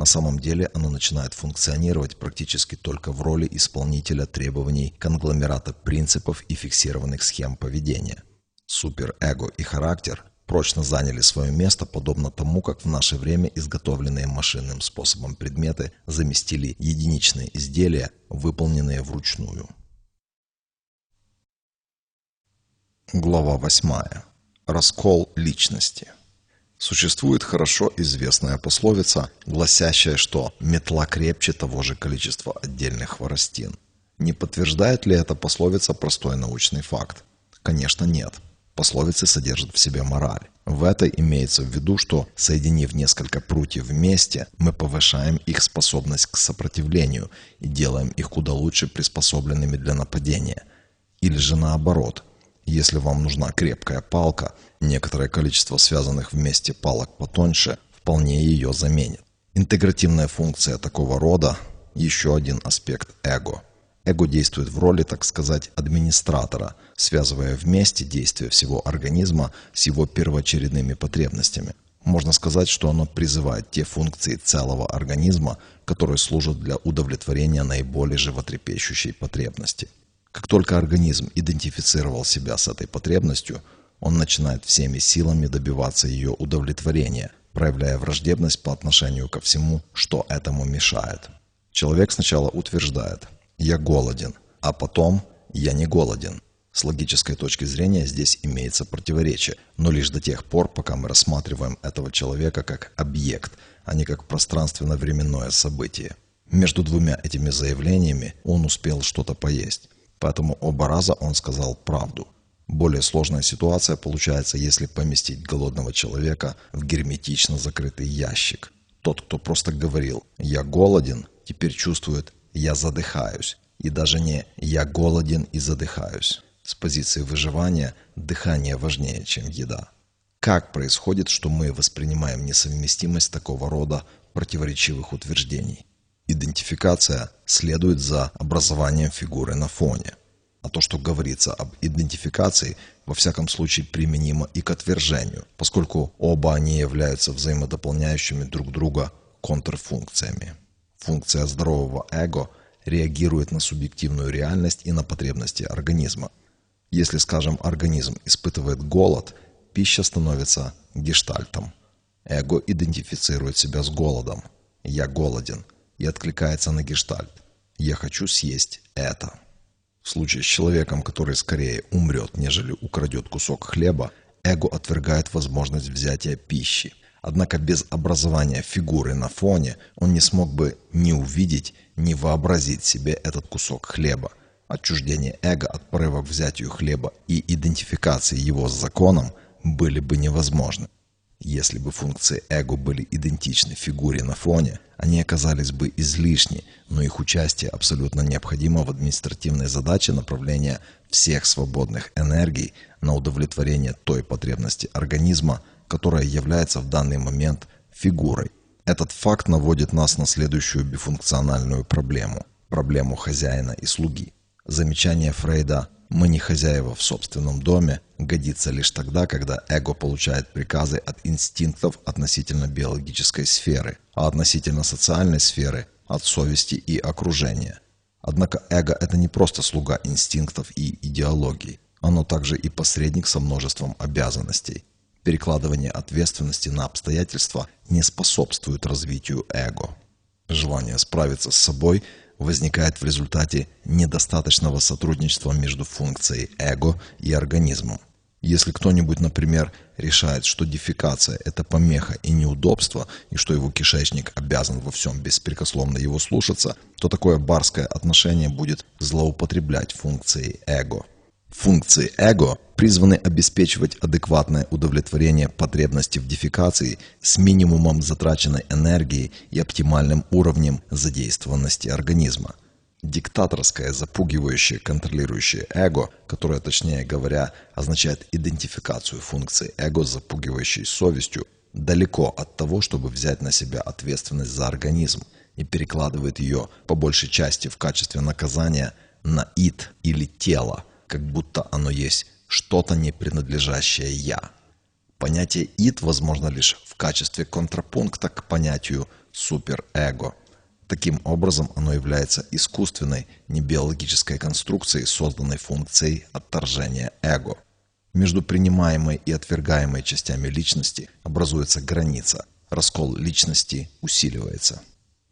на самом деле оно начинает функционировать практически только в роли исполнителя требований конгломерата принципов и фиксированных схем поведения. Суперэго и характер прочно заняли свое место, подобно тому, как в наше время изготовленные машинным способом предметы заместили единичные изделия, выполненные вручную. Глава 8. Раскол личности. Существует хорошо известная пословица, гласящая, что «метла крепче того же количества отдельных хворостин». Не подтверждает ли эта пословица простой научный факт? Конечно, нет. Пословицы содержат в себе мораль. В этой имеется в виду, что, соединив несколько прутьев вместе, мы повышаем их способность к сопротивлению и делаем их куда лучше приспособленными для нападения. Или же наоборот – если вам нужна крепкая палка, некоторое количество связанных вместе палок потоньше вполне ее заменит. Интегративная функция такого рода – еще один аспект эго. Эго действует в роли, так сказать, администратора, связывая вместе действия всего организма с его первоочередными потребностями. Можно сказать, что оно призывает те функции целого организма, которые служат для удовлетворения наиболее животрепещущей потребности – как только организм идентифицировал себя с этой потребностью, он начинает всеми силами добиваться ее удовлетворения, проявляя враждебность по отношению ко всему, что этому мешает. Человек сначала утверждает «я голоден», а потом «я не голоден». С логической точки зрения здесь имеется противоречие, но лишь до тех пор, пока мы рассматриваем этого человека как объект, а не как пространственно-временное событие. Между двумя этими заявлениями он успел что-то поесть. Поэтому оба раза он сказал правду. Более сложная ситуация получается, если поместить голодного человека в герметично закрытый ящик. Тот, кто просто говорил «я голоден», теперь чувствует «я задыхаюсь». И даже не «я голоден и задыхаюсь». С позиции выживания дыхание важнее, чем еда. Как происходит, что мы воспринимаем несовместимость такого рода противоречивых утверждений? Идентификация следует за образованием фигуры на фоне. А то, что говорится об идентификации, во всяком случае применимо и к отвержению, поскольку оба они являются взаимодополняющими друг друга контрфункциями. Функция здорового эго реагирует на субъективную реальность и на потребности организма. Если, скажем, организм испытывает голод, пища становится гештальтом. Эго идентифицирует себя с голодом. «Я голоден» и откликается на гештальт. «Я хочу съесть это». В случае с человеком, который скорее умрет, нежели украдет кусок хлеба, эго отвергает возможность взятия пищи, Однако без образования фигуры на фоне он не смог бы ни увидеть, ни вообразить себе этот кусок хлеба. Отчуждение эго от порыва к взятию хлеба и идентификации его с законом были бы невозможны. Если бы функции эго были идентичны фигуре на фоне, они оказались бы излишни, но их участие абсолютно необходимо в административной задаче направления всех свободных энергий на удовлетворение той потребности организма, которая является в данный момент фигурой. Этот факт наводит нас на следующую бифункциональную проблему – проблему хозяина и слуги. Замечание Фрейда мы не хозяева в собственном доме, годится лишь тогда, когда эго получает приказы от инстинктов относительно биологической сферы, а относительно социальной сферы – от совести и окружения. Однако эго – это не просто слуга инстинктов и идеологий. Оно также и посредник со множеством обязанностей. Перекладывание ответственности на обстоятельства не способствует развитию эго. Желание справиться с собой – возникает в результате недостаточного сотрудничества между функцией эго и организмом. Если кто-нибудь, например, решает, что дефекация – это помеха и неудобство, и что его кишечник обязан во всем беспрекословно его слушаться, то такое барское отношение будет злоупотреблять функцией эго. Функции эго призваны обеспечивать адекватное удовлетворение потребности в дефекации с минимумом затраченной энергии и оптимальным уровнем задействованности организма. Диктаторское, запугивающее, контролирующее эго, которое, точнее говоря, означает идентификацию функции эго запугивающей совестью, далеко от того, чтобы взять на себя ответственность за организм и перекладывает ее по большей части в качестве наказания на ид или тело – как будто оно есть что-то не принадлежащее «я». Понятие «ид» возможно лишь в качестве контрапункта к понятию суперэго. Таким образом, оно является искусственной, небиологической конструкцией, созданной функцией отторжения эго. Между принимаемой и отвергаемой частями личности образуется граница, раскол личности усиливается.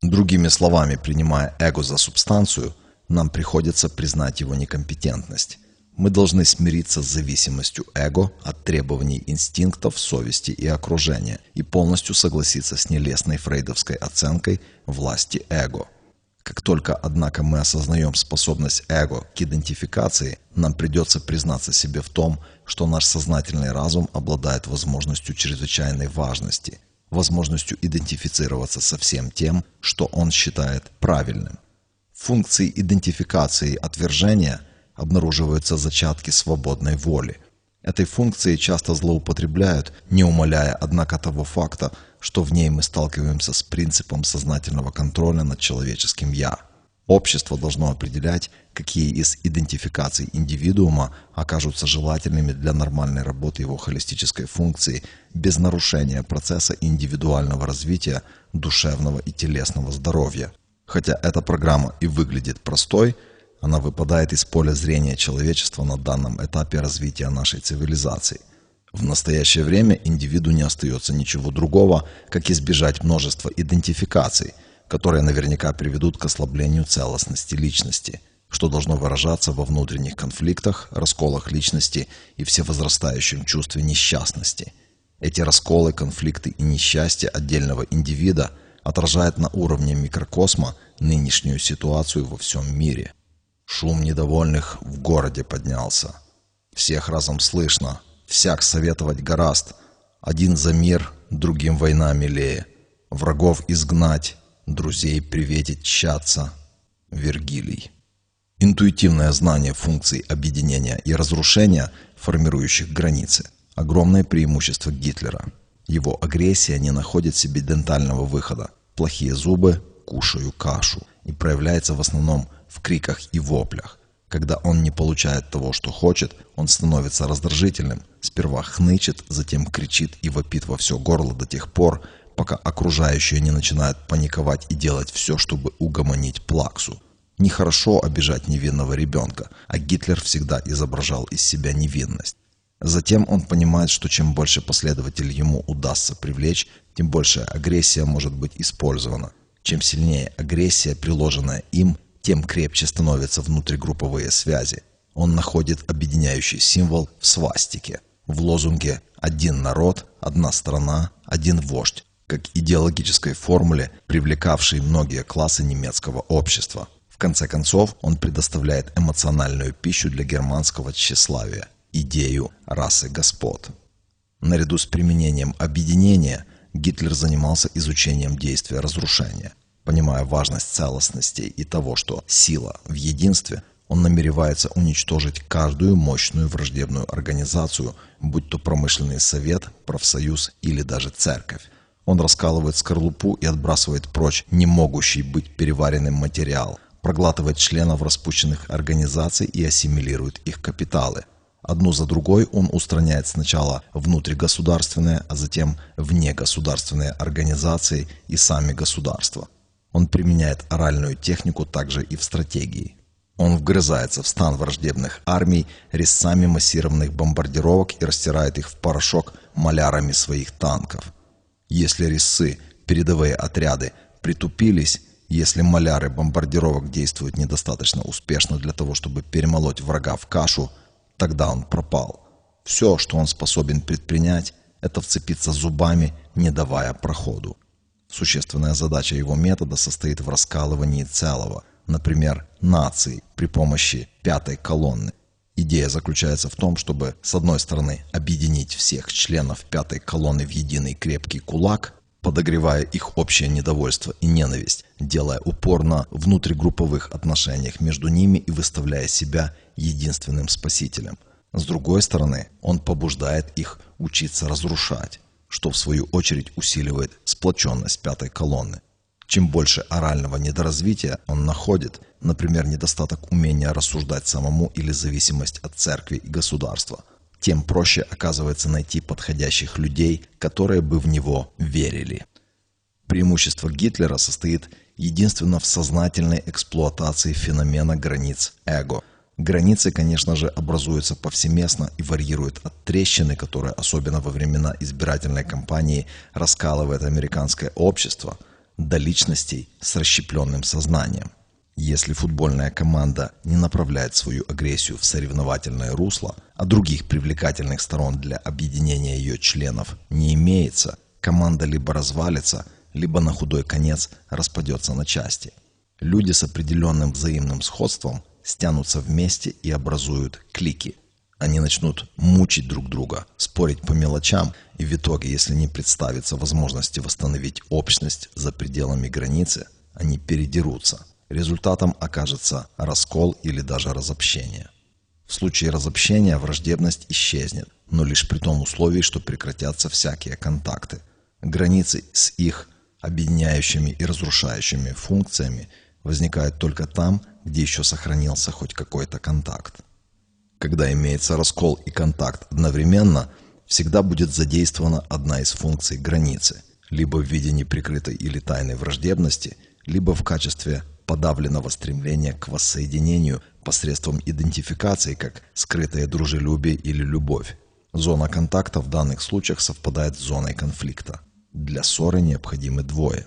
Другими словами, принимая эго за субстанцию, нам приходится признать его некомпетентность. Мы должны смириться с зависимостью эго от требований инстинктов, совести и окружения и полностью согласиться с нелестной фрейдовской оценкой власти эго. Как только, однако, мы осознаем способность эго к идентификации, нам придется признаться себе в том, что наш сознательный разум обладает возможностью чрезвычайной важности, возможностью идентифицироваться со всем тем, что он считает правильным. Функции идентификации отвержения – обнаруживаются зачатки свободной воли. Этой функцией часто злоупотребляют, не умаляя, однако, того факта, что в ней мы сталкиваемся с принципом сознательного контроля над человеческим «я». Общество должно определять, какие из идентификаций индивидуума окажутся желательными для нормальной работы его холистической функции без нарушения процесса индивидуального развития душевного и телесного здоровья. Хотя эта программа и выглядит простой – она выпадает из поля зрения человечества на данном этапе развития нашей цивилизации. В настоящее время индивиду не остается ничего другого, как избежать множества идентификаций, которые наверняка приведут к ослаблению целостности личности, что должно выражаться во внутренних конфликтах, расколах личности и всевозрастающем чувстве несчастности. Эти расколы, конфликты и несчастья отдельного индивида отражают на уровне микрокосма нынешнюю ситуацию во всем мире. Шум недовольных в городе поднялся. Всех разом слышно, всяк советовать гораст. Один за мир, другим война милее. Врагов изгнать, друзей приветить тщаться. Вергилий. Интуитивное знание функций объединения и разрушения, формирующих границы. Огромное преимущество Гитлера. Его агрессия не находит себе дентального выхода. Плохие зубы, кушаю кашу. И проявляется в основном в криках и воплях. Когда он не получает того, что хочет, он становится раздражительным, сперва хнычет, затем кричит и вопит во все горло до тех пор, пока окружающие не начинают паниковать и делать все, чтобы угомонить плаксу. Нехорошо обижать невинного ребенка, а Гитлер всегда изображал из себя невинность. Затем он понимает, что чем больше последователей ему удастся привлечь, тем больше агрессия может быть использована. Чем сильнее агрессия, приложенная им, тем крепче становятся внутригрупповые связи. Он находит объединяющий символ в свастике. в лозунге «один народ, одна страна, один вождь», как идеологической формуле, привлекавшей многие классы немецкого общества. В конце концов, он предоставляет эмоциональную пищу для германского тщеславия – идею расы господ. Наряду с применением объединения Гитлер занимался изучением действия разрушения. Понимая важность целостности и того, что сила в единстве, он намеревается уничтожить каждую мощную враждебную организацию, будь то промышленный совет, профсоюз или даже церковь. Он раскалывает скорлупу и отбрасывает прочь не могущий быть переваренным материал, проглатывает членов распущенных организаций и ассимилирует их капиталы. Одну за другой он устраняет сначала внутригосударственные, а затем внегосударственные организации и сами государства. Он применяет оральную технику также и в стратегии. Он вгрызается в стан враждебных армий резцами массированных бомбардировок и растирает их в порошок малярами своих танков. Если резцы, передовые отряды, притупились, если маляры бомбардировок действуют недостаточно успешно для того, чтобы перемолоть врага в кашу, тогда он пропал. Все, что он способен предпринять, это вцепиться зубами, не давая проходу. Существенная задача его метода состоит в раскалывании целого – например, нации при помощи пятой колонны. Идея заключается в том, чтобы, с одной стороны, объединить всех членов пятой колонны в единый крепкий кулак, подогревая их общее недовольство и ненависть, делая упор на внутригрупповых отношениях между ними и выставляя себя единственным спасителем. С другой стороны, он побуждает их учиться разрушать, что в свою очередь усиливает сплоченность пятой колонны. Чем больше орального недоразвития он находит, например, недостаток умения рассуждать самому или зависимость от церкви и государства, тем проще оказывается найти подходящих людей, которые бы в него верили. Преимущество Гитлера состоит единственно в сознательной эксплуатации феномена границ эго. Границы, конечно же, образуются повсеместно и варьируют от трещины, которая особенно во времена избирательной кампании раскалывает американское общество – до личностей с расщепленным сознанием. Если футбольная команда не направляет свою агрессию в соревновательное русло, а других привлекательных сторон для объединения ее членов не имеется, команда либо развалится, либо на худой конец распадется на части. Люди с определенным взаимным сходством стянутся вместе и образуют клики – они начнут мучить друг друга, спорить по мелочам, и в итоге, если не представится возможности восстановить общность за пределами границы, они передерутся. Результатом окажется раскол или даже разобщение. В случае разобщения враждебность исчезнет, но лишь при том условии, что прекратятся всякие контакты. Границы с их объединяющими и разрушающими функциями возникают только там, где еще сохранился хоть какой-то контакт. Когда имеется раскол и контакт одновременно, всегда будет задействована одна из функций границы, либо в виде неприкрытой или тайной враждебности, либо в качестве подавленного стремления к воссоединению посредством идентификации как скрытое дружелюбие или любовь. Зона контакта в данных случаях совпадает с зоной конфликта. Для ссоры необходимы двое.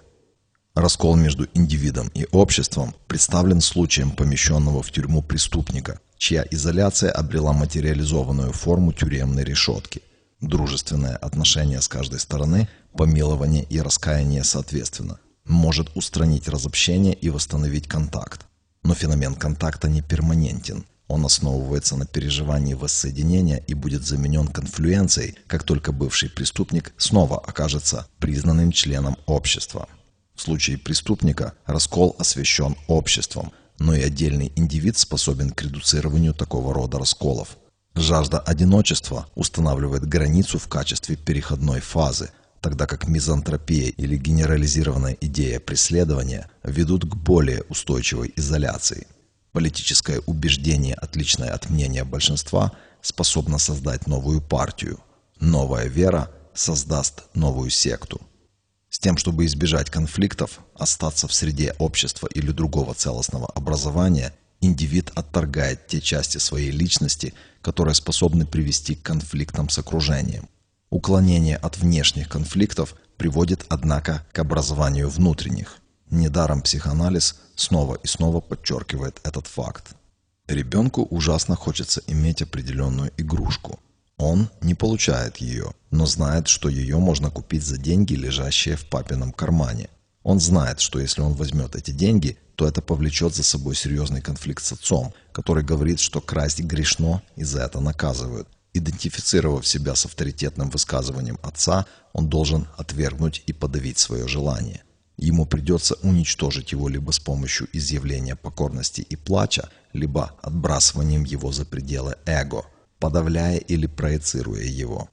Раскол между индивидом и обществом представлен случаем помещенного в тюрьму преступника – чья изоляция обрела материализованную форму тюремной решетки. Дружественное отношение с каждой стороны, помилование и раскаяние соответственно, может устранить разобщение и восстановить контакт. Но феномен контакта не перманентен. Он основывается на переживании воссоединения и будет заменен конфлюенцией, как только бывший преступник снова окажется признанным членом общества. В случае преступника раскол освящен обществом, но и отдельный индивид способен к редуцированию такого рода расколов. Жажда одиночества устанавливает границу в качестве переходной фазы, тогда как мизантропия или генерализированная идея преследования ведут к более устойчивой изоляции. Политическое убеждение, отличное от мнения большинства, способно создать новую партию. Новая вера создаст новую секту – с тем, чтобы избежать конфликтов, остаться в среде общества или другого целостного образования, индивид отторгает те части своей личности, которые способны привести к конфликтам с окружением. Уклонение от внешних конфликтов приводит, однако, к образованию внутренних. Недаром психоанализ снова и снова подчеркивает этот факт. Ребенку ужасно хочется иметь определенную игрушку – Он не получает ее, но знает, что ее можно купить за деньги, лежащие в папином кармане. Он знает, что если он возьмет эти деньги, то это повлечет за собой серьезный конфликт с отцом, который говорит, что красть грешно и за это наказывают. Идентифицировав себя с авторитетным высказыванием отца, он должен отвергнуть и подавить свое желание. Ему придется уничтожить его либо с помощью изъявления покорности и плача, либо отбрасыванием его за пределы эго, подавляя или проецируя его.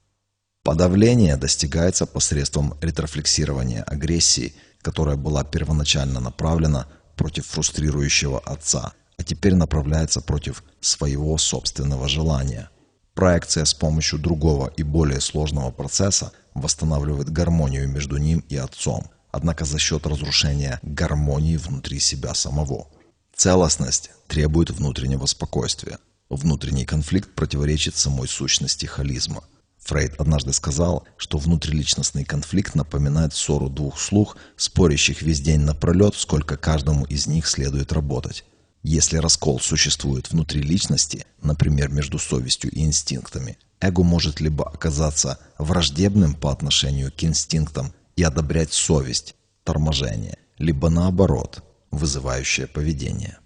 Подавление достигается посредством ретрофлексирования агрессии, которая была первоначально направлена против фрустрирующего отца, а теперь направляется против своего собственного желания. Проекция с помощью другого и более сложного процесса восстанавливает гармонию между ним и отцом, однако за счет разрушения гармонии внутри себя самого. Целостность требует внутреннего спокойствия. Внутренний конфликт противоречит самой сущности холизма. Фрейд однажды сказал, что внутриличностный конфликт напоминает ссору двух слух, спорящих весь день напролет, сколько каждому из них следует работать. Если раскол существует внутри личности, например, между совестью и инстинктами, эго может либо оказаться враждебным по отношению к инстинктам и одобрять совесть, торможение, либо наоборот, вызывающее поведение.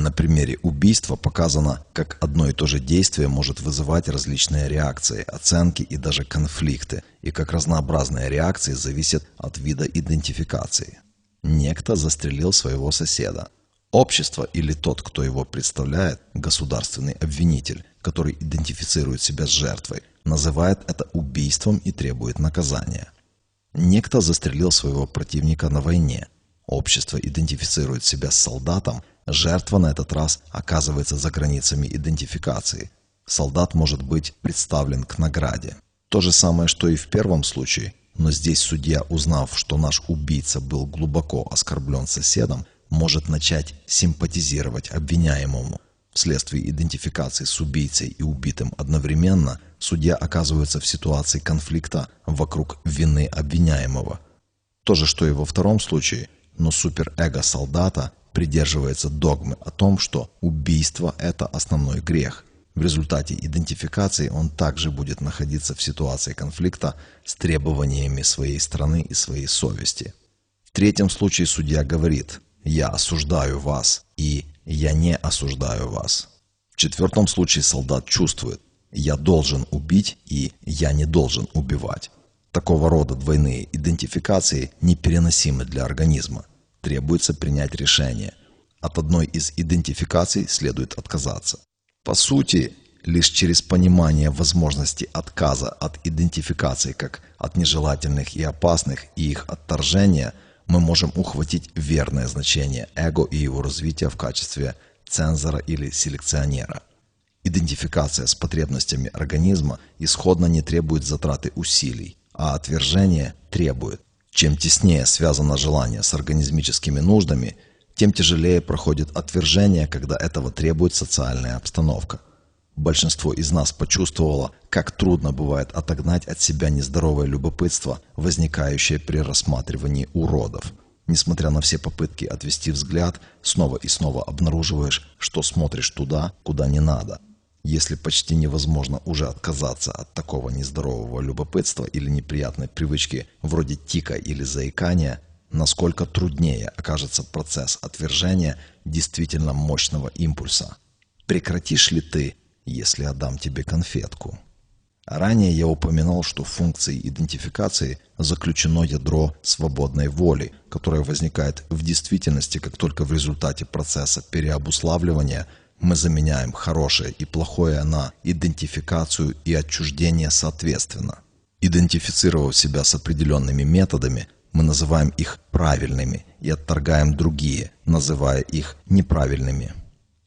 На примере убийства показано, как одно и то же действие может вызывать различные реакции, оценки и даже конфликты, и как разнообразные реакции зависят от вида идентификации. Некто застрелил своего соседа. Общество или тот, кто его представляет, государственный обвинитель, который идентифицирует себя с жертвой, называет это убийством и требует наказания. Некто застрелил своего противника на войне. Общество идентифицирует себя с солдатом, жертва на этот раз оказывается за границами идентификации. Солдат может быть представлен к награде. То же самое, что и в первом случае, но здесь судья, узнав, что наш убийца был глубоко оскорблен соседом, может начать симпатизировать обвиняемому. Вследствие идентификации с убийцей и убитым одновременно, судья оказывается в ситуации конфликта вокруг вины обвиняемого. То же, что и во втором случае, но суперэго солдата придерживается догмы о том, что убийство – это основной грех. В результате идентификации он также будет находиться в ситуации конфликта с требованиями своей страны и своей совести. В третьем случае судья говорит «Я осуждаю вас» и «Я не осуждаю вас». В четвертом случае солдат чувствует «Я должен убить» и «Я не должен убивать». Такого рода двойные идентификации непереносимы для организма требуется принять решение. От одной из идентификаций следует отказаться. По сути, лишь через понимание возможности отказа от идентификации как от нежелательных и опасных и их отторжения мы можем ухватить верное значение эго и его развития в качестве цензора или селекционера. Идентификация с потребностями организма исходно не требует затраты усилий, а отвержение требует. Чем теснее связано желание с организмическими нуждами, тем тяжелее проходит отвержение, когда этого требует социальная обстановка. Большинство из нас почувствовало, как трудно бывает отогнать от себя нездоровое любопытство, возникающее при рассматривании уродов. Несмотря на все попытки отвести взгляд, снова и снова обнаруживаешь, что смотришь туда, куда не надо – если почти невозможно уже отказаться от такого нездорового любопытства или неприятной привычки вроде тика или заикания, насколько труднее окажется процесс отвержения действительно мощного импульса. Прекратишь ли ты, если отдам тебе конфетку? Ранее я упоминал, что в функции идентификации заключено ядро свободной воли, которое возникает в действительности, как только в результате процесса переобуславливания мы заменяем хорошее и плохое на идентификацию и отчуждение соответственно. Идентифицировав себя с определенными методами, мы называем их правильными и отторгаем другие, называя их неправильными.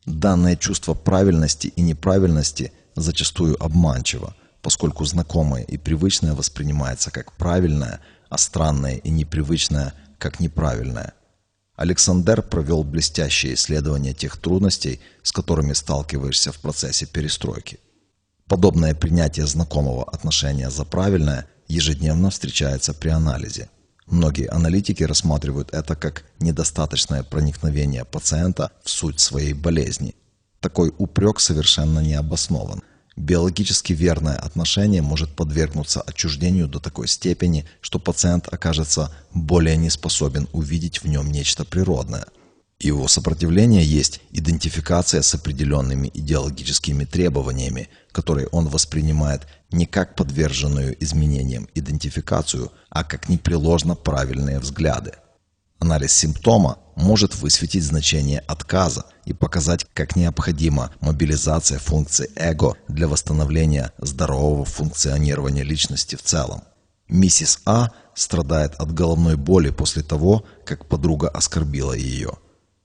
Данное чувство правильности и неправильности зачастую обманчиво, поскольку знакомое и привычное воспринимается как правильное, а странное и непривычное как неправильное – Александр провел блестящее исследование тех трудностей, с которыми сталкиваешься в процессе перестройки. Подобное принятие знакомого отношения за правильное ежедневно встречается при анализе. Многие аналитики рассматривают это как недостаточное проникновение пациента в суть своей болезни. Такой упрек совершенно не обоснован. Биологически верное отношение может подвергнуться отчуждению до такой степени, что пациент окажется более не способен увидеть в нем нечто природное. Его сопротивление есть идентификация с определенными идеологическими требованиями, которые он воспринимает не как подверженную изменениям идентификацию, а как непреложно правильные взгляды. Анализ симптома может высветить значение отказа и показать, как необходима мобилизация функции эго для восстановления здорового функционирования личности в целом. Миссис А страдает от головной боли после того, как подруга оскорбила ее.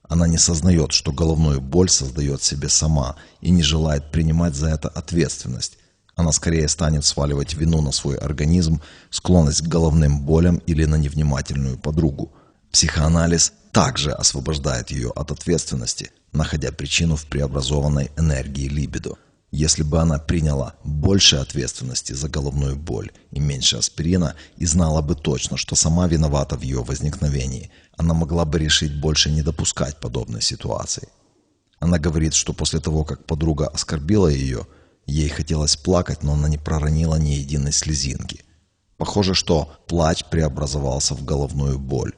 Она не сознает, что головную боль создает себе сама и не желает принимать за это ответственность. Она скорее станет сваливать вину на свой организм, склонность к головным болям или на невнимательную подругу – Психоанализ также освобождает ее от ответственности, находя причину в преобразованной энергии либидо. Если бы она приняла больше ответственности за головную боль и меньше аспирина и знала бы точно, что сама виновата в ее возникновении, она могла бы решить больше не допускать подобной ситуации. Она говорит, что после того, как подруга оскорбила ее, ей хотелось плакать, но она не проронила ни единой слезинки. Похоже, что плач преобразовался в головную боль.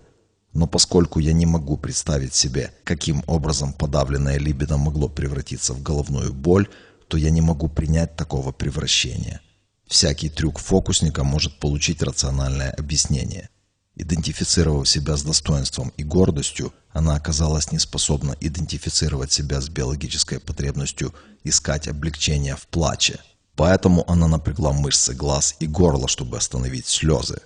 Но поскольку я не могу представить себе, каким образом подавленное либидо могло превратиться в головную боль, то я не могу принять такого превращения. Всякий трюк фокусника может получить рациональное объяснение. Идентифицировав себя с достоинством и гордостью, она оказалась неспособна идентифицировать себя с биологической потребностью искать облегчения в плаче. Поэтому она напрягла мышцы глаз и горла, чтобы остановить слезы.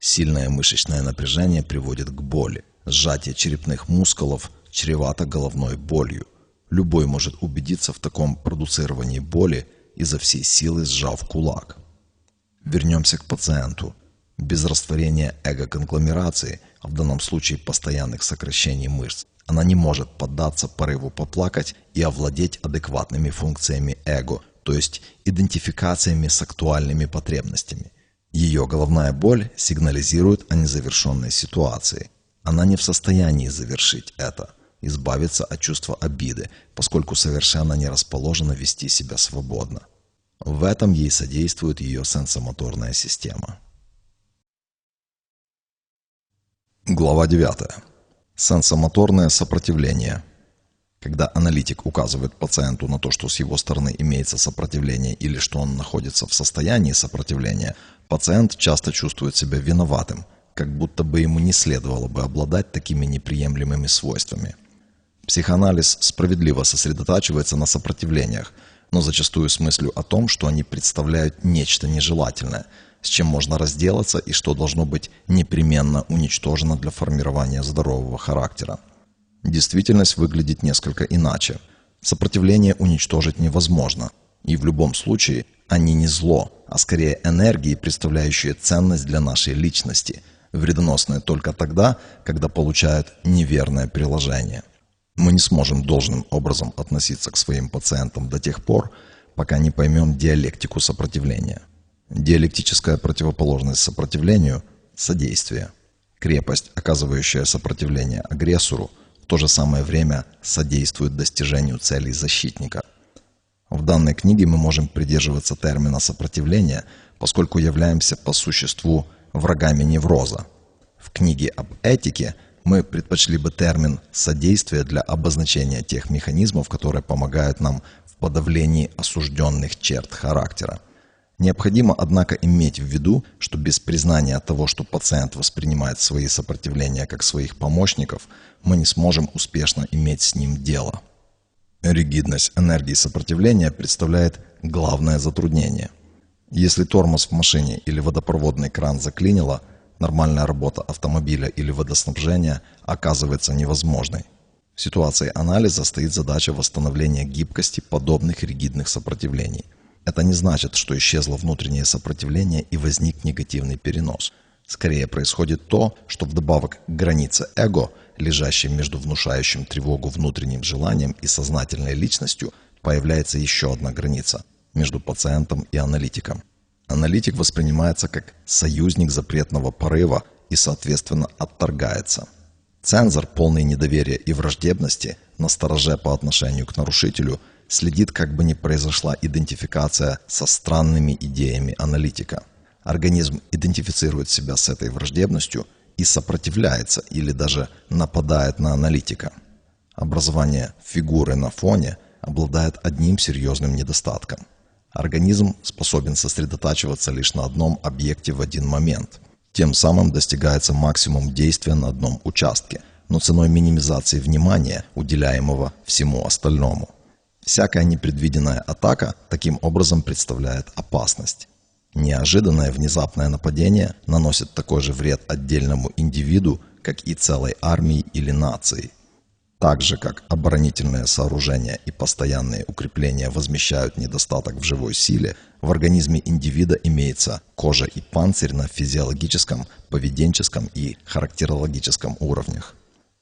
Сильное мышечное напряжение приводит к боли. Сжатие черепных мускулов чревато головной болью. Любой может убедиться в таком продуцировании боли, изо всей силы сжав кулак. Вернемся к пациенту. Без растворения эго-конгломерации, в данном случае постоянных сокращений мышц, она не может поддаться порыву поплакать и овладеть адекватными функциями эго, то есть идентификациями с актуальными потребностями. Ее головная боль сигнализирует о незавершенной ситуации. Она не в состоянии завершить это, избавиться от чувства обиды, поскольку совершенно не расположена вести себя свободно. В этом ей содействует ее сенсомоторная система. Глава 9. Сенсомоторное сопротивление. Когда аналитик указывает пациенту на то, что с его стороны имеется сопротивление или что он находится в состоянии сопротивления, пациент часто чувствует себя виноватым, как будто бы ему не следовало бы обладать такими неприемлемыми свойствами. Психоанализ справедливо сосредотачивается на сопротивлениях, но зачастую с мыслью о том, что они представляют нечто нежелательное, с чем можно разделаться и что должно быть непременно уничтожено для формирования здорового характера. Действительность выглядит несколько иначе. Сопротивление уничтожить невозможно. И в любом случае они не зло, а скорее энергии, представляющие ценность для нашей личности, вредоносные только тогда, когда получают неверное приложение. Мы не сможем должным образом относиться к своим пациентам до тех пор, пока не поймем диалектику сопротивления. Диалектическая противоположность сопротивлению – содействие. Крепость, оказывающая сопротивление агрессору – то же самое время содействует достижению целей защитника. В данной книге мы можем придерживаться термина сопротивления, поскольку являемся по существу врагами невроза. В книге об этике мы предпочли бы термин «содействие» для обозначения тех механизмов, которые помогают нам в подавлении осужденных черт характера. Необходимо, однако, иметь в виду, что без признания того, что пациент воспринимает свои сопротивления как своих помощников, мы не сможем успешно иметь с ним дело. Ригидность энергии сопротивления представляет главное затруднение. Если тормоз в машине или водопроводный кран заклинило, нормальная работа автомобиля или водоснабжения оказывается невозможной. В ситуации анализа стоит задача восстановления гибкости подобных ригидных сопротивлений – это не значит, что исчезло внутреннее сопротивление и возник негативный перенос. Скорее происходит то, что вдобавок к границе эго, лежащей между внушающим тревогу внутренним желанием и сознательной личностью, появляется еще одна граница между пациентом и аналитиком. Аналитик воспринимается как союзник запретного порыва и, соответственно, отторгается. Цензор, полный недоверия и враждебности, настороже по отношению к нарушителю – следит, как бы ни произошла идентификация со странными идеями аналитика. Организм идентифицирует себя с этой враждебностью и сопротивляется или даже нападает на аналитика. Образование фигуры на фоне обладает одним серьезным недостатком. Организм способен сосредотачиваться лишь на одном объекте в один момент. Тем самым достигается максимум действия на одном участке, но ценой минимизации внимания, уделяемого всему остальному. Всякая непредвиденная атака таким образом представляет опасность. Неожиданное внезапное нападение наносит такой же вред отдельному индивиду, как и целой армии или нации. Так же, как оборонительные сооружения и постоянные укрепления возмещают недостаток в живой силе, в организме индивида имеется кожа и панцирь на физиологическом, поведенческом и характерологическом уровнях.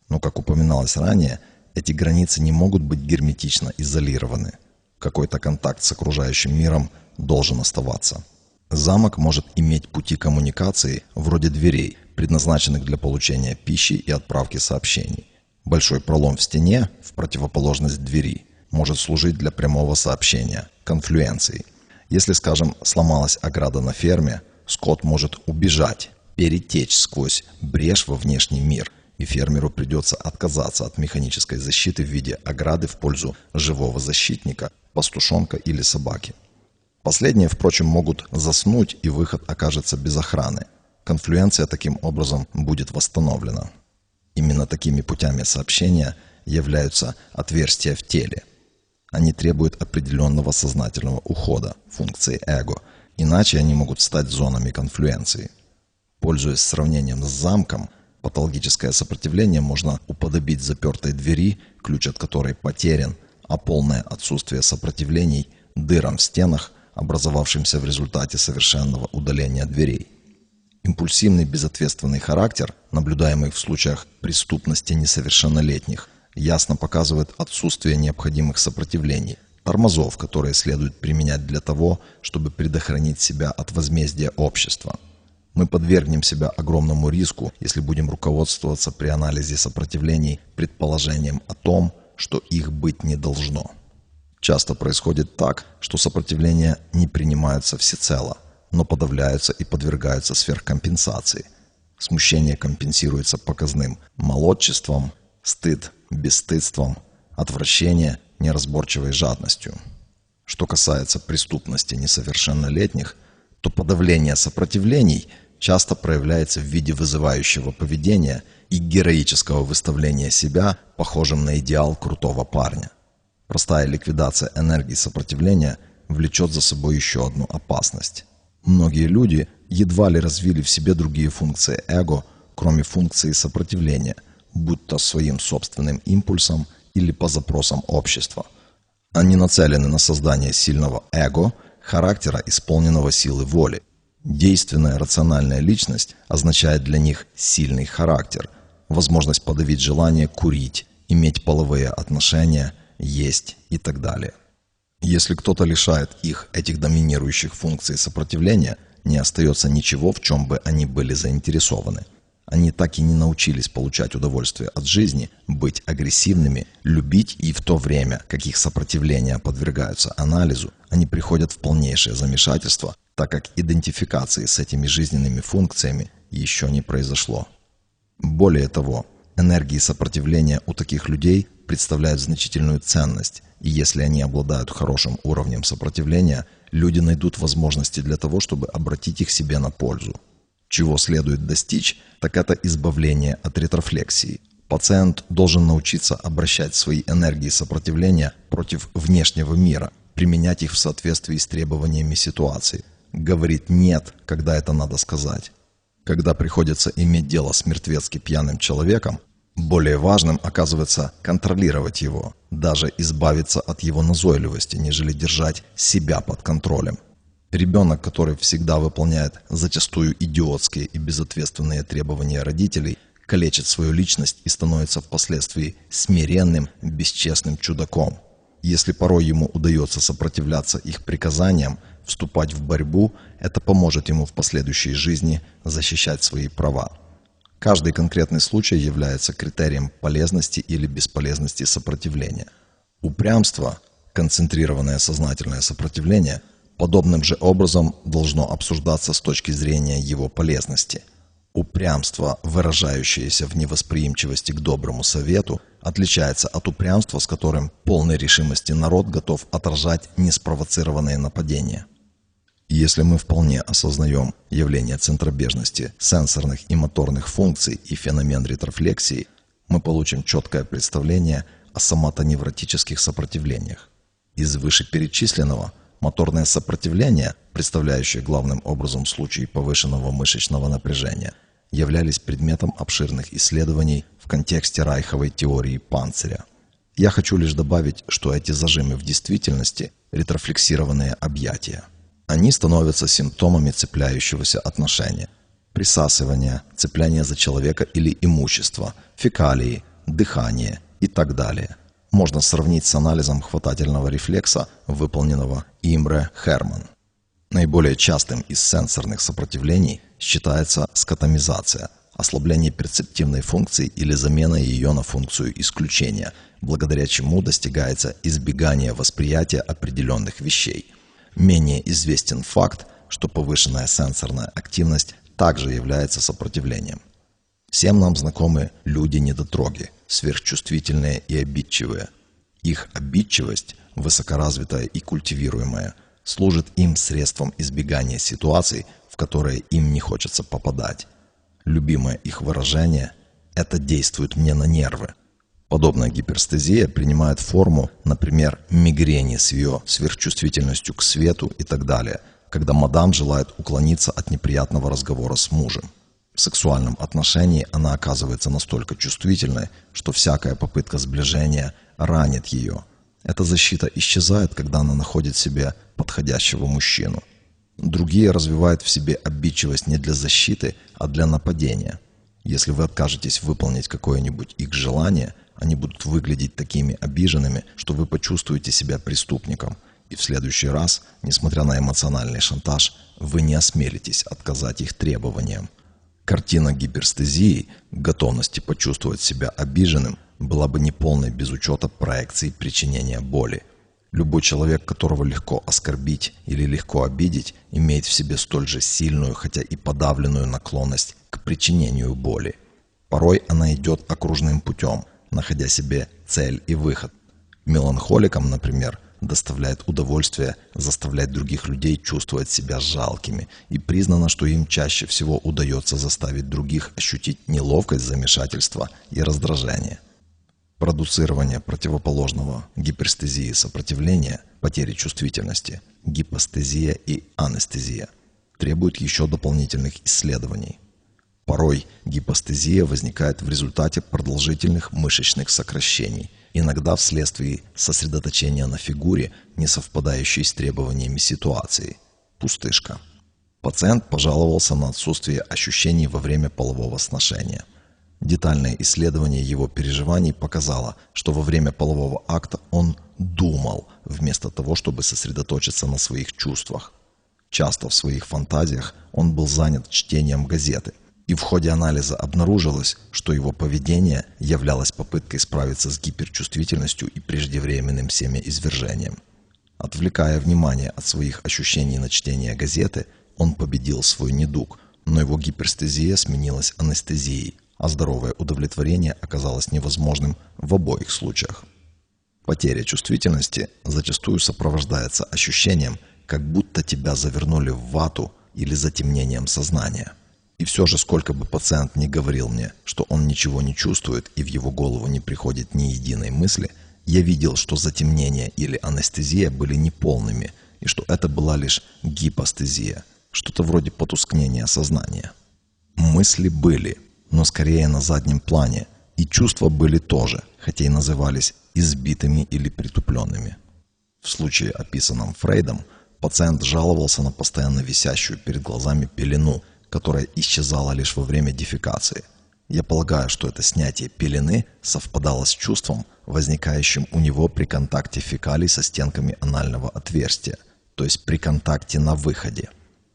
Но, как упоминалось ранее, эти границы не могут быть герметично изолированы. Какой-то контакт с окружающим миром должен оставаться. Замок может иметь пути коммуникации вроде дверей, предназначенных для получения пищи и отправки сообщений. Большой пролом в стене, в противоположность двери, может служить для прямого сообщения, конфлюенции. Если, скажем, сломалась ограда на ферме, скот может убежать, перетечь сквозь брешь во внешний мир, и фермеру придется отказаться от механической защиты в виде ограды в пользу живого защитника, пастушонка или собаки. Последние, впрочем, могут заснуть, и выход окажется без охраны. Конфлюенция таким образом будет восстановлена. Именно такими путями сообщения являются отверстия в теле. Они требуют определенного сознательного ухода, функции эго, иначе они могут стать зонами конфлюенции. Пользуясь сравнением с замком, патологическое сопротивление можно уподобить запертой двери, ключ от которой потерян, а полное отсутствие сопротивлений – дырам в стенах, образовавшимся в результате совершенного удаления дверей. Импульсивный безответственный характер, наблюдаемый в случаях преступности несовершеннолетних, ясно показывает отсутствие необходимых сопротивлений, тормозов, которые следует применять для того, чтобы предохранить себя от возмездия общества. Мы подвергнем себя огромному риску, если будем руководствоваться при анализе сопротивлений предположением о том, что их быть не должно. Часто происходит так, что сопротивления не принимаются всецело, но подавляются и подвергаются сверхкомпенсации. Смущение компенсируется показным молодчеством, стыд – бесстыдством, отвращение – неразборчивой жадностью. Что касается преступности несовершеннолетних, то подавление сопротивлений часто проявляется в виде вызывающего поведения и героического выставления себя похожим на идеал крутого парня. Простая ликвидация энергии сопротивления влечет за собой еще одну опасность. Многие люди едва ли развили в себе другие функции эго, кроме функции сопротивления, будь то своим собственным импульсом или по запросам общества. Они нацелены на создание сильного эго, характера, исполненного силы воли. Действенная рациональная личность означает для них сильный характер, возможность подавить желание курить, иметь половые отношения – есть и так далее. Если кто-то лишает их этих доминирующих функций сопротивления, не остается ничего, в чем бы они были заинтересованы. Они так и не научились получать удовольствие от жизни, быть агрессивными, любить и в то время, как их сопротивления подвергаются анализу, они приходят в полнейшее замешательство, так как идентификации с этими жизненными функциями еще не произошло. Более того, энергии сопротивления у таких людей представляют значительную ценность, и если они обладают хорошим уровнем сопротивления, люди найдут возможности для того, чтобы обратить их себе на пользу. Чего следует достичь, так это избавление от ретрофлексии. Пациент должен научиться обращать свои энергии сопротивления против внешнего мира, применять их в соответствии с требованиями ситуации, говорить «нет», когда это надо сказать. Когда приходится иметь дело с мертвецки пьяным человеком, более важным оказывается контролировать его, даже избавиться от его назойливости, нежели держать себя под контролем. Ребенок, который всегда выполняет зачастую идиотские и безответственные требования родителей, калечит свою личность и становится впоследствии смиренным, бесчестным чудаком. Если порой ему удается сопротивляться их приказаниям, вступать в борьбу, это поможет ему в последующей жизни защищать свои права. Каждый конкретный случай является критерием полезности или бесполезности сопротивления. Упрямство – Концентрированное сознательное сопротивление подобным же образом должно обсуждаться с точки зрения его полезности. Упрямство, выражающееся в невосприимчивости к доброму совету, отличается от упрямства, с которым полной решимости народ готов отражать неспровоцированные нападения. Если мы вполне осознаем явление центробежности сенсорных и моторных функций и феномен ретрофлексии, мы получим четкое представление о соматоневротических сопротивлениях. Из вышеперечисленного моторное сопротивление, представляющее главным образом случаи повышенного мышечного напряжения, являлись предметом обширных исследований в контексте райховой теории панциря. Я хочу лишь добавить, что эти зажимы в действительности – ретрофлексированные объятия – они становятся симптомами цепляющегося отношения. Присасывание, цепляние за человека или имущество, фекалии, дыхание и так далее. Можно сравнить с анализом хватательного рефлекса, выполненного Имре Херман. Наиболее частым из сенсорных сопротивлений считается скотомизация, ослабление перцептивной функции или замена ее на функцию исключения, благодаря чему достигается избегание восприятия определенных вещей – Менее известен факт, что повышенная сенсорная активность также является сопротивлением. Всем нам знакомы люди-недотроги, сверхчувствительные и обидчивые. Их обидчивость, высокоразвитая и культивируемая, служит им средством избегания ситуаций, в которые им не хочется попадать. Любимое их выражение «это действует мне на нервы», Подобная гиперстезия принимает форму, например, мигрени с ее сверхчувствительностью к свету и так далее, когда мадам желает уклониться от неприятного разговора с мужем. В сексуальном отношении она оказывается настолько чувствительной, что всякая попытка сближения ранит ее. Эта защита исчезает, когда она находит себе подходящего мужчину. Другие развивают в себе обидчивость не для защиты, а для нападения. Если вы откажетесь выполнить какое-нибудь их желание – они будут выглядеть такими обиженными, что вы почувствуете себя преступником. И в следующий раз, несмотря на эмоциональный шантаж, вы не осмелитесь отказать их требованиям. Картина гиперстезии, готовности почувствовать себя обиженным, была бы неполной без учета проекции причинения боли. Любой человек, которого легко оскорбить или легко обидеть, имеет в себе столь же сильную, хотя и подавленную наклонность к причинению боли. Порой она идет окружным путем – находя себе цель и выход. Меланхоликам, например, доставляет удовольствие заставлять других людей чувствовать себя жалкими, и признано, что им чаще всего удается заставить других ощутить неловкость замешательства и раздражение. Продуцирование противоположного гиперстезии сопротивления, потери чувствительности, гипостезия и анестезия требует еще дополнительных исследований. Порой гипостезия возникает в результате продолжительных мышечных сокращений, иногда вследствие сосредоточения на фигуре, не совпадающей с требованиями ситуации. Пустышка. Пациент пожаловался на отсутствие ощущений во время полового сношения. Детальное исследование его переживаний показало, что во время полового акта он думал, вместо того, чтобы сосредоточиться на своих чувствах. Часто в своих фантазиях он был занят чтением газеты – и в ходе анализа обнаружилось, что его поведение являлось попыткой справиться с гиперчувствительностью и преждевременным семяизвержением. Отвлекая внимание от своих ощущений на чтение газеты, он победил свой недуг, но его гиперстезия сменилась анестезией, а здоровое удовлетворение оказалось невозможным в обоих случаях. Потеря чувствительности зачастую сопровождается ощущением, как будто тебя завернули в вату или затемнением сознания – и все же, сколько бы пациент ни говорил мне, что он ничего не чувствует и в его голову не приходит ни единой мысли, я видел, что затемнение или анестезия были неполными, и что это была лишь гипостезия, что-то вроде потускнения сознания. Мысли были, но скорее на заднем плане, и чувства были тоже, хотя и назывались избитыми или притупленными. В случае, описанном Фрейдом, пациент жаловался на постоянно висящую перед глазами пелену – которая исчезала лишь во время дефекации. Я полагаю, что это снятие пелены совпадало с чувством, возникающим у него при контакте фекалий со стенками анального отверстия, то есть при контакте на выходе.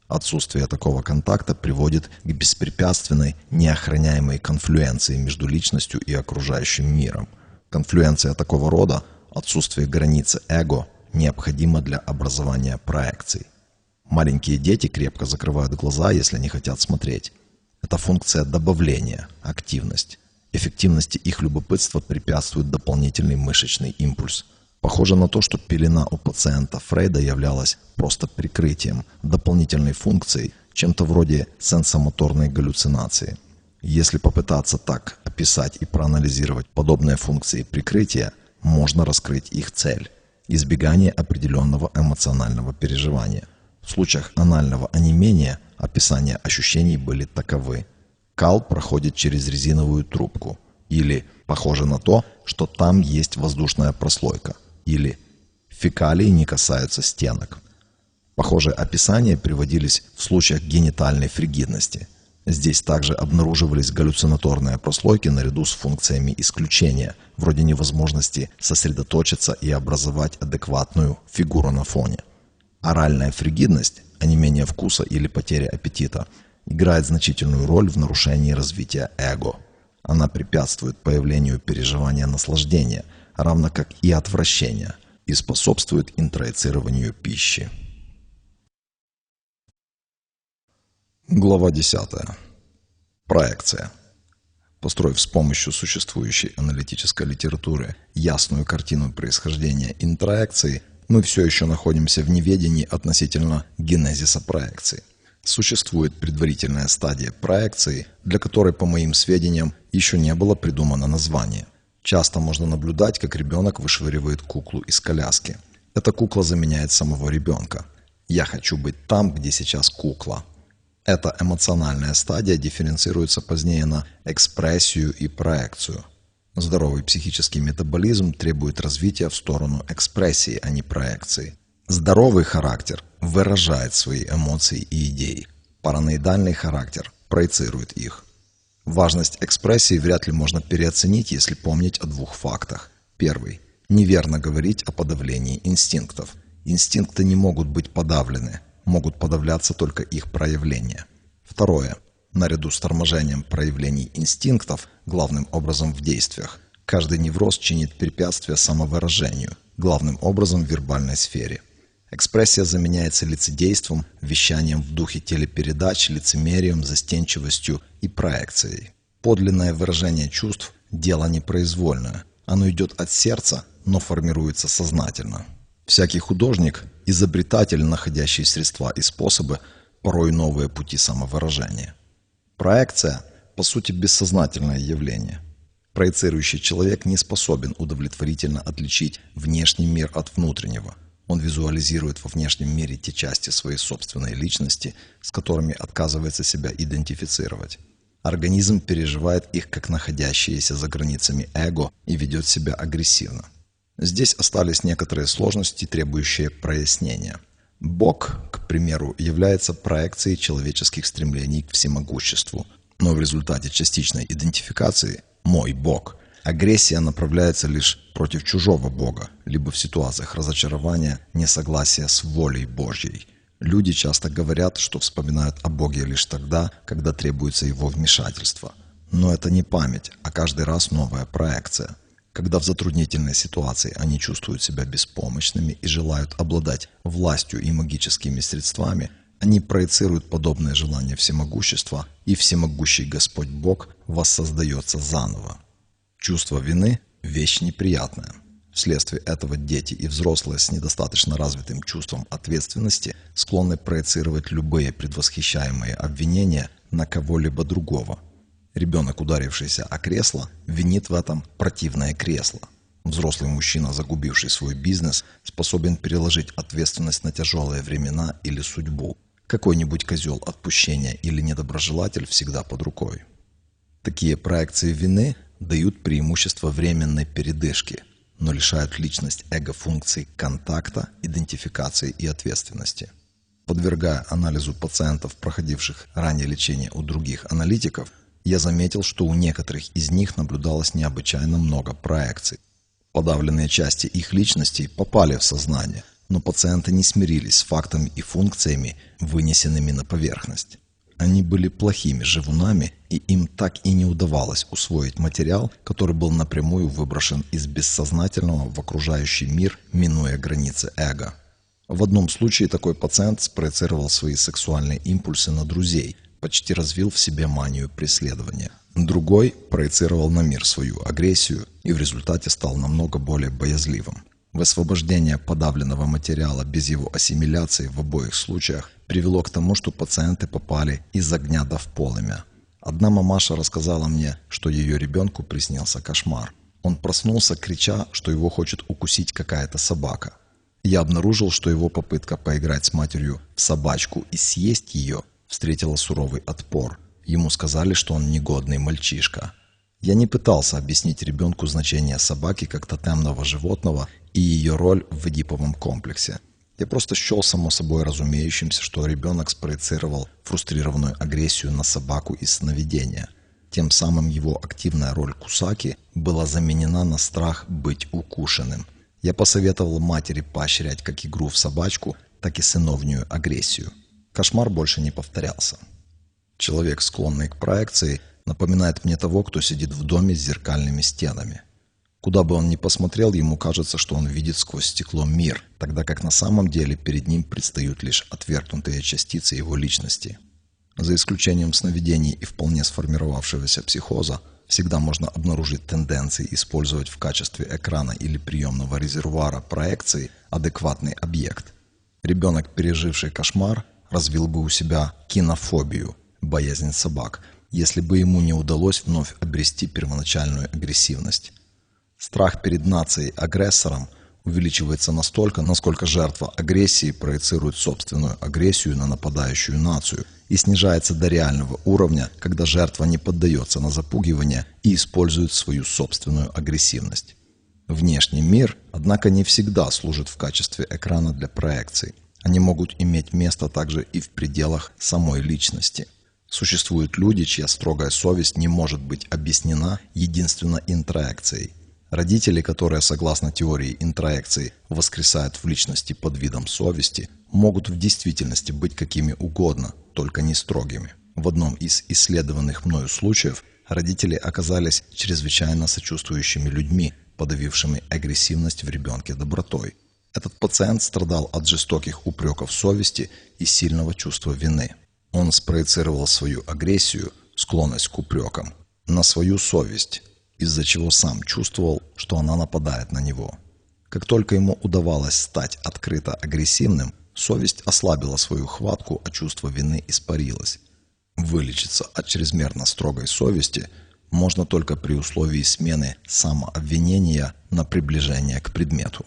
Отсутствие такого контакта приводит к беспрепятственной, неохраняемой конфлюенции между личностью и окружающим миром. Конфлюенция такого рода, отсутствие границы эго, необходимо для образования проекций. Маленькие дети крепко закрывают глаза, если не хотят смотреть. Это функция добавления, активность. Эффективности их любопытства препятствует дополнительный мышечный импульс. Похоже на то, что пелена у пациента Фрейда являлась просто прикрытием, дополнительной функцией, чем-то вроде сенсомоторной галлюцинации. Если попытаться так описать и проанализировать подобные функции прикрытия, можно раскрыть их цель – избегание определенного эмоционального переживания. В случаях анального онемения описания ощущений были таковы. Кал проходит через резиновую трубку. Или похоже на то, что там есть воздушная прослойка. Или фекалии не касаются стенок. Похожие описания приводились в случаях генитальной фригидности. Здесь также обнаруживались галлюцинаторные прослойки наряду с функциями исключения, вроде невозможности сосредоточиться и образовать адекватную фигуру на фоне. Оральная фригидность, а не менее вкуса или потеря аппетита, играет значительную роль в нарушении развития эго. Она препятствует появлению переживания наслаждения, равно как и отвращения, и способствует интроицированию пищи. Глава 10. Проекция. Построив с помощью существующей аналитической литературы ясную картину происхождения интроекции, мы все еще находимся в неведении относительно генезиса проекции. Существует предварительная стадия проекции, для которой, по моим сведениям, еще не было придумано название. Часто можно наблюдать, как ребенок вышвыривает куклу из коляски. Эта кукла заменяет самого ребенка. «Я хочу быть там, где сейчас кукла», эта эмоциональная стадия дифференцируется позднее на экспрессию и проекцию. Здоровый психический метаболизм требует развития в сторону экспрессии, а не проекции. Здоровый характер выражает свои эмоции и идеи. Параноидальный характер проецирует их. Важность экспрессии вряд ли можно переоценить, если помнить о двух фактах. Первый. Неверно говорить о подавлении инстинктов. Инстинкты не могут быть подавлены, могут подавляться только их проявления. Второе. Наряду с торможением проявлений инстинктов, главным образом в действиях, каждый невроз чинит препятствия самовыражению, главным образом в вербальной сфере. Экспрессия заменяется лицедейством, вещанием в духе телепередач, лицемерием, застенчивостью и проекцией. Подлинное выражение чувств – дело непроизвольное. Оно идет от сердца, но формируется сознательно. Всякий художник – изобретатель, находящий средства и способы, порой новые пути самовыражения. Проекция – по сути бессознательное явление. Проецирующий человек не способен удовлетворительно отличить внешний мир от внутреннего. Он визуализирует во внешнем мире те части своей собственной личности, с которыми отказывается себя идентифицировать. Организм переживает их как находящиеся за границами эго и ведет себя агрессивно. Здесь остались некоторые сложности, требующие прояснения. Бог, к примеру, является проекцией человеческих стремлений к всемогуществу. Но в результате частичной идентификации «мой Бог» агрессия направляется лишь против чужого Бога, либо в ситуациях разочарования, несогласия с волей Божьей. Люди часто говорят, что вспоминают о Боге лишь тогда, когда требуется его вмешательство. Но это не память, а каждый раз новая проекция. Когда в затруднительной ситуации они чувствуют себя беспомощными и желают обладать властью и магическими средствами, они проецируют подобное желание всемогущества, и всемогущий Господь Бог воссоздается заново. Чувство вины – вещь неприятная. Вследствие этого дети и взрослые с недостаточно развитым чувством ответственности склонны проецировать любые предвосхищаемые обвинения на кого-либо другого – Ребенок, ударившийся о кресло, винит в этом противное кресло. Взрослый мужчина, загубивший свой бизнес, способен переложить ответственность на тяжелые времена или судьбу. Какой-нибудь козел отпущения или недоброжелатель всегда под рукой. Такие проекции вины дают преимущество временной передышки, но лишают личность эго-функций контакта, идентификации и ответственности. Подвергая анализу пациентов, проходивших ранее лечение у других аналитиков, я заметил, что у некоторых из них наблюдалось необычайно много проекций. Подавленные части их личностей попали в сознание, но пациенты не смирились с фактами и функциями, вынесенными на поверхность. Они были плохими живунами, и им так и не удавалось усвоить материал, который был напрямую выброшен из бессознательного в окружающий мир, минуя границы эго. В одном случае такой пациент спроецировал свои сексуальные импульсы на друзей, почти развил в себе манию преследования. Другой проецировал на мир свою агрессию и в результате стал намного более боязливым. Высвобождение подавленного материала без его ассимиляции в обоих случаях привело к тому, что пациенты попали из огня до в полымя. Одна мамаша рассказала мне, что ее ребенку приснился кошмар. Он проснулся, крича, что его хочет укусить какая-то собака. Я обнаружил, что его попытка поиграть с матерью в собачку и съесть ее встретила суровый отпор. Ему сказали, что он негодный мальчишка. Я не пытался объяснить ребенку значение собаки как тотемного животного и ее роль в Эдиповом комплексе. Я просто счел само собой разумеющимся, что ребенок спроецировал фрустрированную агрессию на собаку из сновидения. Тем самым его активная роль Кусаки была заменена на страх быть укушенным. Я посоветовал матери поощрять как игру в собачку, так и сыновнюю агрессию. Кошмар больше не повторялся. Человек, склонный к проекции, напоминает мне того, кто сидит в доме с зеркальными стенами – Куда бы он ни посмотрел, ему кажется, что он видит сквозь стекло мир, тогда как на самом деле перед ним предстают лишь отвергнутые частицы его личности. За исключением сновидений и вполне сформировавшегося психоза, всегда можно обнаружить тенденции использовать в качестве экрана или приемного резервуара проекции адекватный объект. Ребенок, переживший кошмар, развил бы у себя кинофобию, боязнь собак, если бы ему не удалось вновь обрести первоначальную агрессивность. Страх перед нацией-агрессором увеличивается настолько, насколько жертва агрессии проецирует собственную агрессию на нападающую нацию и снижается до реального уровня, когда жертва не поддается на запугивание и использует свою собственную агрессивность. Внешний мир, однако, не всегда служит в качестве экрана для проекций. Они могут иметь место также и в пределах самой личности. Существуют люди, чья строгая совесть не может быть объяснена единственно интроекцией – Родители, которые, согласно теории интроекции, воскресают в личности под видом совести, могут в действительности быть какими угодно, только не строгими. В одном из исследованных мною случаев родители оказались чрезвычайно сочувствующими людьми, подавившими агрессивность в ребенке добротой. Этот пациент страдал от жестоких упреков совести и сильного чувства вины. Он спроецировал свою агрессию, склонность к упрекам, на свою совесть, из-за чего сам чувствовал, что она нападает на него. Как только ему удавалось стать открыто агрессивным, совесть ослабила свою хватку, а чувство вины испарилось. Вылечиться от чрезмерно строгой совести можно только при условии смены самообвинения на приближение к предмету.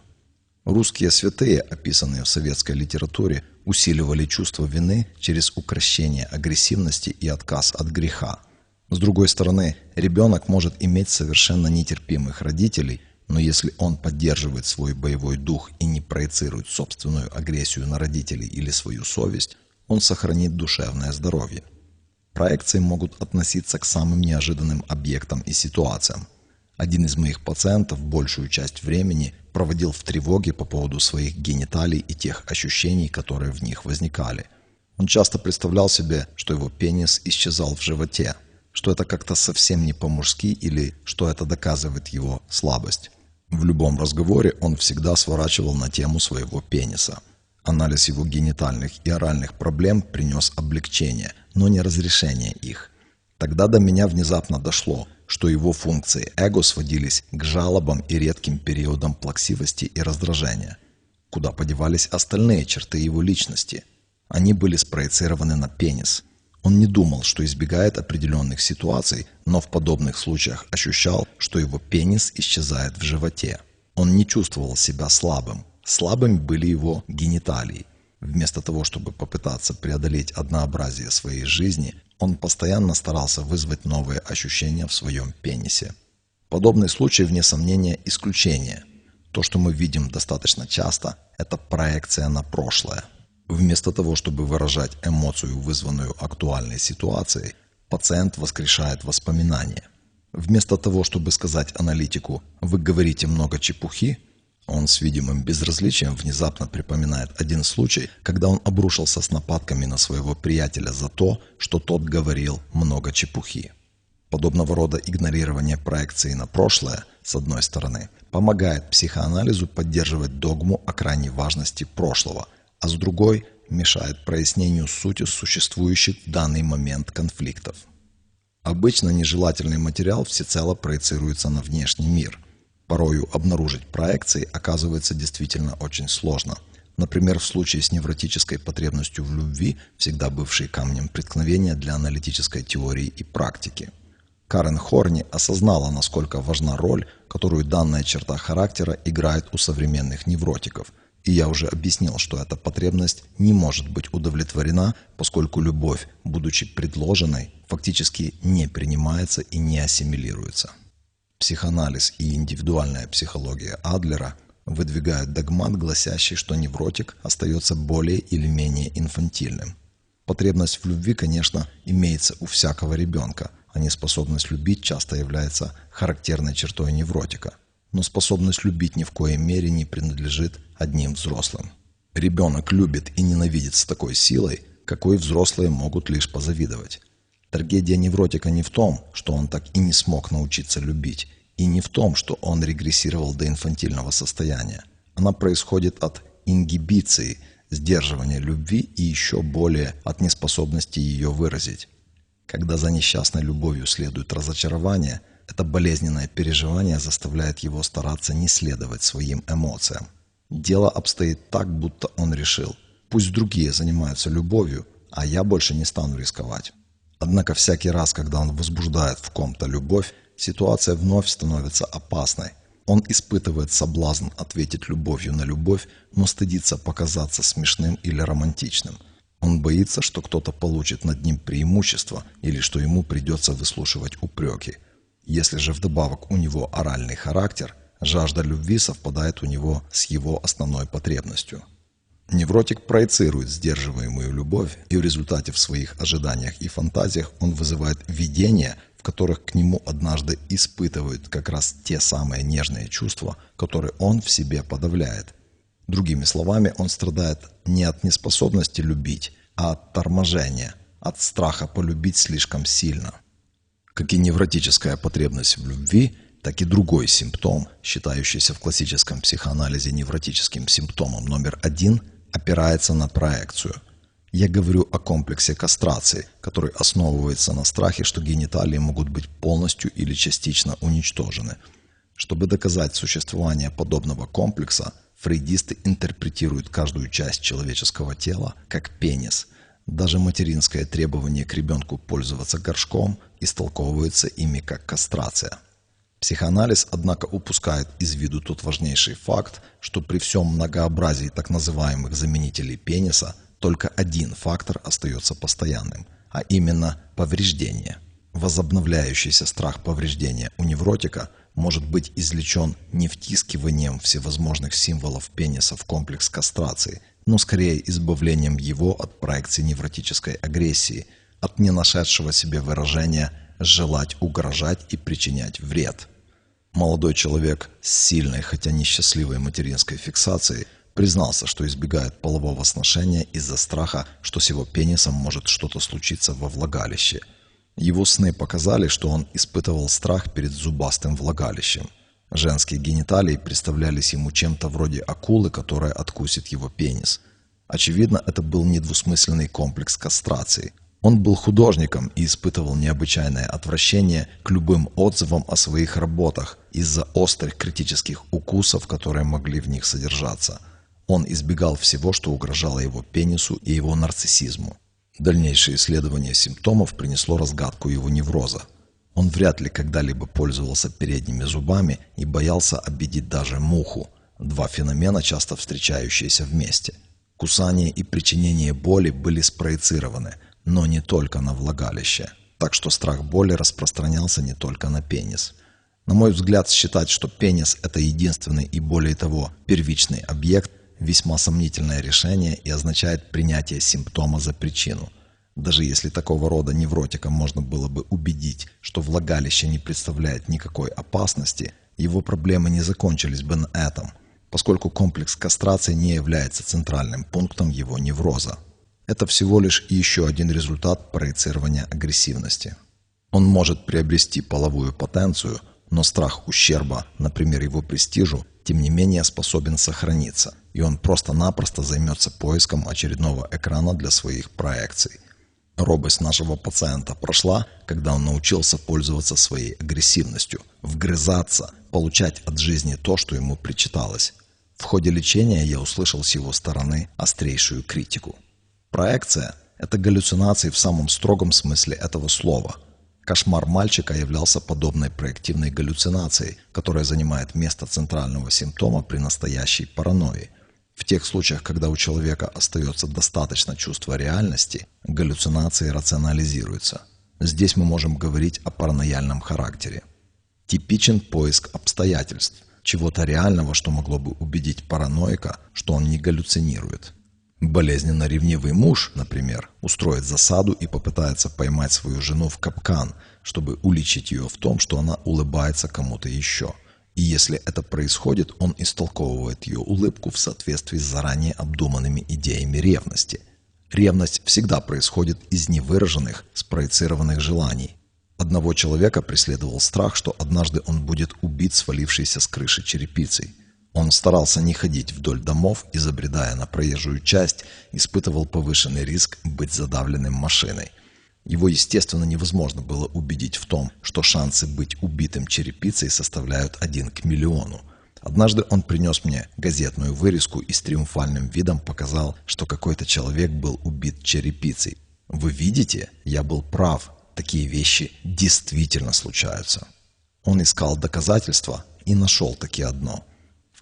Русские святые, описанные в советской литературе, усиливали чувство вины через укрощение агрессивности и отказ от греха – с другой стороны, ребенок может иметь совершенно нетерпимых родителей, но если он поддерживает свой боевой дух и не проецирует собственную агрессию на родителей или свою совесть, он сохранит душевное здоровье. Проекции могут относиться к самым неожиданным объектам и ситуациям. Один из моих пациентов большую часть времени проводил в тревоге по поводу своих гениталий и тех ощущений, которые в них возникали. Он часто представлял себе, что его пенис исчезал в животе, что это как-то совсем не по-мужски или что это доказывает его слабость. В любом разговоре он всегда сворачивал на тему своего пениса. Анализ его генитальных и оральных проблем принес облегчение, но не разрешение их. Тогда до меня внезапно дошло, что его функции эго сводились к жалобам и редким периодам плаксивости и раздражения. Куда подевались остальные черты его личности? Они были спроецированы на пенис – он не думал, что избегает определенных ситуаций, но в подобных случаях ощущал, что его пенис исчезает в животе. Он не чувствовал себя слабым. Слабыми были его гениталии. Вместо того, чтобы попытаться преодолеть однообразие своей жизни, он постоянно старался вызвать новые ощущения в своем пенисе. Подобный случай, вне сомнения, исключение. То, что мы видим достаточно часто, это проекция на прошлое. Вместо того, чтобы выражать эмоцию, вызванную актуальной ситуацией, пациент воскрешает воспоминания. Вместо того, чтобы сказать аналитику «вы говорите много чепухи», Он с видимым безразличием внезапно припоминает один случай, когда он обрушился с нападками на своего приятеля за то, что тот говорил много чепухи. Подобного рода игнорирование проекции на прошлое, с одной стороны, помогает психоанализу поддерживать догму о крайней важности прошлого, а с другой мешает прояснению сути существующих в данный момент конфликтов. Обычно нежелательный материал всецело проецируется на внешний мир. Порою обнаружить проекции оказывается действительно очень сложно. Например, в случае с невротической потребностью в любви, всегда бывшей камнем преткновения для аналитической теории и практики. Карен Хорни осознала, насколько важна роль, которую данная черта характера играет у современных невротиков – и я уже объяснил, что эта потребность не может быть удовлетворена, поскольку любовь, будучи предложенной, фактически не принимается и не ассимилируется. Психоанализ и индивидуальная психология Адлера выдвигают догмат, гласящий, что невротик остается более или менее инфантильным. Потребность в любви, конечно, имеется у всякого ребенка, а неспособность любить часто является характерной чертой невротика – но способность любить ни в коей мере не принадлежит одним взрослым. Ребенок любит и ненавидит с такой силой, какой взрослые могут лишь позавидовать. Трагедия невротика не в том, что он так и не смог научиться любить, и не в том, что он регрессировал до инфантильного состояния. Она происходит от ингибиции, сдерживания любви и еще более от неспособности ее выразить. Когда за несчастной любовью следует разочарование – это болезненное переживание заставляет его стараться не следовать своим эмоциям. Дело обстоит так, будто он решил, пусть другие занимаются любовью, а я больше не стану рисковать. Однако всякий раз, когда он возбуждает в ком-то любовь, ситуация вновь становится опасной. Он испытывает соблазн ответить любовью на любовь, но стыдится показаться смешным или романтичным. Он боится, что кто-то получит над ним преимущество или что ему придется выслушивать упреки – если же вдобавок у него оральный характер, жажда любви совпадает у него с его основной потребностью. Невротик проецирует сдерживаемую любовь, и в результате в своих ожиданиях и фантазиях он вызывает видения, которых к нему однажды испытывают как раз те самые нежные чувства, которые он в себе подавляет. Другими словами, он страдает не от неспособности любить, а от торможения, от страха полюбить слишком сильно. Как и невротическая потребность в любви, так и другой симптом, считающийся в классическом психоанализе невротическим симптомом номер один, опирается на проекцию. Я говорю о комплексе кастрации, который основывается на страхе, что гениталии могут быть полностью или частично уничтожены. Чтобы доказать существование подобного комплекса, фрейдисты интерпретируют каждую часть человеческого тела как пенис – даже материнское требование к ребенку пользоваться горшком истолковывается ими как кастрация. Психоанализ, однако, упускает из виду тот важнейший факт, что при всем многообразии так называемых заменителей пениса только один фактор остается постоянным, а именно повреждение. Возобновляющийся страх повреждения у невротика может быть излечен не втискиванием всевозможных символов пениса в комплекс кастрации – но скорее избавлением его от проекции невротической агрессии, от не нашедшего себе выражения «желать угрожать и причинять вред». Молодой человек с сильной, хотя несчастливой материнской фиксацией признался, что избегает полового сношения из-за страха, что с его пенисом может что-то случиться во влагалище. Его сны показали, что он испытывал страх перед зубастым влагалищем – Женские гениталии представлялись ему чем-то вроде акулы, которая откусит его пенис. Очевидно, это был недвусмысленный комплекс кастрации. Он был художником и испытывал необычайное отвращение к любым отзывам о своих работах из-за острых критических укусов, которые могли в них содержаться. Он избегал всего, что угрожало его пенису и его нарциссизму. Дальнейшее исследование симптомов принесло разгадку его невроза. Он вряд ли когда-либо пользовался передними зубами и боялся обидеть даже муху, два феномена, часто встречающиеся вместе. Кусание и причинение боли были спроецированы, но не только на влагалище, так что страх боли распространялся не только на пенис. На мой взгляд, считать, что пенис – это единственный и более того первичный объект – весьма сомнительное решение и означает принятие симптома за причину – даже если такого рода невротика можно было бы убедить, что влагалище не представляет никакой опасности, его проблемы не закончились бы на этом. поскольку комплекс кастрации не является центральным пунктом его невроза. Это всего лишь еще один результат проецирования агрессивности. Он может приобрести половую потенцию, но страх ущерба, например, его престижу, тем не менее способен сохраниться, и он просто-напросто займется поиском очередного экрана для своих проекций. Робость нашего пациента прошла, когда он научился пользоваться своей агрессивностью, вгрызаться, получать от жизни то, что ему причиталось. В ходе лечения я услышал с его стороны острейшую критику. Проекция – это галлюцинации в самом строгом смысле этого слова. Кошмар мальчика являлся подобной проективной галлюцинацией, которая занимает место центрального симптома при настоящей паранойи – в тех случаях, когда у человека остается достаточно чувства реальности, галлюцинации рационализируются. Здесь мы можем говорить о паранояльном характере. Типичен поиск обстоятельств, чего-то реального, что могло бы убедить параноика, что он не галлюцинирует. Болезненно ревнивый муж, например, устроит засаду и попытается поймать свою жену в капкан, чтобы уличить ее в том, что она улыбается кому-то еще – и если это происходит, он истолковывает ее улыбку в соответствии с заранее обдуманными идеями ревности. Ревность всегда происходит из невыраженных, спроецированных желаний. Одного человека преследовал страх, что однажды он будет убит свалившейся с крыши черепицей. Он старался не ходить вдоль домов и, забредая на проезжую часть, испытывал повышенный риск быть задавленным машиной – его, естественно, невозможно было убедить в том, что шансы быть убитым черепицей составляют один к миллиону. Однажды он принес мне газетную вырезку и с триумфальным видом показал, что какой-то человек был убит черепицей. Вы видите, я был прав, такие вещи действительно случаются. Он искал доказательства и нашел таки одно –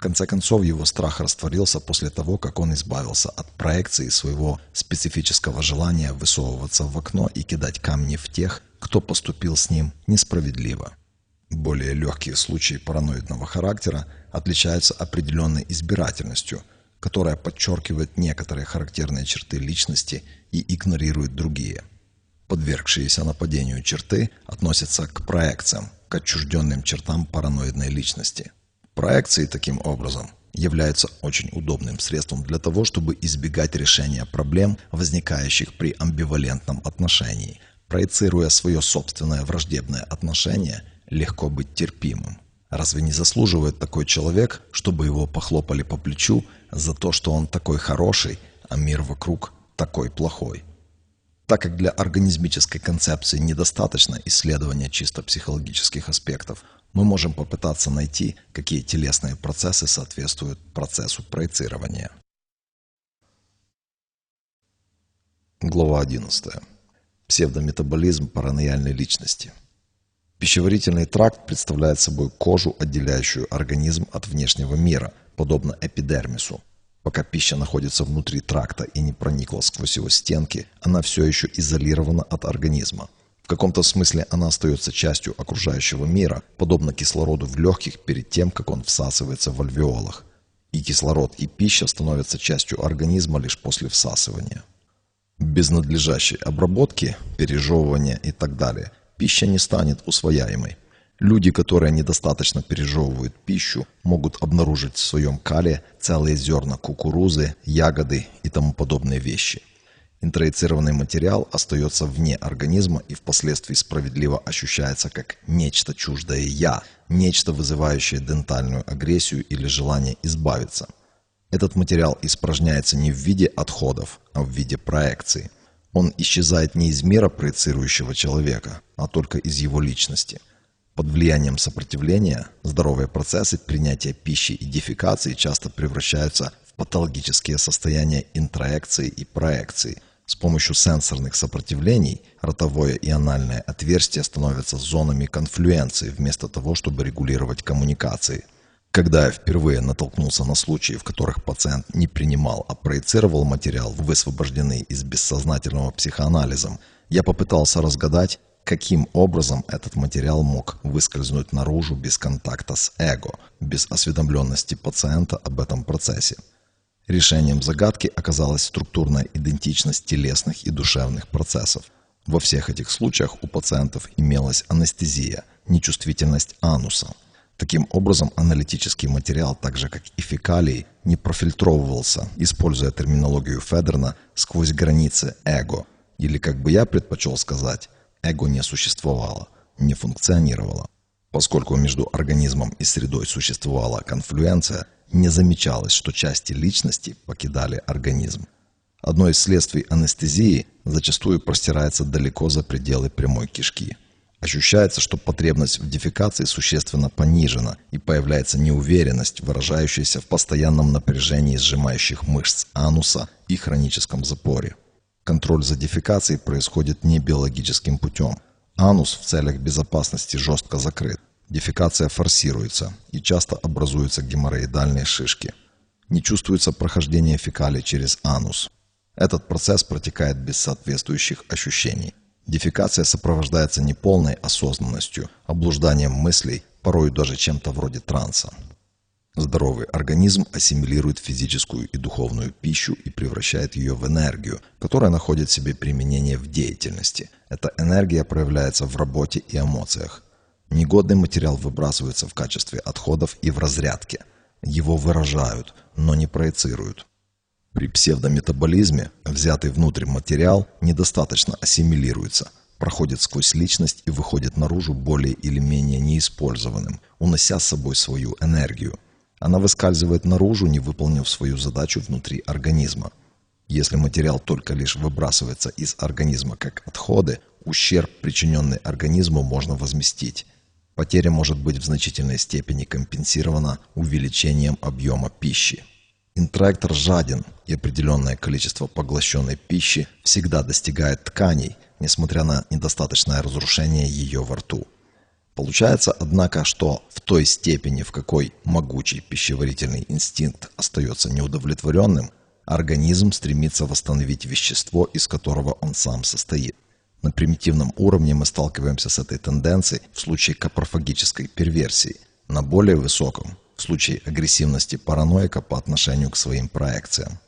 конце концов, его страх растворился после того, как он избавился от проекции своего специфического желания высовываться в окно и кидать камни в тех, кто поступил с ним несправедливо. Более легкие случаи параноидного характера отличаются определенной избирательностью, которая подчеркивает некоторые характерные черты личности и игнорирует другие. Подвергшиеся нападению черты относятся к проекциям, к отчужденным чертам параноидной личности – Проекции таким образом являются очень удобным средством для того, чтобы избегать решения проблем, возникающих при амбивалентном отношении. Проецируя свое собственное враждебное отношение, легко быть терпимым. Разве не заслуживает такой человек, чтобы его похлопали по плечу за то, что он такой хороший, а мир вокруг такой плохой? Так как для организмической концепции недостаточно исследования чисто психологических аспектов, мы можем попытаться найти, какие телесные процессы соответствуют процессу проецирования. Глава 11. Псевдометаболизм паранояльной личности. Пищеварительный тракт представляет собой кожу, отделяющую организм от внешнего мира, подобно эпидермису. Пока пища находится внутри тракта и не проникла сквозь его стенки, она все еще изолирована от организма – в каком-то смысле она остается частью окружающего мира, подобно кислороду в легких перед тем, как он всасывается в альвеолах. И кислород и пища становятся частью организма лишь после всасывания. Без надлежащей обработки, пережевывания и так далее, пища не станет усвояемой. Люди, которые недостаточно пережевывают пищу, могут обнаружить в своем кале целые зерна кукурузы, ягоды и тому подобные вещи – Интроицированный материал остается вне организма и впоследствии справедливо ощущается как нечто чуждое «я», нечто вызывающее дентальную агрессию или желание избавиться. Этот материал испражняется не в виде отходов, а в виде проекции. Он исчезает не из мира проецирующего человека, а только из его личности. Под влиянием сопротивления здоровые процессы принятия пищи и дефекации часто превращаются в патологические состояния интроекции и проекции – с помощью сенсорных сопротивлений ротовое и анальное отверстие становятся зонами конфлюенции вместо того, чтобы регулировать коммуникации. Когда я впервые натолкнулся на случаи, в которых пациент не принимал, а проецировал материал, высвобожденный из бессознательного психоанализом, я попытался разгадать, каким образом этот материал мог выскользнуть наружу без контакта с эго, без осведомленности пациента об этом процессе. Решением загадки оказалась структурная идентичность телесных и душевных процессов. Во всех этих случаях у пациентов имелась анестезия, нечувствительность ануса. Таким образом, аналитический материал, так же как и фекалии, не профильтровывался, используя терминологию Федерна, сквозь границы эго. Или, как бы я предпочел сказать, эго не существовало, не функционировало. Поскольку между организмом и средой существовала конфлюенция, не замечалось, что части личности покидали организм. Одно из следствий анестезии зачастую простирается далеко за пределы прямой кишки. Ощущается, что потребность в дефекации существенно понижена и появляется неуверенность, выражающаяся в постоянном напряжении сжимающих мышц ануса и хроническом запоре. Контроль за дефекацией происходит не биологическим путем. Анус в целях безопасности жестко закрыт. Дефекация форсируется и часто образуются геморроидальные шишки. Не чувствуется прохождение фекалий через анус. Этот процесс протекает без соответствующих ощущений. Дефекация сопровождается неполной осознанностью, облужданием мыслей, порой даже чем-то вроде транса. Здоровый организм ассимилирует физическую и духовную пищу и превращает ее в энергию, которая находит себе применение в деятельности. Эта энергия проявляется в работе и эмоциях. Негодный материал выбрасывается в качестве отходов и в разрядке. Его выражают, но не проецируют. При псевдометаболизме взятый внутрь материал недостаточно ассимилируется, проходит сквозь личность и выходит наружу более или менее неиспользованным, унося с собой свою энергию. Она выскальзывает наружу, не выполнив свою задачу внутри организма. Если материал только лишь выбрасывается из организма как отходы, ущерб, причиненный организму, можно возместить. Потеря может быть в значительной степени компенсирована увеличением объема пищи. Интрактор жаден, и определенное количество поглощенной пищи всегда достигает тканей, несмотря на недостаточное разрушение ее во рту. Получается, однако, что в той степени, в какой могучий пищеварительный инстинкт остается неудовлетворенным, организм стремится восстановить вещество, из которого он сам состоит. На примитивном уровне мы сталкиваемся с этой тенденцией в случае капрофагической перверсии. На более высоком в случае агрессивности параноика по отношению к своим проекциям.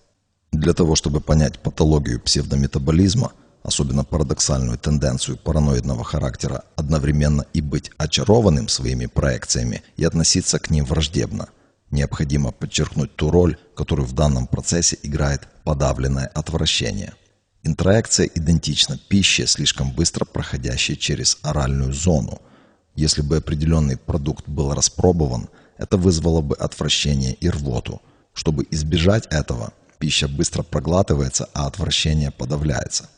Для того, чтобы понять патологию псевдометаболизма, особенно парадоксальную тенденцию параноидного характера одновременно и быть очарованным своими проекциями и относиться к ним враждебно, необходимо подчеркнуть ту роль, которую в данном процессе играет подавленное отвращение. Интроекция идентична пище, слишком быстро проходящей через оральную зону. Если бы определенный продукт был распробован – это вызвало бы отвращение и рвоту. Чтобы избежать этого, пища быстро проглатывается, а отвращение подавляется.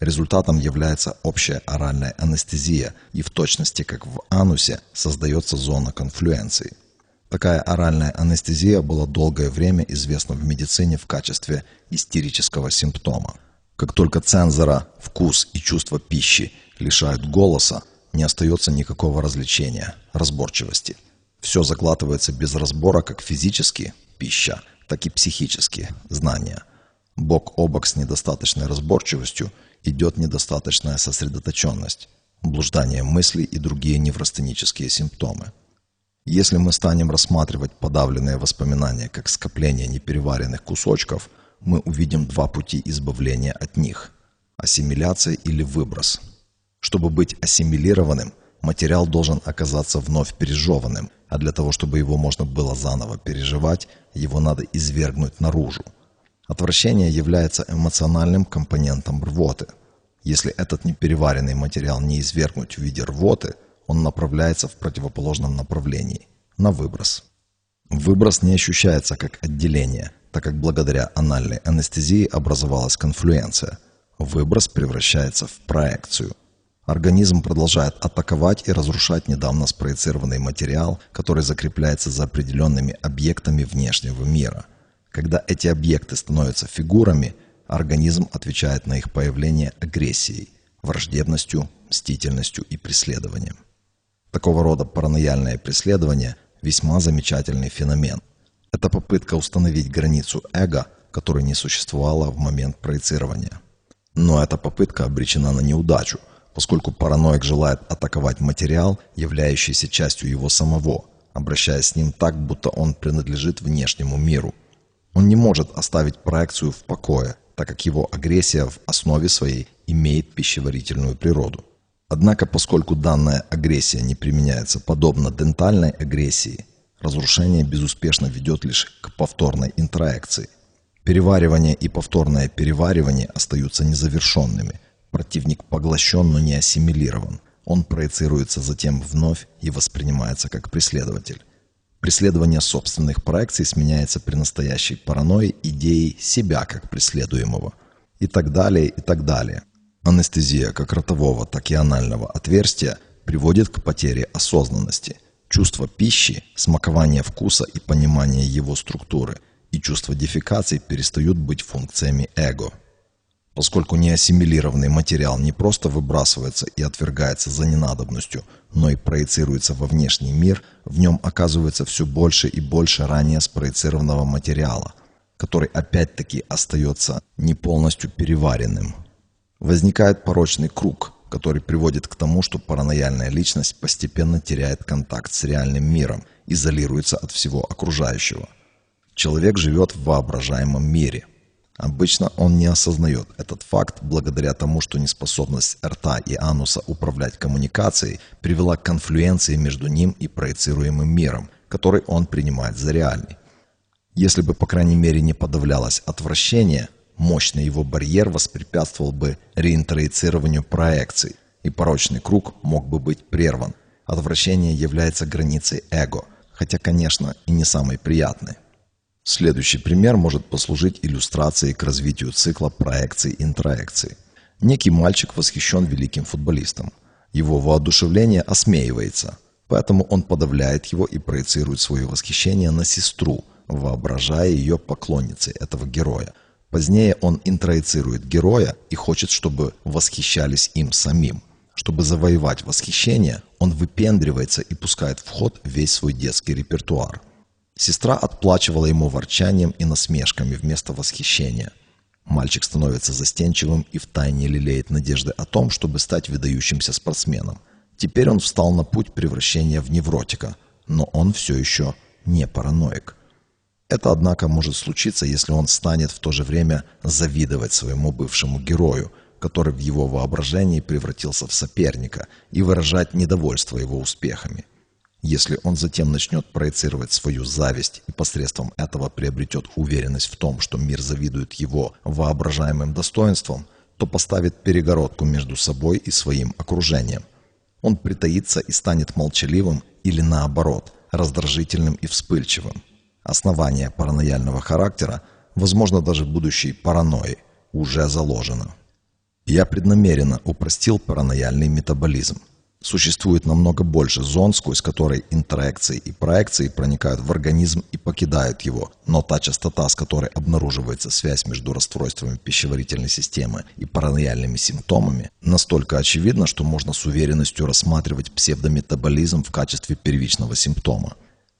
Результатом является общая оральная анестезия, и в точности как в анусе создается зона конфлюенции. Такая оральная анестезия была долгое время известна в медицине в качестве истерического симптома. Как только цензора, вкус и чувство пищи лишают голоса, не остается никакого развлечения, разборчивости – все заглатывается без разбора как физически – пища, так и психически – знания. Бок о бок с недостаточной разборчивостью идет недостаточная сосредоточенность, блуждание мыслей и другие неврастенические симптомы. Если мы станем рассматривать подавленные воспоминания как скопление непереваренных кусочков, мы увидим два пути избавления от них – ассимиляция или выброс. Чтобы быть ассимилированным, материал должен оказаться вновь пережеванным, а для того, чтобы его можно было заново переживать, его надо извергнуть наружу. Отвращение является эмоциональным компонентом рвоты. Если этот непереваренный материал не извергнуть в виде рвоты, он направляется в противоположном направлении – на выброс. Выброс не ощущается как отделение, так как благодаря анальной анестезии образовалась конфлюенция. Выброс превращается в проекцию – Организм продолжает атаковать и разрушать недавно спроецированный материал, который закрепляется за определенными объектами внешнего мира. Когда эти объекты становятся фигурами, организм отвечает на их появление агрессией, враждебностью, мстительностью и преследованием. Такого рода паранояльное преследование – весьма замечательный феномен. Это попытка установить границу эго, которой не существовало в момент проецирования. Но эта попытка обречена на неудачу – поскольку параноик желает атаковать материал, являющийся частью его самого, обращаясь с ним так, будто он принадлежит внешнему миру. Он не может оставить проекцию в покое, так как его агрессия в основе своей имеет пищеварительную природу. Однако, поскольку данная агрессия не применяется подобно дентальной агрессии, разрушение безуспешно ведет лишь к повторной интроекции. Переваривание и повторное переваривание остаются незавершенными. Противник поглощен, но не ассимилирован. Он проецируется затем вновь и воспринимается как преследователь. Преследование собственных проекций сменяется при настоящей паранойи идеей себя как преследуемого. И так далее, и так далее. Анестезия как ротового, так и анального отверстия приводит к потере осознанности. Чувство пищи, смакование вкуса и понимание его структуры и чувство дефекации перестают быть функциями эго. Поскольку неассимилированный материал не просто выбрасывается и отвергается за ненадобностью, но и проецируется во внешний мир, в нем оказывается все больше и больше ранее спроецированного материала, который опять-таки остается не полностью переваренным – Возникает порочный круг, который приводит к тому, что паранояльная личность постепенно теряет контакт с реальным миром, изолируется от всего окружающего. Человек живет в воображаемом мире. Обычно он не осознает этот факт благодаря тому, что неспособность рта и ануса управлять коммуникацией привела к конфлюенции между ним и проецируемым миром, который он принимает за реальный. Если бы, по крайней мере, не подавлялось отвращение, мощный его барьер воспрепятствовал бы реинтроицированию проекций, и порочный круг мог бы быть прерван. Отвращение является границей эго, хотя, конечно, и не самой приятной. Следующий пример может послужить иллюстрацией к развитию цикла проекций-интроекций. Некий мальчик восхищен великим футболистом. Его воодушевление осмеивается, поэтому он подавляет его и проецирует свое восхищение на сестру, воображая ее поклонницей этого героя – Позднее он интроицирует героя и хочет, чтобы восхищались им самим. Чтобы завоевать восхищение, он выпендривается и пускает в ход весь свой детский репертуар. Сестра отплачивала ему ворчанием и насмешками вместо восхищения. Мальчик становится застенчивым и втайне лелеет надежды о том, чтобы стать выдающимся спортсменом. Теперь он встал на путь превращения в невротика, но он все еще не параноик. Это, однако, может случиться, если он станет в то же время завидовать своему бывшему герою, который в его воображении превратился в соперника, и выражать недовольство его успехами. Если он затем начнет проецировать свою зависть и посредством этого приобретет уверенность в том, что мир завидует его воображаемым достоинством, то поставит перегородку между собой и своим окружением. Он притаится и станет молчаливым или наоборот, раздражительным и вспыльчивым. Основание паранояльного характера, возможно даже будущей паранойи, уже заложено. Я преднамеренно упростил паранояльный метаболизм. Существует намного больше зон, сквозь которые интеракции и проекции проникают в организм и покидают его, но та частота, с которой обнаруживается связь между расстройствами пищеварительной системы и паранояльными симптомами, настолько очевидна, что можно с уверенностью рассматривать псевдометаболизм в качестве первичного симптома.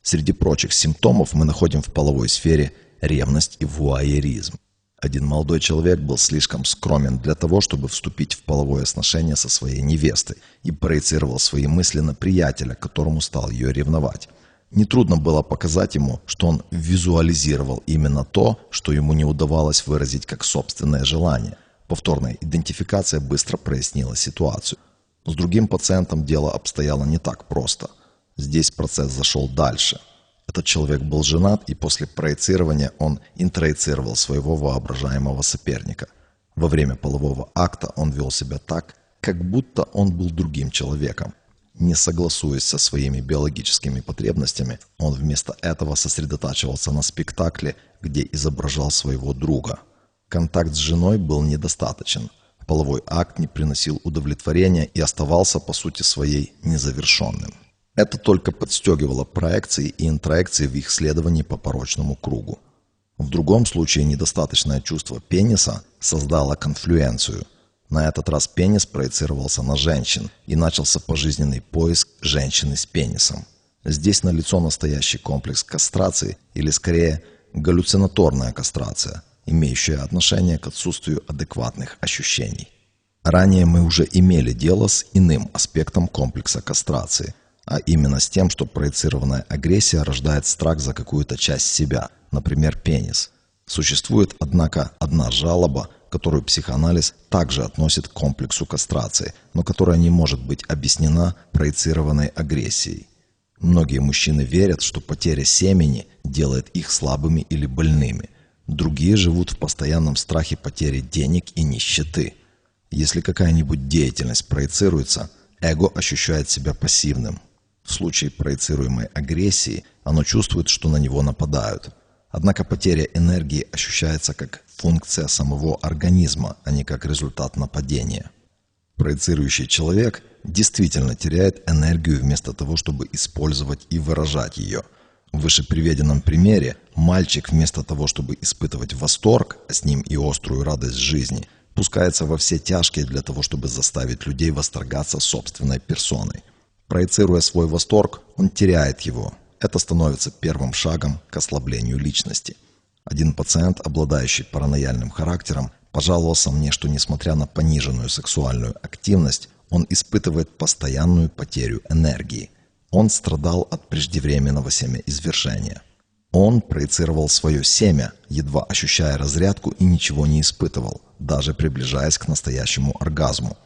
Среди прочих симптомов мы находим в половой сфере ревность и вуайеризм. Один молодой человек был слишком скромен для того, чтобы вступить в половое сношение со своей невестой и проецировал свои мысли на приятеля, которому стал ее ревновать. Нетрудно было показать ему, что он визуализировал именно то, что ему не удавалось выразить как собственное желание. Повторная идентификация быстро прояснила ситуацию. С другим пациентом дело обстояло не так просто – Здесь процесс зашел дальше. Этот человек был женат, и после проецирования он интроицировал своего воображаемого соперника. Во время полового акта он вел себя так, как будто он был другим человеком. Не согласуясь со своими биологическими потребностями, он вместо этого сосредотачивался на спектакле, где изображал своего друга. Контакт с женой был недостаточен. Половой акт не приносил удовлетворения и оставался по сути своей незавершенным. Это только подстегивало проекции и интроекции в их следовании по порочному кругу. В другом случае недостаточное чувство пениса создало конфлюенцию. На этот раз пенис проецировался на женщин и начался пожизненный поиск женщины с пенисом. Здесь налицо настоящий комплекс кастрации или скорее галлюцинаторная кастрация, имеющая отношение к отсутствию адекватных ощущений. Ранее мы уже имели дело с иным аспектом комплекса кастрации – а именно с тем, что проецированная агрессия рождает страх за какую-то часть себя, например, пенис. Существует, однако, одна жалоба, которую психоанализ также относит к комплексу кастрации, но которая не может быть объяснена проецированной агрессией. Многие мужчины верят, что потеря семени делает их слабыми или больными. Другие живут в постоянном страхе потери денег и нищеты. Если какая-нибудь деятельность проецируется, эго ощущает себя пассивным. В случае проецируемой агрессии оно чувствует, что на него нападают. Однако потеря энергии ощущается как функция самого организма, а не как результат нападения. Проецирующий человек действительно теряет энергию вместо того, чтобы использовать и выражать ее. В выше приведенном примере мальчик вместо того, чтобы испытывать восторг, а с ним и острую радость жизни, пускается во все тяжкие для того, чтобы заставить людей восторгаться собственной персоной. Проецируя свой восторг, он теряет его. Это становится первым шагом к ослаблению личности. Один пациент, обладающий паранояльным характером, пожаловался мне, что несмотря на пониженную сексуальную активность, он испытывает постоянную потерю энергии. Он страдал от преждевременного семяизвержения. Он проецировал свое семя, едва ощущая разрядку и ничего не испытывал, даже приближаясь к настоящему оргазму.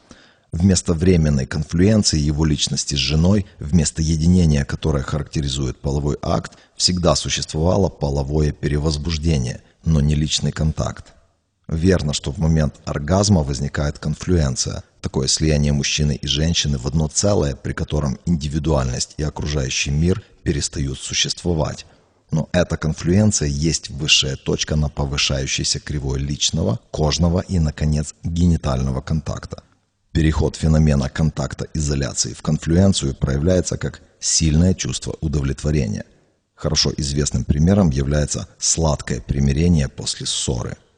Вместо временной конфлюенции его личности с женой, вместо единения, которое характеризует половой акт, всегда существовало половое перевозбуждение, но не личный контакт. Верно, что в момент оргазма возникает конфлюенция, такое слияние мужчины и женщины в одно целое, при котором индивидуальность и окружающий мир перестают существовать. Но эта конфлюенция есть высшая точка на повышающейся кривой личного, кожного и, наконец, генитального контакта. Переход феномена контакта изоляции в конфлюенцию проявляется как сильное чувство удовлетворения. Хорошо известным примером является сладкое примирение после ссоры –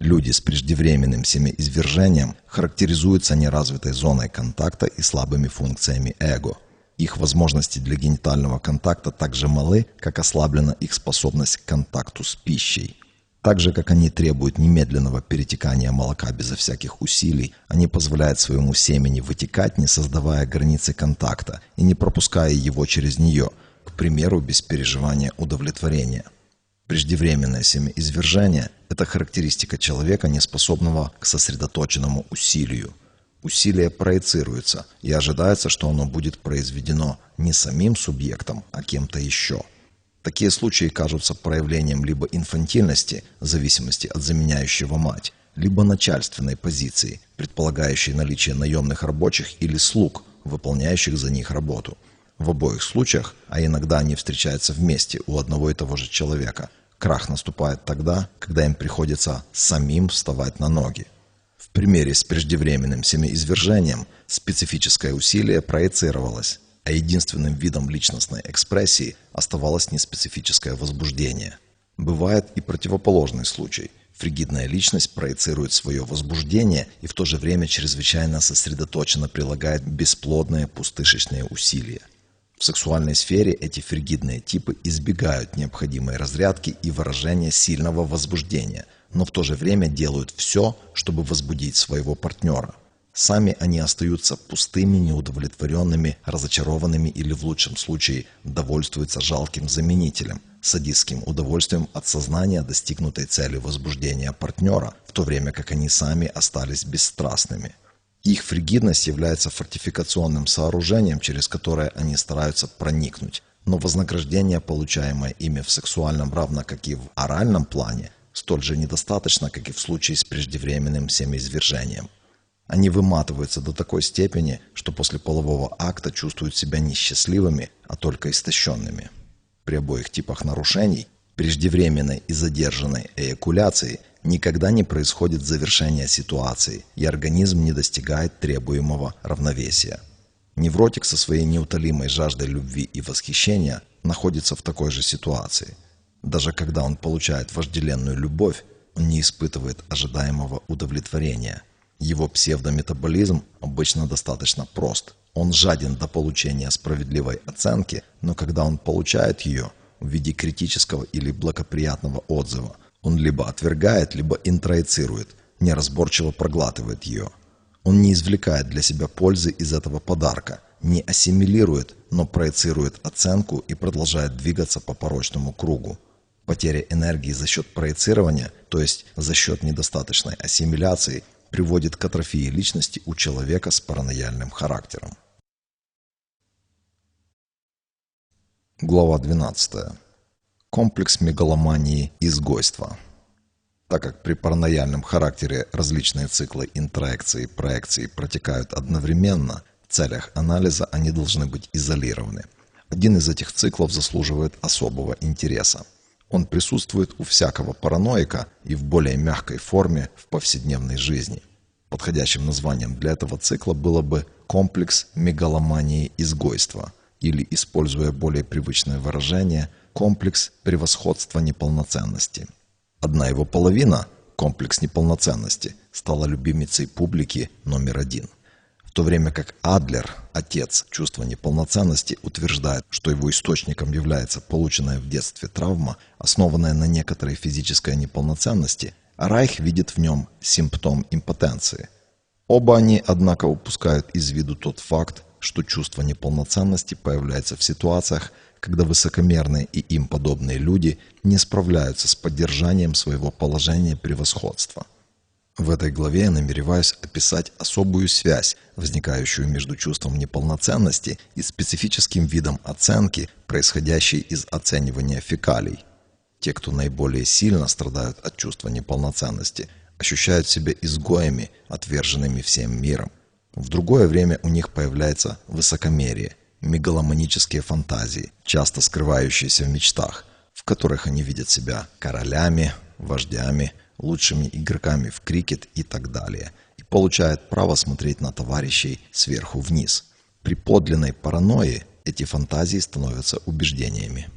Люди с преждевременным семяизвержением характеризуются неразвитой зоной контакта и слабыми функциями эго. Их возможности для генитального контакта так же малы, как ослаблена их способность к контакту с пищей. Так же, как они требуют немедленного перетекания молока безо всяких усилий, они позволяют своему семени вытекать, не создавая границы контакта и не пропуская его через нее, к примеру, без переживания удовлетворения. Преждевременное семяизвержение – это характеристика человека, неспособного к сосредоточенному усилию. Усилие проецируется, и ожидается, что оно будет произведено не самим субъектом, а кем-то еще. Такие случаи кажутся проявлением либо инфантильности, зависимости от заменяющего мать, либо начальственной позиции, предполагающей наличие наемных рабочих или слуг, выполняющих за них работу. В обоих случаях, а иногда они встречаются вместе у одного и того же человека – Крах наступает тогда, когда им приходится самим вставать на ноги. В примере с преждевременным семяизвержением специфическое усилие проецировалось, а единственным видом личностной экспрессии оставалось неспецифическое возбуждение. Бывает и противоположный случай. Фригидная личность проецирует свое возбуждение и в то же время чрезвычайно сосредоточенно прилагает бесплодные пустышечные усилия. В сексуальной сфере эти фригидные типы избегают необходимой разрядки и выражения сильного возбуждения, но в то же время делают все, чтобы возбудить своего партнера. Сами они остаются пустыми, неудовлетворенными, разочарованными или в лучшем случае довольствуются жалким заменителем, садистским удовольствием от сознания достигнутой цели возбуждения партнера, в то время как они сами остались бесстрастными. Их фригидность является фортификационным сооружением, через которое они стараются проникнуть. Но вознаграждение, получаемое ими в сексуальном, равно как и в оральном плане, столь же недостаточно, как и в случае с преждевременным семяизвержением. Они выматываются до такой степени, что после полового акта чувствуют себя не счастливыми, а только истощенными. При обоих типах нарушений, преждевременной и задержанной эякуляции – никогда не происходит завершение ситуации, и организм не достигает требуемого равновесия. Невротик со своей неутолимой жаждой любви и восхищения находится в такой же ситуации. Даже когда он получает вожделенную любовь, он не испытывает ожидаемого удовлетворения. Его псевдометаболизм обычно достаточно прост. Он жаден до получения справедливой оценки, но когда он получает ее в виде критического или благоприятного отзыва – он либо отвергает, либо интроицирует, неразборчиво проглатывает ее. Он не извлекает для себя пользы из этого подарка, не ассимилирует, но проецирует оценку и продолжает двигаться по порочному кругу. Потеря энергии за счет проецирования, то есть за счет недостаточной ассимиляции, приводит к атрофии личности у человека с паранояльным характером. Глава 12. Комплекс мегаломании изгойства. Так как при паранояльном характере различные циклы интроекции и проекции протекают одновременно, в целях анализа они должны быть изолированы. Один из этих циклов заслуживает особого интереса. Он присутствует у всякого параноика и в более мягкой форме в повседневной жизни. Подходящим названием для этого цикла было бы комплекс мегаломании изгойства или, используя более привычное выражение, комплекс превосходства неполноценности. Одна его половина, комплекс неполноценности, стала любимицей публики номер один – в то время как Адлер, отец чувства неполноценности, утверждает, что его источником является полученная в детстве травма, основанная на некоторой физической неполноценности, Райх видит в нем симптом импотенции. Оба они, однако, упускают из виду тот факт, что чувство неполноценности появляется в ситуациях, когда высокомерные и им подобные люди не справляются с поддержанием своего положения превосходства. В этой главе я намереваюсь описать особую связь, возникающую между чувством неполноценности и специфическим видом оценки, происходящей из оценивания фекалий. Те, кто наиболее сильно страдают от чувства неполноценности, ощущают себя изгоями, отверженными всем миром. В другое время у них появляется высокомерие, мегаломанические фантазии, часто скрывающиеся в мечтах, в которых они видят себя королями, вождями, лучшими игроками в крикет и так далее, и получает право смотреть на товарищей сверху вниз. При подлинной паранойи эти фантазии становятся убеждениями.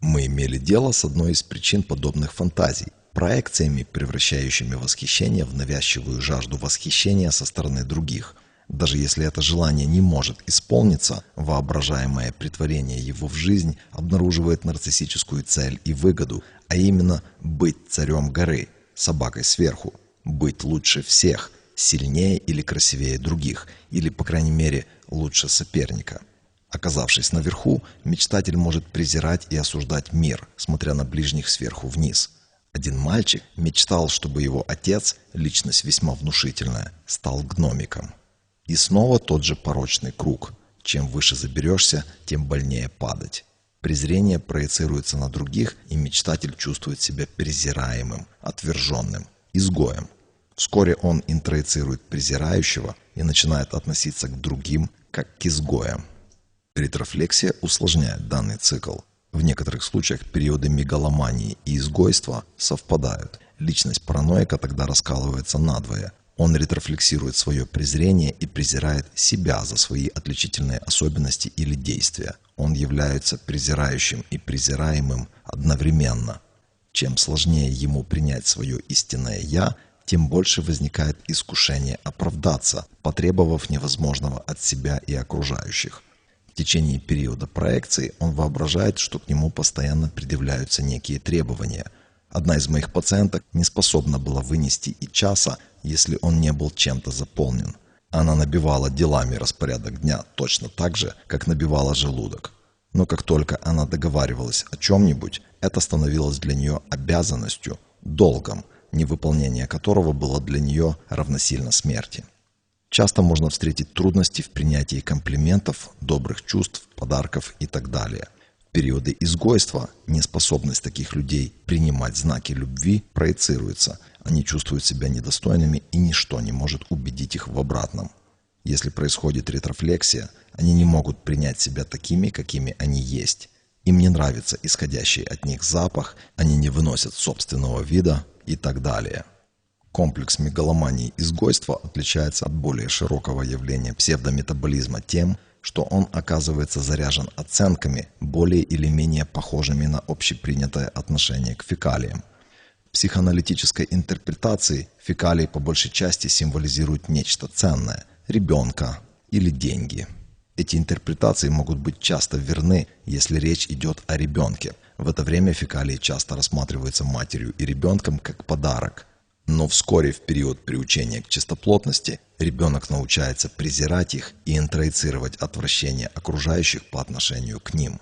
Мы имели дело с одной из причин подобных фантазий – проекциями, превращающими восхищение в навязчивую жажду восхищения со стороны других. Даже если это желание не может исполниться, воображаемое притворение его в жизнь обнаруживает нарциссическую цель и выгоду, а именно быть царем горы – собакой сверху, быть лучше всех, сильнее или красивее других, или, по крайней мере, лучше соперника. Оказавшись наверху, мечтатель может презирать и осуждать мир, смотря на ближних сверху вниз. Один мальчик мечтал, чтобы его отец, личность весьма внушительная, стал гномиком. И снова тот же порочный круг. Чем выше заберешься, тем больнее падать. Презрение проецируется на других, и мечтатель чувствует себя презираемым, отверженным, изгоем. Вскоре он интроицирует презирающего и начинает относиться к другим как к изгоям. Ретрофлексия усложняет данный цикл. В некоторых случаях периоды мегаломании и изгойства совпадают. Личность параноика тогда раскалывается надвое. Он ретрофлексирует свое презрение и презирает себя за свои отличительные особенности или действия. Он является презирающим и презираемым одновременно. Чем сложнее ему принять свое истинное «я», тем больше возникает искушение оправдаться, потребовав невозможного от себя и окружающих. В течение периода проекции он воображает, что к нему постоянно предъявляются некие требования. Одна из моих пациенток не способна была вынести и часа, если он не был чем-то заполнен. Она набивала делами распорядок дня точно так же, как набивала желудок. Но как только она договаривалась о чем-нибудь, это становилось для нее обязанностью, долгом, невыполнение которого было для нее равносильно смерти. Часто можно встретить трудности в принятии комплиментов, добрых чувств, подарков и так далее периоды изгойства неспособность таких людей принимать знаки любви проецируется. Они чувствуют себя недостойными и ничто не может убедить их в обратном. Если происходит ретрофлексия, они не могут принять себя такими, какими они есть. Им не нравится исходящий от них запах, они не выносят собственного вида и так далее. Комплекс мегаломании изгойства отличается от более широкого явления псевдометаболизма тем, что он оказывается заряжен оценками, более или менее похожими на общепринятое отношение к фекалиям. В психоаналитической интерпретации фекалии по большей части символизируют нечто ценное – ребенка или деньги. Эти интерпретации могут быть часто верны, если речь идет о ребенке. В это время фекалии часто рассматриваются матерью и ребенком как подарок – но вскоре в период приучения к чистоплотности ребенок научается презирать их и интроицировать отвращение окружающих по отношению к ним.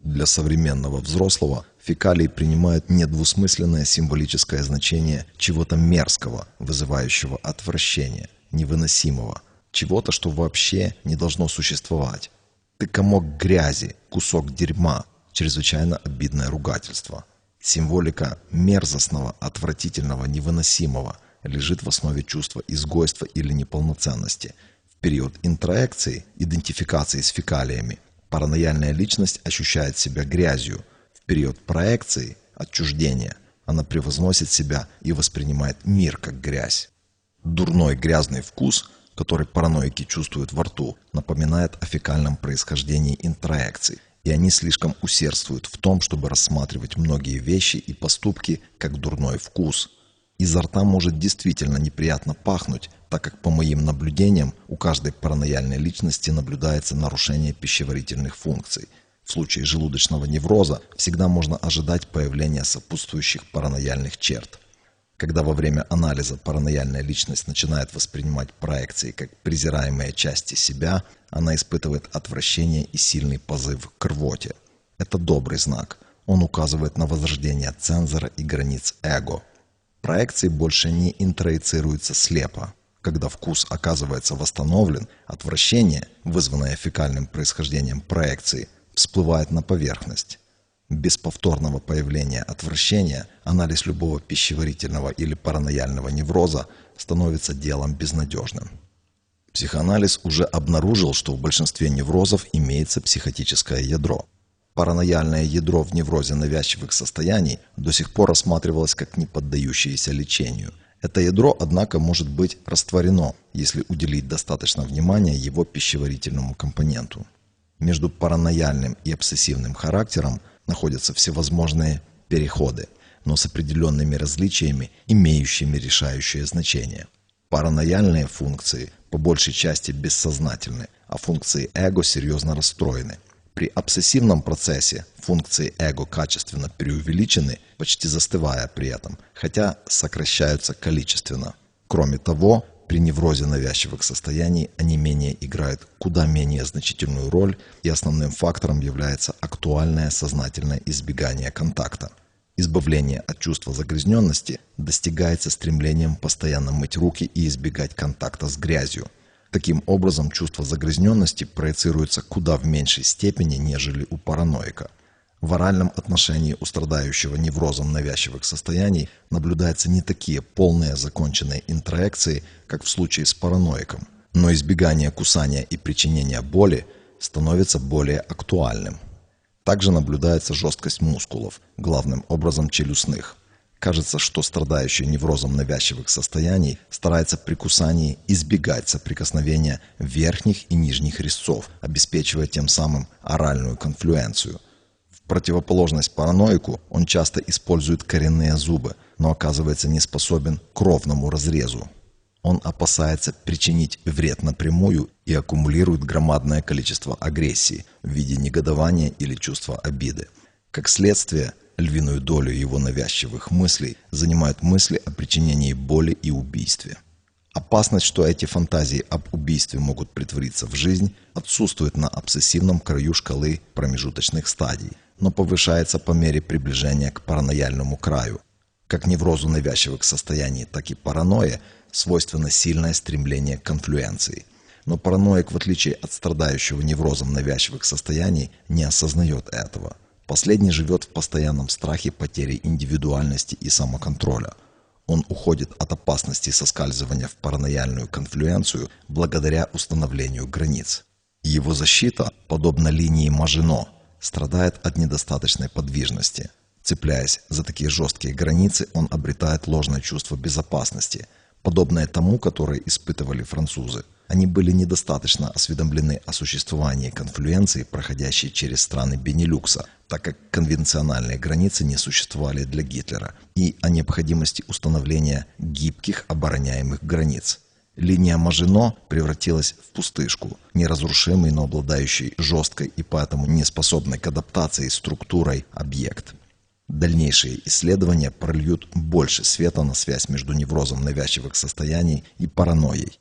Для современного взрослого фекалии принимают недвусмысленное символическое значение чего-то мерзкого, вызывающего отвращение, невыносимого, чего-то, что вообще не должно существовать. Ты комок грязи, кусок дерьма, чрезвычайно обидное ругательство. Символика мерзостного, отвратительного, невыносимого лежит в основе чувства изгойства или неполноценности. В период интроекции, идентификации с фекалиями, Паранояльная личность ощущает себя грязью. В период проекции, отчуждения, она превозносит себя и воспринимает мир как грязь. Дурной грязный вкус, который параноики чувствуют во рту, напоминает о фекальном происхождении интроекций, и они слишком усердствуют в том, чтобы рассматривать многие вещи и поступки как дурной вкус – Изо рта может действительно неприятно пахнуть, так как по моим наблюдениям у каждой паранояльной личности наблюдается нарушение пищеварительных функций. В случае желудочного невроза всегда можно ожидать появления сопутствующих паранояльных черт. Когда во время анализа паранояльная личность начинает воспринимать проекции как презираемые части себя, она испытывает отвращение и сильный позыв к рвоте. Это добрый знак. Он указывает на возрождение цензора и границ эго – Проекции больше не интроицируются слепо. Когда вкус оказывается восстановлен, отвращение, вызванное фекальным происхождением проекции, всплывает на поверхность. Без повторного появления отвращения анализ любого пищеварительного или паранояльного невроза становится делом безнадежным. Психоанализ уже обнаружил, что в большинстве неврозов имеется психотическое ядро – Паранояльное ядро в неврозе навязчивых состояний до сих пор рассматривалось как не поддающееся лечению. Это ядро, однако, может быть растворено, если уделить достаточно внимания его пищеварительному компоненту. Между паранояльным и обсессивным характером находятся всевозможные переходы, но с определенными различиями, имеющими решающее значение. Паранояльные функции по большей части бессознательны, а функции эго серьезно расстроены – при обсессивном процессе функции эго качественно преувеличены, почти застывая при этом, хотя сокращаются количественно. Кроме того, при неврозе навязчивых состояний они менее играют куда менее значительную роль, и основным фактором является актуальное сознательное избегание контакта. Избавление от чувства загрязненности достигается стремлением постоянно мыть руки и избегать контакта с грязью – Таким образом, чувство загрязненности проецируется куда в меньшей степени, нежели у параноика. В оральном отношении у страдающего неврозом навязчивых состояний наблюдаются не такие полные законченные интроекции, как в случае с параноиком, но избегание кусания и причинения боли становится более актуальным. Также наблюдается жесткость мускулов, главным образом челюстных. Кажется, что страдающий неврозом навязчивых состояний старается при кусании избегать соприкосновения верхних и нижних резцов, обеспечивая тем самым оральную конфлюенцию. В противоположность параноику он часто использует коренные зубы, но оказывается не способен к ровному разрезу. Он опасается причинить вред напрямую и аккумулирует громадное количество агрессии в виде негодования или чувства обиды. Как следствие, Львиную долю его навязчивых мыслей занимают мысли о причинении боли и убийстве. Опасность, что эти фантазии об убийстве могут притвориться в жизнь, отсутствует на обсессивном краю шкалы промежуточных стадий, но повышается по мере приближения к паранояльному краю. Как неврозу навязчивых состояний, так и паранойе свойственно сильное стремление к конфлюенции. Но параноик, в отличие от страдающего неврозом навязчивых состояний, не осознает этого – Последний живет в постоянном страхе потери индивидуальности и самоконтроля. Он уходит от опасности соскальзывания в паранояльную конфлюенцию благодаря установлению границ. Его защита, подобно линии Мажино, страдает от недостаточной подвижности. Цепляясь за такие жесткие границы, он обретает ложное чувство безопасности, подобное тому, которое испытывали французы – они были недостаточно осведомлены о существовании конфлюенции, проходящей через страны Бенилюкса, так как конвенциональные границы не существовали для Гитлера, и о необходимости установления гибких обороняемых границ. Линия Мажино превратилась в пустышку, неразрушимый, но обладающий жесткой и поэтому неспособной к адаптации структурой объект. Дальнейшие исследования прольют больше света на связь между неврозом навязчивых состояний и паранойей.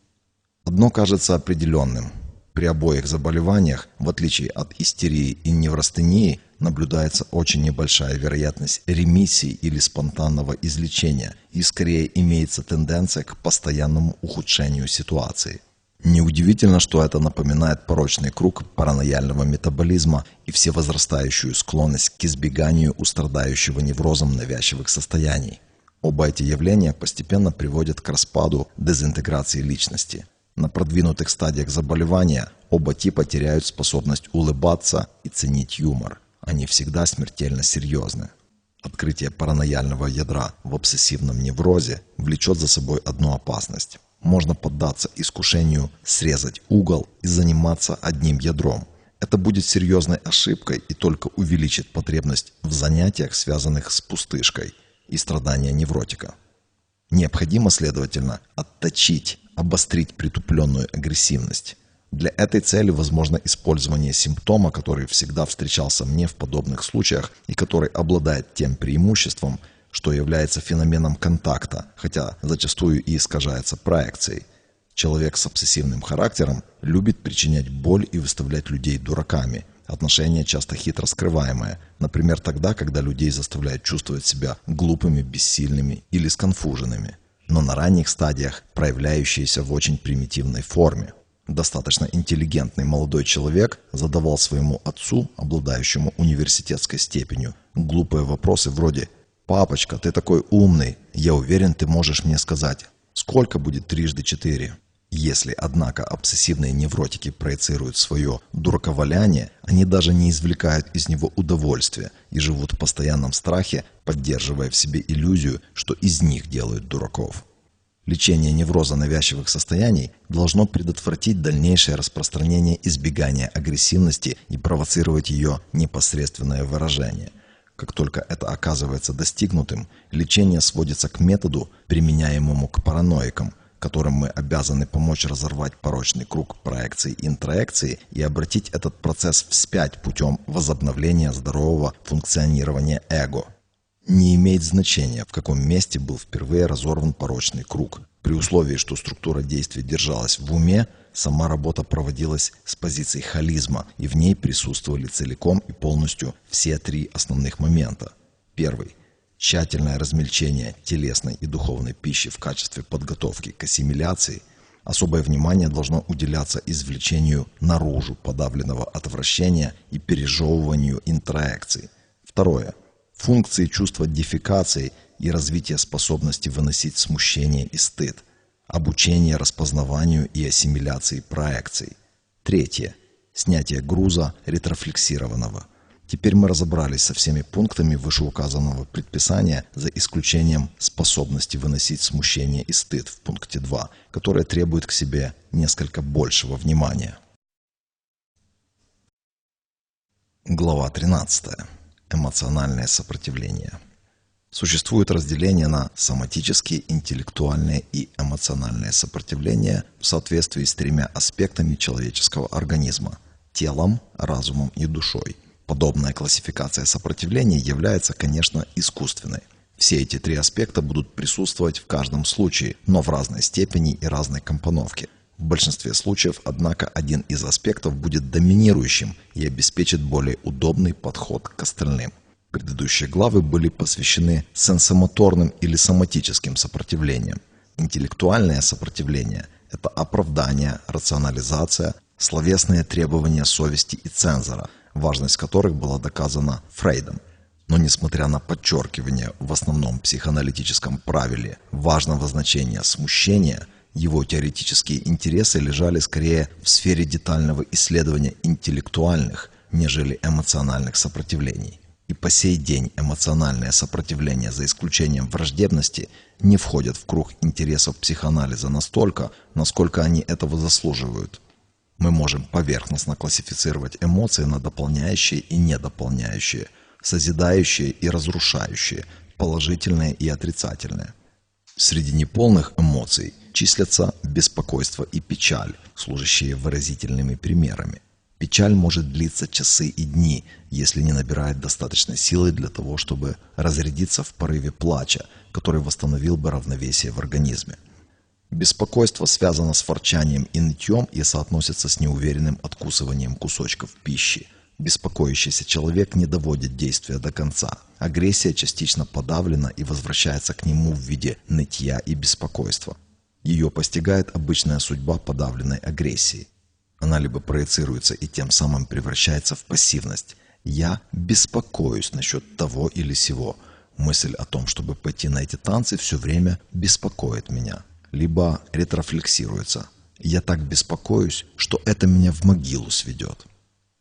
Одно кажется определенным. При обоих заболеваниях, в отличие от истерии и неврастении, наблюдается очень небольшая вероятность ремиссии или спонтанного излечения и скорее имеется тенденция к постоянному ухудшению ситуации. Неудивительно, что это напоминает порочный круг паранояльного метаболизма и всевозрастающую склонность к избеганию у страдающего неврозом навязчивых состояний. Оба эти явления постепенно приводят к распаду дезинтеграции личности. На продвинутых стадиях заболевания оба типа теряют способность улыбаться и ценить юмор. Они всегда смертельно серьезны. Открытие паранояльного ядра в обсессивном неврозе влечет за собой одну опасность можно поддаться искушению срезать угол и заниматься одним ядром. Это будет серьезной ошибкой и только увеличит потребность в занятиях, связанных с пустышкой и страдания невротика. Необходимо, следовательно, отточить, обострить притупленную агрессивность. Для этой цели возможно использование симптома, который всегда встречался мне в подобных случаях и который обладает тем преимуществом, что является феноменом контакта, хотя зачастую и искажается проекцией. Человек с обсессивным характером любит причинять боль и выставлять людей дураками. Отношения часто хитро скрываемые, например, тогда, когда людей заставляют чувствовать себя глупыми, бессильными или сконфуженными, но на ранних стадиях проявляющиеся в очень примитивной форме. Достаточно интеллигентный молодой человек задавал своему отцу, обладающему университетской степенью, глупые вопросы вроде «Папочка, ты такой умный. Я уверен, ты можешь мне сказать, сколько будет трижды четыре?» Если, однако, обсессивные невротики проецируют свое дураковаляние, они даже не извлекают из него удовольствия и живут в постоянном страхе, поддерживая в себе иллюзию, что из них делают дураков. Лечение невроза навязчивых состояний должно предотвратить дальнейшее распространение избегания агрессивности и провоцировать ее непосредственное выражение. Как только это оказывается достигнутым, лечение сводится к методу, применяемому к параноикам, которым мы обязаны помочь разорвать порочный круг проекции и интроекции и обратить этот процесс вспять путем возобновления здорового функционирования эго. Не имеет значения, в каком месте был впервые разорван порочный круг. При условии, что структура действий держалась в уме, Сама работа проводилась с позиции холизма, и в ней присутствовали целиком и полностью все три основных момента. Первый – тщательное размельчение телесной и духовной пищи в качестве подготовки к ассимиляции. Особое внимание должно уделяться извлечению наружу подавленного отвращения и пережевыванию интроекций. Второе – функции чувства дефекации и развития способности выносить смущение и стыд – обучение распознаванию и ассимиляции проекций. Третье. Снятие груза ретрофлексированного. Теперь мы разобрались со всеми пунктами вышеуказанного предписания, за исключением способности выносить смущение и стыд в пункте 2, которое требует к себе несколько большего внимания. Глава 13. Эмоциональное сопротивление. Существует разделение на соматические, интеллектуальные и эмоциональные сопротивления в соответствии с тремя аспектами человеческого организма – телом, разумом и душой. Подобная классификация сопротивления является, конечно, искусственной. Все эти три аспекта будут присутствовать в каждом случае, но в разной степени и разной компоновке. В большинстве случаев, однако, один из аспектов будет доминирующим и обеспечит более удобный подход к остальным. Предыдущие главы были посвящены сенсомоторным или соматическим сопротивлениям. Интеллектуальное сопротивление – это оправдание, рационализация, словесные требования совести и цензора, важность которых была доказана Фрейдом. Но несмотря на подчеркивание в основном психоаналитическом правиле важного значения смущения, его теоретические интересы лежали скорее в сфере детального исследования интеллектуальных, нежели эмоциональных сопротивлений. И по сей день эмоциональное сопротивление, за исключением враждебности, не входят в круг интересов психоанализа настолько, насколько они этого заслуживают. Мы можем поверхностно классифицировать эмоции на дополняющие и недополняющие, созидающие и разрушающие, положительные и отрицательные. Среди неполных эмоций числятся беспокойство и печаль, служащие выразительными примерами. Печаль может длиться часы и дни, если не набирает достаточной силы для того, чтобы разрядиться в порыве плача, который восстановил бы равновесие в организме. Беспокойство связано с ворчанием и нытьем и соотносится с неуверенным откусыванием кусочков пищи. Беспокоящийся человек не доводит действия до конца. Агрессия частично подавлена и возвращается к нему в виде нытья и беспокойства. Ее постигает обычная судьба подавленной агрессии. Она либо проецируется и тем самым превращается в пассивность. «Я беспокоюсь насчет того или сего». Мысль о том, чтобы пойти на эти танцы, все время беспокоит меня. Либо ретрофлексируется. «Я так беспокоюсь, что это меня в могилу сведет».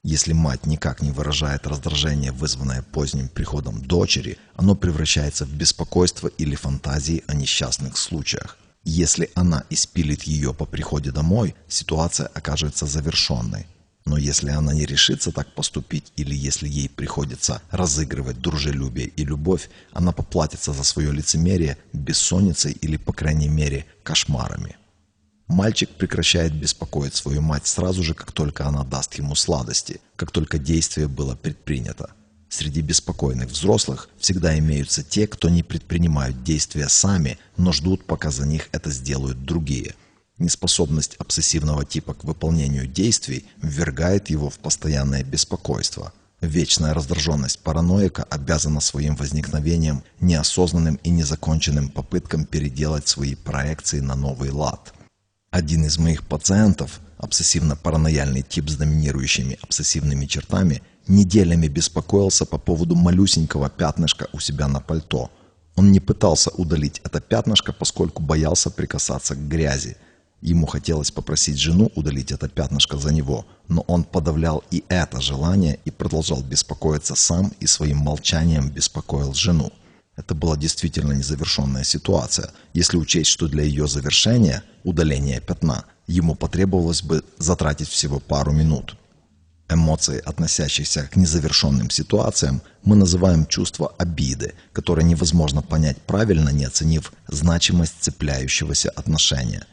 Если мать никак не выражает раздражение, вызванное поздним приходом дочери, оно превращается в беспокойство или фантазии о несчастных случаях. Если она испилит ее по приходе домой, ситуация окажется завершенной. Но если она не решится так поступить, или если ей приходится разыгрывать дружелюбие и любовь, она поплатится за свое лицемерие бессонницей или, по крайней мере, кошмарами. Мальчик прекращает беспокоить свою мать сразу же, как только она даст ему сладости, как только действие было предпринято. Среди беспокойных взрослых всегда имеются те, кто не предпринимают действия сами, но ждут, пока за них это сделают другие. Неспособность обсессивного типа к выполнению действий ввергает его в постоянное беспокойство. Вечная раздраженность параноика обязана своим возникновением неосознанным и незаконченным попыткам переделать свои проекции на новый лад – один из моих пациентов, обсессивно-паранояльный тип с доминирующими обсессивными чертами, неделями беспокоился по поводу малюсенького пятнышка у себя на пальто. Он не пытался удалить это пятнышко, поскольку боялся прикасаться к грязи. Ему хотелось попросить жену удалить это пятнышко за него, но он подавлял и это желание и продолжал беспокоиться сам и своим молчанием беспокоил жену. Это была действительно незавершенная ситуация, если учесть, что для ее завершения, удаления пятна, ему потребовалось бы затратить всего пару минут. Эмоции, относящиеся к незавершенным ситуациям, мы называем чувство обиды, которое невозможно понять правильно, не оценив значимость цепляющегося отношения.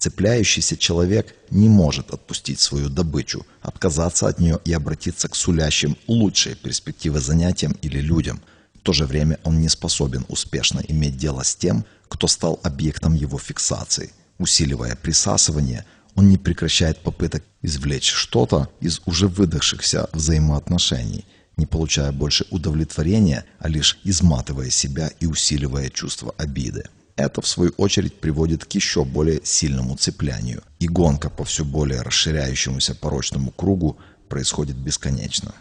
Цепляющийся человек не может отпустить свою добычу, отказаться от нее и обратиться к сулящим лучшие перспективы занятиям или людям – в то же время он не способен успешно иметь дело с тем, кто стал объектом его фиксации. Усиливая присасывание, он не прекращает попыток извлечь что-то из уже выдохшихся взаимоотношений, не получая больше удовлетворения, а лишь изматывая себя и усиливая чувство обиды. Это, в свою очередь, приводит к еще более сильному цеплянию, и гонка по все более расширяющемуся порочному кругу происходит бесконечно.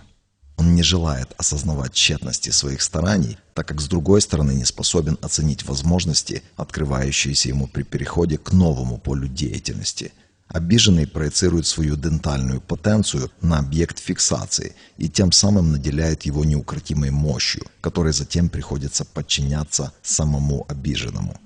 Он не желает осознавать тщетности своих стараний, так как с другой стороны не способен оценить возможности, открывающиеся ему при переходе к новому полю деятельности. Обиженный проецирует свою дентальную потенцию на объект фиксации и тем самым наделяет его неукротимой мощью, которой затем приходится подчиняться самому обиженному.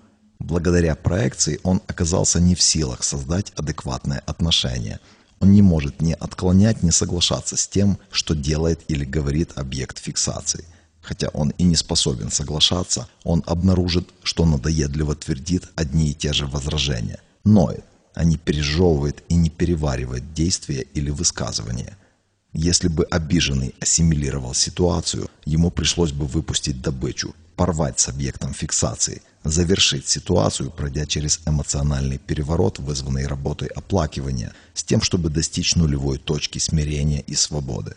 Благодаря проекции он оказался не в силах создать адекватное отношение – он не может ни отклонять, ни соглашаться с тем, что делает или говорит объект фиксации. Хотя он и не способен соглашаться, он обнаружит, что надоедливо твердит одни и те же возражения. Ноет, а не пережевывает и не переваривает действия или высказывания. Если бы обиженный ассимилировал ситуацию, ему пришлось бы выпустить добычу, порвать с объектом фиксации, завершить ситуацию, пройдя через эмоциональный переворот, вызванный работой оплакивания, с тем, чтобы достичь нулевой точки смирения и свободы.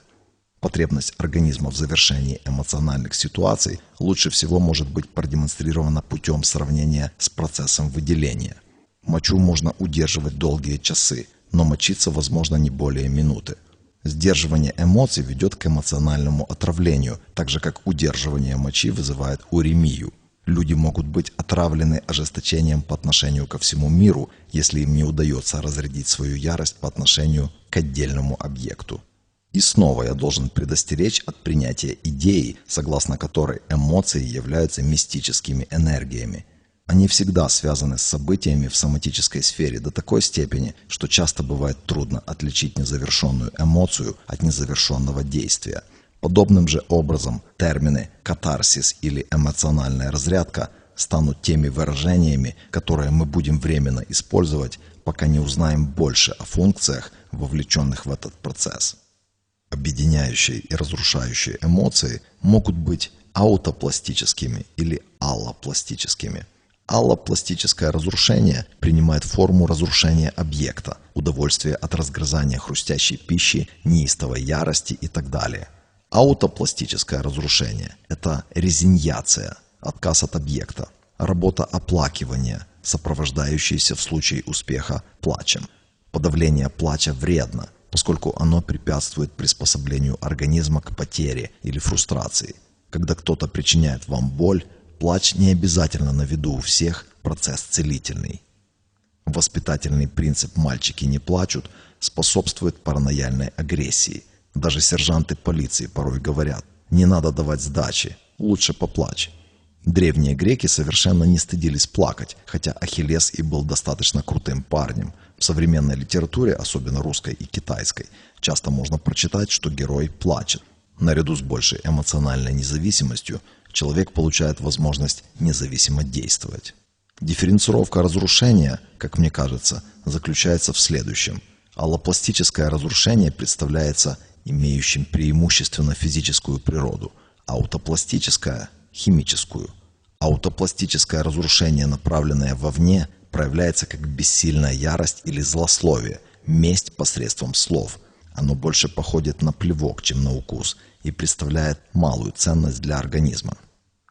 Потребность организма в завершении эмоциональных ситуаций лучше всего может быть продемонстрирована путем сравнения с процессом выделения. Мочу можно удерживать долгие часы, но мочиться возможно не более минуты. Сдерживание эмоций ведет к эмоциональному отравлению, так же как удерживание мочи вызывает уремию. Люди могут быть отравлены ожесточением по отношению ко всему миру, если им не удается разрядить свою ярость по отношению к отдельному объекту. И снова я должен предостеречь от принятия идеи, согласно которой эмоции являются мистическими энергиями – они всегда связаны с событиями в соматической сфере до такой степени, что часто бывает трудно отличить незавершенную эмоцию от незавершенного действия. Подобным же образом термины «катарсис» или «эмоциональная разрядка» станут теми выражениями, которые мы будем временно использовать, пока не узнаем больше о функциях, вовлеченных в этот процесс. Объединяющие и разрушающие эмоции могут быть аутопластическими или аллопластическими – Аллопластическое разрушение принимает форму разрушения объекта, удовольствия от разгрызания хрустящей пищи, неистовой ярости и так далее. Аутопластическое разрушение – это резиньяция, отказ от объекта, работа оплакивания, сопровождающаяся в случае успеха плачем. Подавление плача вредно, поскольку оно препятствует приспособлению организма к потере или фрустрации. Когда кто-то причиняет вам боль, плач не обязательно на виду у всех, процесс целительный. Воспитательный принцип «мальчики не плачут» способствует паранояльной агрессии. Даже сержанты полиции порой говорят «не надо давать сдачи, лучше поплачь». Древние греки совершенно не стыдились плакать, хотя Ахиллес и был достаточно крутым парнем. В современной литературе, особенно русской и китайской, часто можно прочитать, что герой плачет. Наряду с большей эмоциональной независимостью человек получает возможность независимо действовать. Дифференцировка разрушения, как мне кажется, заключается в следующем. Аллопластическое разрушение представляется имеющим преимущественно физическую природу, аутопластическое – химическую. Аутопластическое разрушение, направленное вовне, проявляется как бессильная ярость или злословие, месть посредством слов. Оно больше походит на плевок, чем на укус, и представляет малую ценность для организма.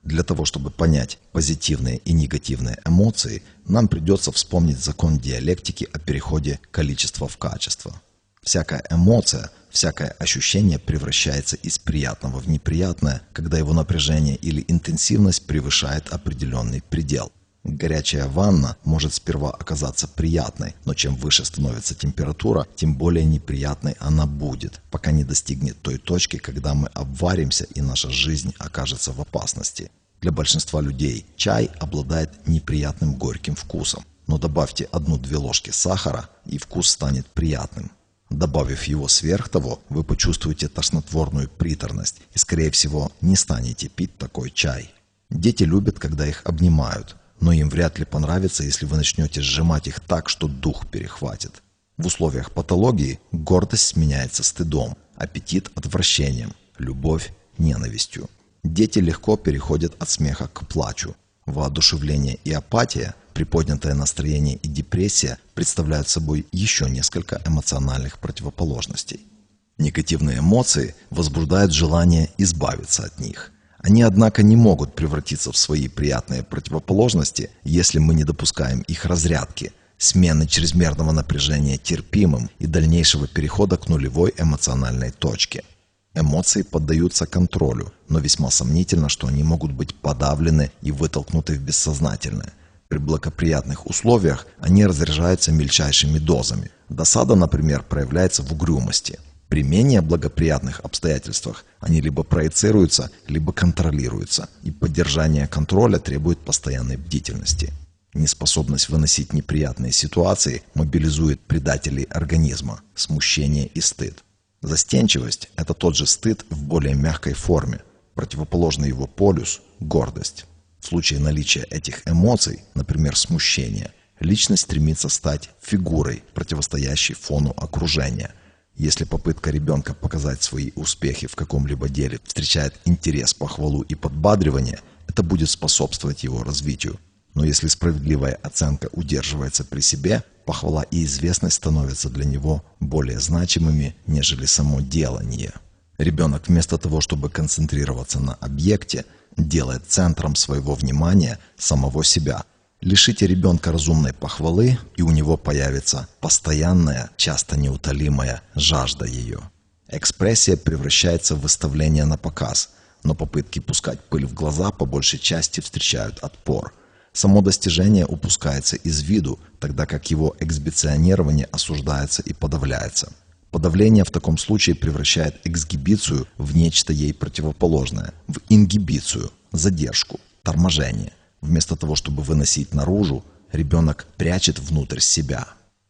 Для того, чтобы понять позитивные и негативные эмоции, нам придется вспомнить закон диалектики о переходе количества в качество. Всякая эмоция, всякое ощущение превращается из приятного в неприятное, когда его напряжение или интенсивность превышает определенный предел. Горячая ванна может сперва оказаться приятной, но чем выше становится температура, тем более неприятной она будет, пока не достигнет той точки, когда мы обваримся и наша жизнь окажется в опасности. Для большинства людей чай обладает неприятным горьким вкусом, но добавьте одну-две ложки сахара и вкус станет приятным. Добавив его сверх того, вы почувствуете тошнотворную приторность и, скорее всего, не станете пить такой чай. Дети любят, когда их обнимают, но им вряд ли понравится, если вы начнете сжимать их так, что дух перехватит. В условиях патологии гордость сменяется стыдом, аппетит – отвращением, любовь – ненавистью. Дети легко переходят от смеха к плачу. Воодушевление и апатия, приподнятое настроение и депрессия представляют собой еще несколько эмоциональных противоположностей. Негативные эмоции возбуждают желание избавиться от них. Они, однако, не могут превратиться в свои приятные противоположности, если мы не допускаем их разрядки, смены чрезмерного напряжения терпимым и дальнейшего перехода к нулевой эмоциональной точке – Эмоции поддаются контролю, но весьма сомнительно, что они могут быть подавлены и вытолкнуты в бессознательное. При благоприятных условиях они разряжаются мельчайшими дозами. Досада, например, проявляется в угрюмости. При менее благоприятных обстоятельствах они либо проецируются, либо контролируются, и поддержание контроля требует постоянной бдительности. Неспособность выносить неприятные ситуации мобилизует предателей организма, смущение и стыд. Застенчивость – это тот же стыд в более мягкой форме. Противоположный его полюс – гордость. В случае наличия этих эмоций, например, смущения, личность стремится стать фигурой, противостоящей фону окружения. Если попытка ребенка показать свои успехи в каком-либо деле встречает интерес, похвалу и подбадривание, это будет способствовать его развитию. Но если справедливая оценка удерживается при себе, похвала и известность становятся для него более значимыми, нежели само делание. Ребенок вместо того, чтобы концентрироваться на объекте, делает центром своего внимания самого себя. Лишите ребенка разумной похвалы, и у него появится постоянная, часто неутолимая жажда ее. Экспрессия превращается в выставление на показ, но попытки пускать пыль в глаза по большей части встречают отпор – Само достижение упускается из виду, тогда как его эксбиционирование осуждается и подавляется. Подавление в таком случае превращает эксгибицию в нечто ей противоположное, в ингибицию, задержку, торможение. Вместо того, чтобы выносить наружу, ребенок прячет внутрь себя.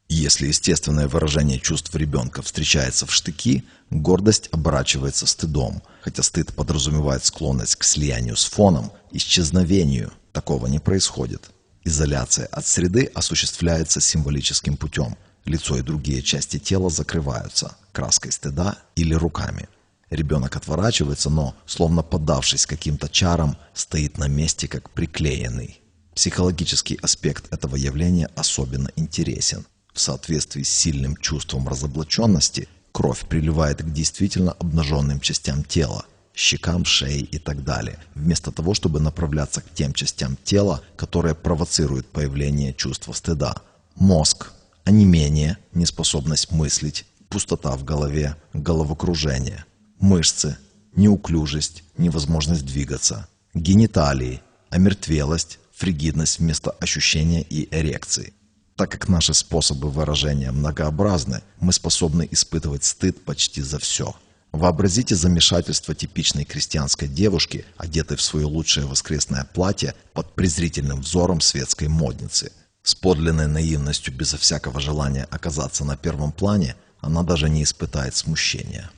Если естественное выражение чувств ребенка встречается в штыки, гордость оборачивается стыдом, хотя стыд подразумевает склонность к слиянию с фоном, исчезновению – Такого не происходит. Изоляция от среды осуществляется символическим путем. Лицо и другие части тела закрываются краской стыда или руками. Ребенок отворачивается, но, словно поддавшись каким-то чарам, стоит на месте как приклеенный. Психологический аспект этого явления особенно интересен. В соответствии с сильным чувством разоблаченности, кровь приливает к действительно обнаженным частям тела, щекам, шее и так далее, вместо того, чтобы направляться к тем частям тела, которые провоцируют появление чувства стыда. Мозг, онемение, неспособность мыслить, пустота в голове, головокружение, мышцы, неуклюжесть, невозможность двигаться, гениталии, омертвелость, фригидность вместо ощущения и эрекции. Так как наши способы выражения многообразны, мы способны испытывать стыд почти за все. Вообразите замешательство типичной крестьянской девушки, одетой в свое лучшее воскресное платье под презрительным взором светской модницы. С подлинной наивностью, безо всякого желания оказаться на первом плане, она даже не испытает смущения.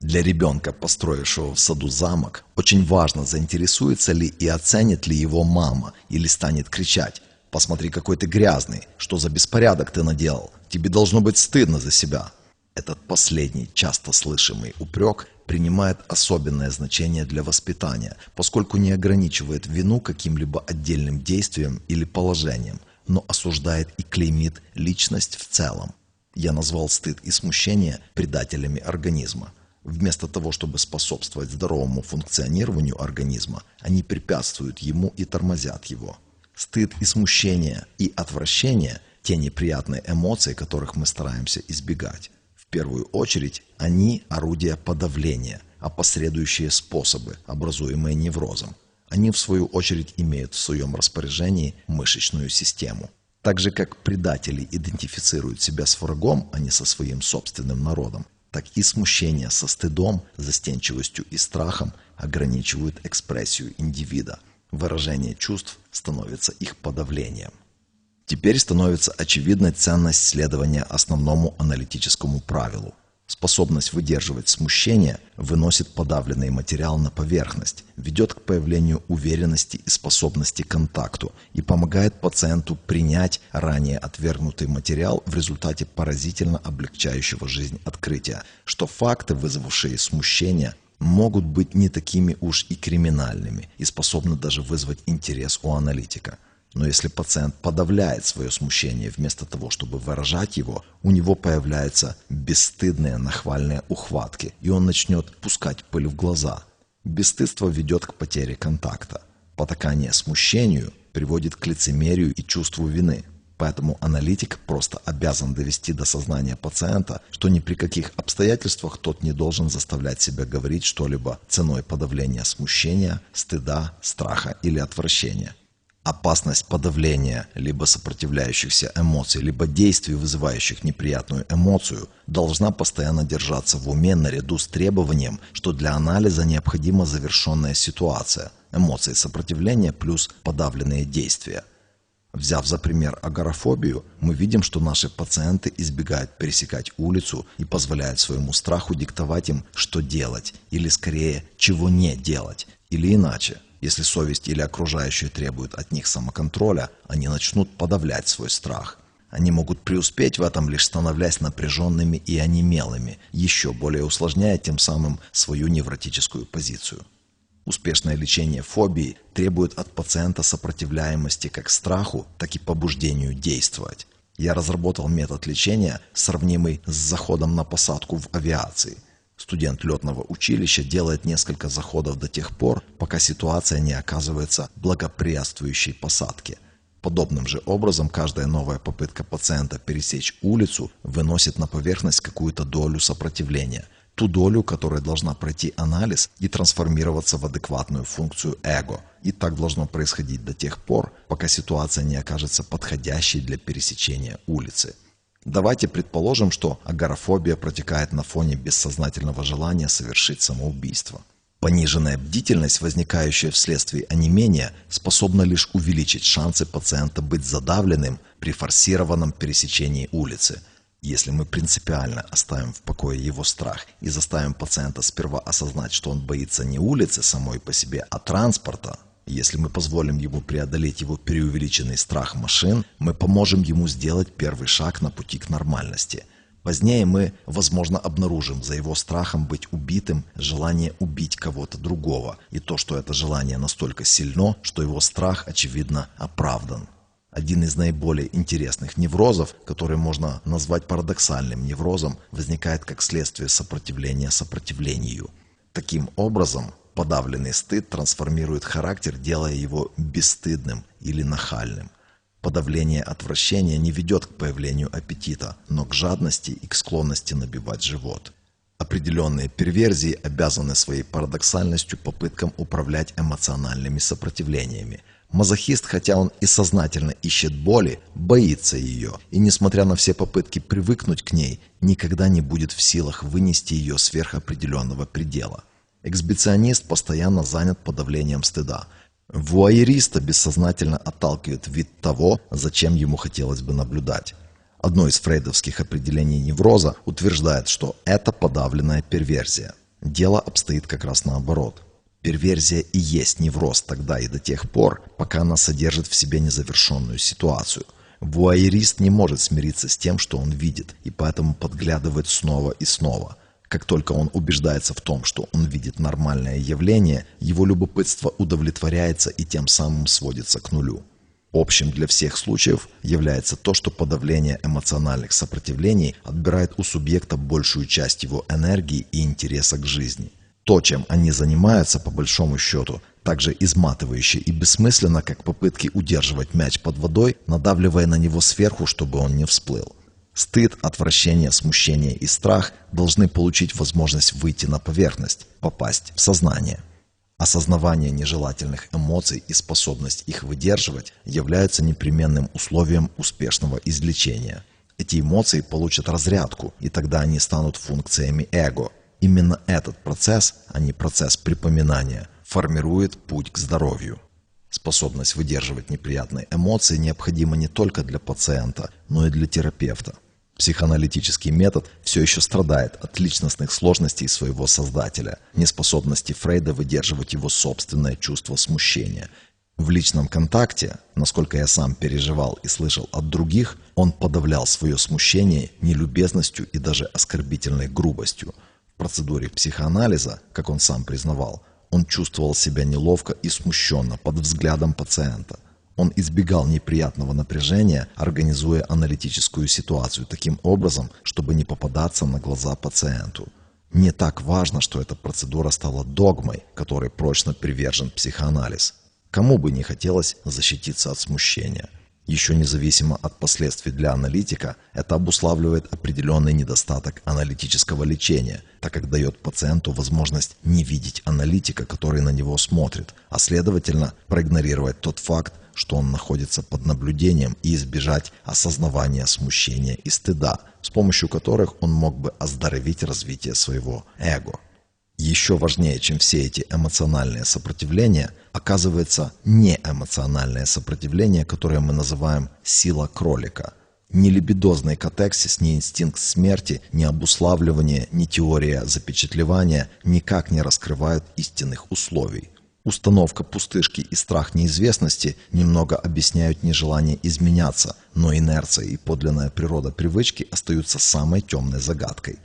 Для ребенка, построившего в саду замок, очень важно, заинтересуется ли и оценит ли его мама или станет кричать «Посмотри, какой ты грязный! Что за беспорядок ты наделал? Тебе должно быть стыдно за себя!» Этот последний, часто слышимый упрек принимает особенное значение для воспитания, поскольку не ограничивает вину каким-либо отдельным действием или положением, но осуждает и клеймит личность в целом. Я назвал стыд и смущение предателями организма – Вместо того, чтобы способствовать здоровому функционированию организма, они препятствуют ему и тормозят его. Стыд и смущение и отвращение – те неприятные эмоции, которых мы стараемся избегать. В первую очередь, они – орудия подавления, а последующие способы, образуемые неврозом. Они, в свою очередь, имеют в своем распоряжении мышечную систему. Так же, как предатели идентифицируют себя с врагом, а не со своим собственным народом, так и смущение со стыдом, застенчивостью и страхом ограничивают экспрессию индивида. Выражение чувств становится их подавлением. Теперь становится очевидной ценность следования основному аналитическому правилу – Способность выдерживать смущение выносит подавленный материал на поверхность, ведет к появлению уверенности и способности к контакту и помогает пациенту принять ранее отвергнутый материал в результате поразительно облегчающего жизнь открытия, что факты, вызвавшие смущение, могут быть не такими уж и криминальными и способны даже вызвать интерес у аналитика – но если пациент подавляет свое смущение вместо того, чтобы выражать его, у него появляются бесстыдные нахвальные ухватки, и он начнет пускать пыль в глаза. Бесстыдство ведет к потере контакта. Потакание смущению приводит к лицемерию и чувству вины. Поэтому аналитик просто обязан довести до сознания пациента, что ни при каких обстоятельствах тот не должен заставлять себя говорить что-либо ценой подавления смущения, стыда, страха или отвращения – опасность подавления либо сопротивляющихся эмоций, либо действий, вызывающих неприятную эмоцию, должна постоянно держаться в уме наряду с требованием, что для анализа необходима завершенная ситуация, эмоции сопротивления плюс подавленные действия. Взяв за пример агорафобию, мы видим, что наши пациенты избегают пересекать улицу и позволяют своему страху диктовать им, что делать, или скорее, чего не делать, или иначе – если совесть или окружающие требуют от них самоконтроля, они начнут подавлять свой страх. Они могут преуспеть в этом, лишь становляясь напряженными и онемелыми, еще более усложняя тем самым свою невротическую позицию. Успешное лечение фобии требует от пациента сопротивляемости как страху, так и побуждению действовать. Я разработал метод лечения, сравнимый с заходом на посадку в авиации – Студент летного училища делает несколько заходов до тех пор, пока ситуация не оказывается благоприятствующей посадке. Подобным же образом каждая новая попытка пациента пересечь улицу выносит на поверхность какую-то долю сопротивления, ту долю, которая должна пройти анализ и трансформироваться в адекватную функцию эго. И так должно происходить до тех пор, пока ситуация не окажется подходящей для пересечения улицы. Давайте предположим, что агорафобия протекает на фоне бессознательного желания совершить самоубийство. Пониженная бдительность, возникающая вследствие онемения, способна лишь увеличить шансы пациента быть задавленным при форсированном пересечении улицы. Если мы принципиально оставим в покое его страх и заставим пациента сперва осознать, что он боится не улицы самой по себе, а транспорта, если мы позволим ему преодолеть его преувеличенный страх машин, мы поможем ему сделать первый шаг на пути к нормальности. Позднее мы, возможно, обнаружим за его страхом быть убитым желание убить кого-то другого, и то, что это желание настолько сильно, что его страх, очевидно, оправдан. Один из наиболее интересных неврозов, который можно назвать парадоксальным неврозом, возникает как следствие сопротивления сопротивлению. Таким образом, подавленный стыд трансформирует характер, делая его бесстыдным или нахальным. Подавление отвращения не ведет к появлению аппетита, но к жадности и к склонности набивать живот. Определенные перверзии обязаны своей парадоксальностью попыткам управлять эмоциональными сопротивлениями. Мазохист, хотя он и сознательно ищет боли, боится ее, и несмотря на все попытки привыкнуть к ней, никогда не будет в силах вынести ее сверх определенного предела. Эксбиционист постоянно занят подавлением стыда – Вуайериста бессознательно отталкивает вид того, зачем ему хотелось бы наблюдать. Одно из фрейдовских определений невроза утверждает, что это подавленная перверзия. Дело обстоит как раз наоборот. Перверзия и есть невроз тогда и до тех пор, пока она содержит в себе незавершенную ситуацию. Вуайерист не может смириться с тем, что он видит, и поэтому подглядывает снова и снова – как только он убеждается в том, что он видит нормальное явление, его любопытство удовлетворяется и тем самым сводится к нулю. Общим для всех случаев является то, что подавление эмоциональных сопротивлений отбирает у субъекта большую часть его энергии и интереса к жизни. То, чем они занимаются, по большому счету, так же изматывающе и бессмысленно, как попытки удерживать мяч под водой, надавливая на него сверху, чтобы он не всплыл. Стыд, отвращение, смущение и страх должны получить возможность выйти на поверхность, попасть в сознание. Осознавание нежелательных эмоций и способность их выдерживать являются непременным условием успешного излечения. Эти эмоции получат разрядку, и тогда они станут функциями эго. Именно этот процесс, а не процесс припоминания, формирует путь к здоровью. Способность выдерживать неприятные эмоции необходима не только для пациента, но и для терапевта. Психоаналитический метод все еще страдает от личностных сложностей своего создателя, неспособности Фрейда выдерживать его собственное чувство смущения. В личном контакте, насколько я сам переживал и слышал от других, он подавлял свое смущение нелюбезностью и даже оскорбительной грубостью. В процедуре психоанализа, как он сам признавал, он чувствовал себя неловко и смущенно под взглядом пациента. Он избегал неприятного напряжения, организуя аналитическую ситуацию таким образом, чтобы не попадаться на глаза пациенту. Не так важно, что эта процедура стала догмой, которой прочно привержен психоанализ. Кому бы не хотелось защититься от смущения – еще независимо от последствий для аналитика, это обуславливает определенный недостаток аналитического лечения, так как дает пациенту возможность не видеть аналитика, который на него смотрит, а следовательно проигнорировать тот факт, что он находится под наблюдением и избежать осознавания смущения и стыда, с помощью которых он мог бы оздоровить развитие своего эго. Еще важнее, чем все эти эмоциональные сопротивления, оказывается неэмоциональное сопротивление, которое мы называем «сила кролика». Ни либидозный катексис, ни инстинкт смерти, ни обуславливание, ни теория запечатлевания никак не раскрывают истинных условий. Установка пустышки и страх неизвестности немного объясняют нежелание изменяться, но инерция и подлинная природа привычки остаются самой темной загадкой.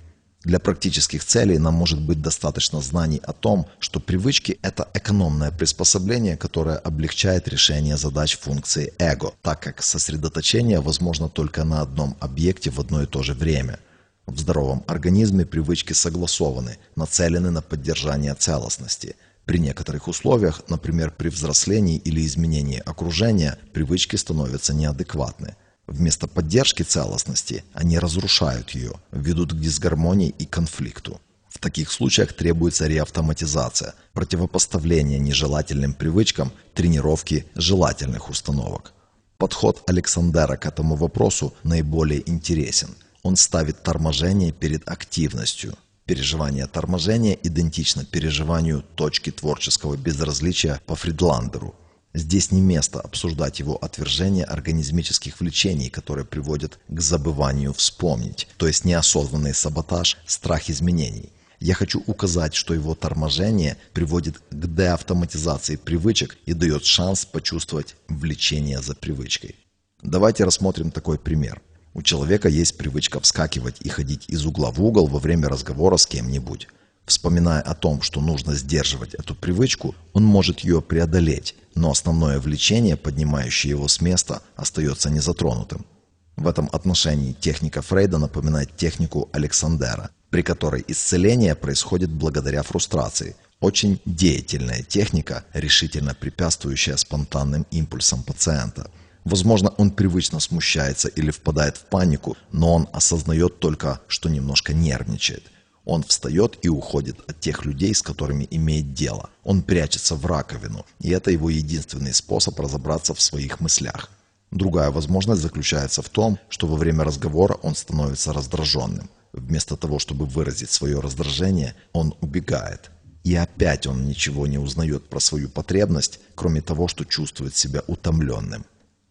Для практических целей нам может быть достаточно знаний о том, что привычки – это экономное приспособление, которое облегчает решение задач функции эго, так как сосредоточение возможно только на одном объекте в одно и то же время. В здоровом организме привычки согласованы, нацелены на поддержание целостности. При некоторых условиях, например, при взрослении или изменении окружения, привычки становятся неадекватны – Вместо поддержки целостности они разрушают ее, ведут к дисгармонии и конфликту. В таких случаях требуется реавтоматизация, противопоставление нежелательным привычкам, тренировки желательных установок. Подход Александера к этому вопросу наиболее интересен. Он ставит торможение перед активностью. Переживание торможения идентично переживанию точки творческого безразличия по Фридландеру – Здесь не место обсуждать его отвержение организмических влечений, которые приводят к забыванию вспомнить, то есть неосознанный саботаж, страх изменений. Я хочу указать, что его торможение приводит к деавтоматизации привычек и дает шанс почувствовать влечение за привычкой. Давайте рассмотрим такой пример. У человека есть привычка вскакивать и ходить из угла в угол во время разговора с кем-нибудь. Вспоминая о том, что нужно сдерживать эту привычку, он может ее преодолеть, но основное влечение, поднимающее его с места, остается незатронутым. В этом отношении техника Фрейда напоминает технику Александера, при которой исцеление происходит благодаря фрустрации. Очень деятельная техника, решительно препятствующая спонтанным импульсам пациента. Возможно, он привычно смущается или впадает в панику, но он осознает только, что немножко нервничает. Он встает и уходит от тех людей, с которыми имеет дело. Он прячется в раковину, и это его единственный способ разобраться в своих мыслях. Другая возможность заключается в том, что во время разговора он становится раздраженным. Вместо того, чтобы выразить свое раздражение, он убегает. И опять он ничего не узнает про свою потребность, кроме того, что чувствует себя утомленным.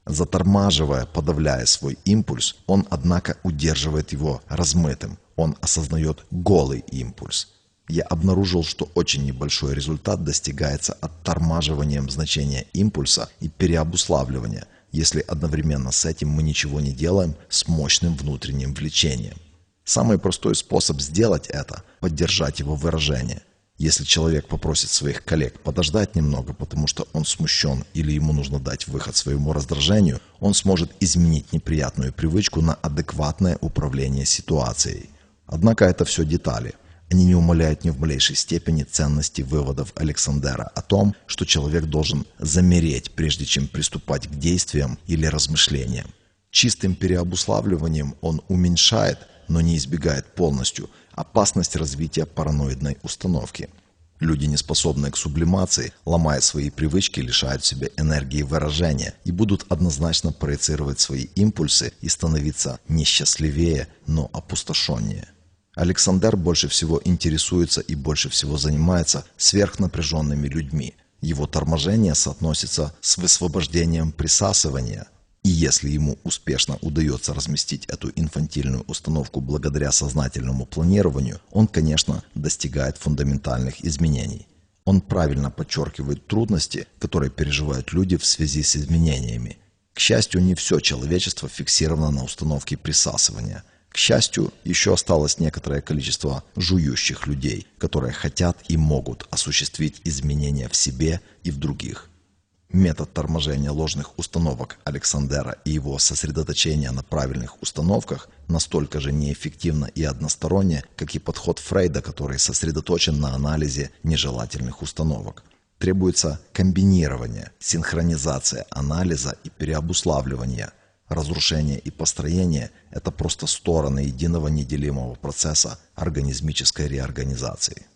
Затормаживая, подавляя свой импульс, он, однако, удерживает его размытым. Он осознает голый импульс. Я обнаружил, что очень небольшой результат достигается оттормаживанием значения импульса и переобуславливания – если одновременно с этим мы ничего не делаем с мощным внутренним влечением. Самый простой способ сделать это – поддержать его выражение. Если человек попросит своих коллег подождать немного, потому что он смущен или ему нужно дать выход своему раздражению, он сможет изменить неприятную привычку на адекватное управление ситуацией. Однако это все детали – они не умаляют ни в малейшей степени ценности выводов Александера о том, что человек должен замереть, прежде чем приступать к действиям или размышлениям. Чистым переобуславливанием он уменьшает, но не избегает полностью, опасность развития параноидной установки. Люди, не способные к сублимации, ломая свои привычки, лишают себя энергии выражения и будут однозначно проецировать свои импульсы и становиться несчастливее, но опустошеннее. Александр больше всего интересуется и больше всего занимается сверхнапряженными людьми. Его торможение соотносится с высвобождением присасывания. И если ему успешно удается разместить эту инфантильную установку благодаря сознательному планированию, он, конечно, достигает фундаментальных изменений. Он правильно подчеркивает трудности, которые переживают люди в связи с изменениями. К счастью, не все человечество фиксировано на установке присасывания – к счастью, еще осталось некоторое количество жующих людей, которые хотят и могут осуществить изменения в себе и в других. Метод торможения ложных установок Александера и его сосредоточение на правильных установках настолько же неэффективно и односторонне, как и подход Фрейда, который сосредоточен на анализе нежелательных установок. Требуется комбинирование, синхронизация анализа и переобуславливание – Разрушение и построение – это просто стороны единого неделимого процесса организмической реорганизации.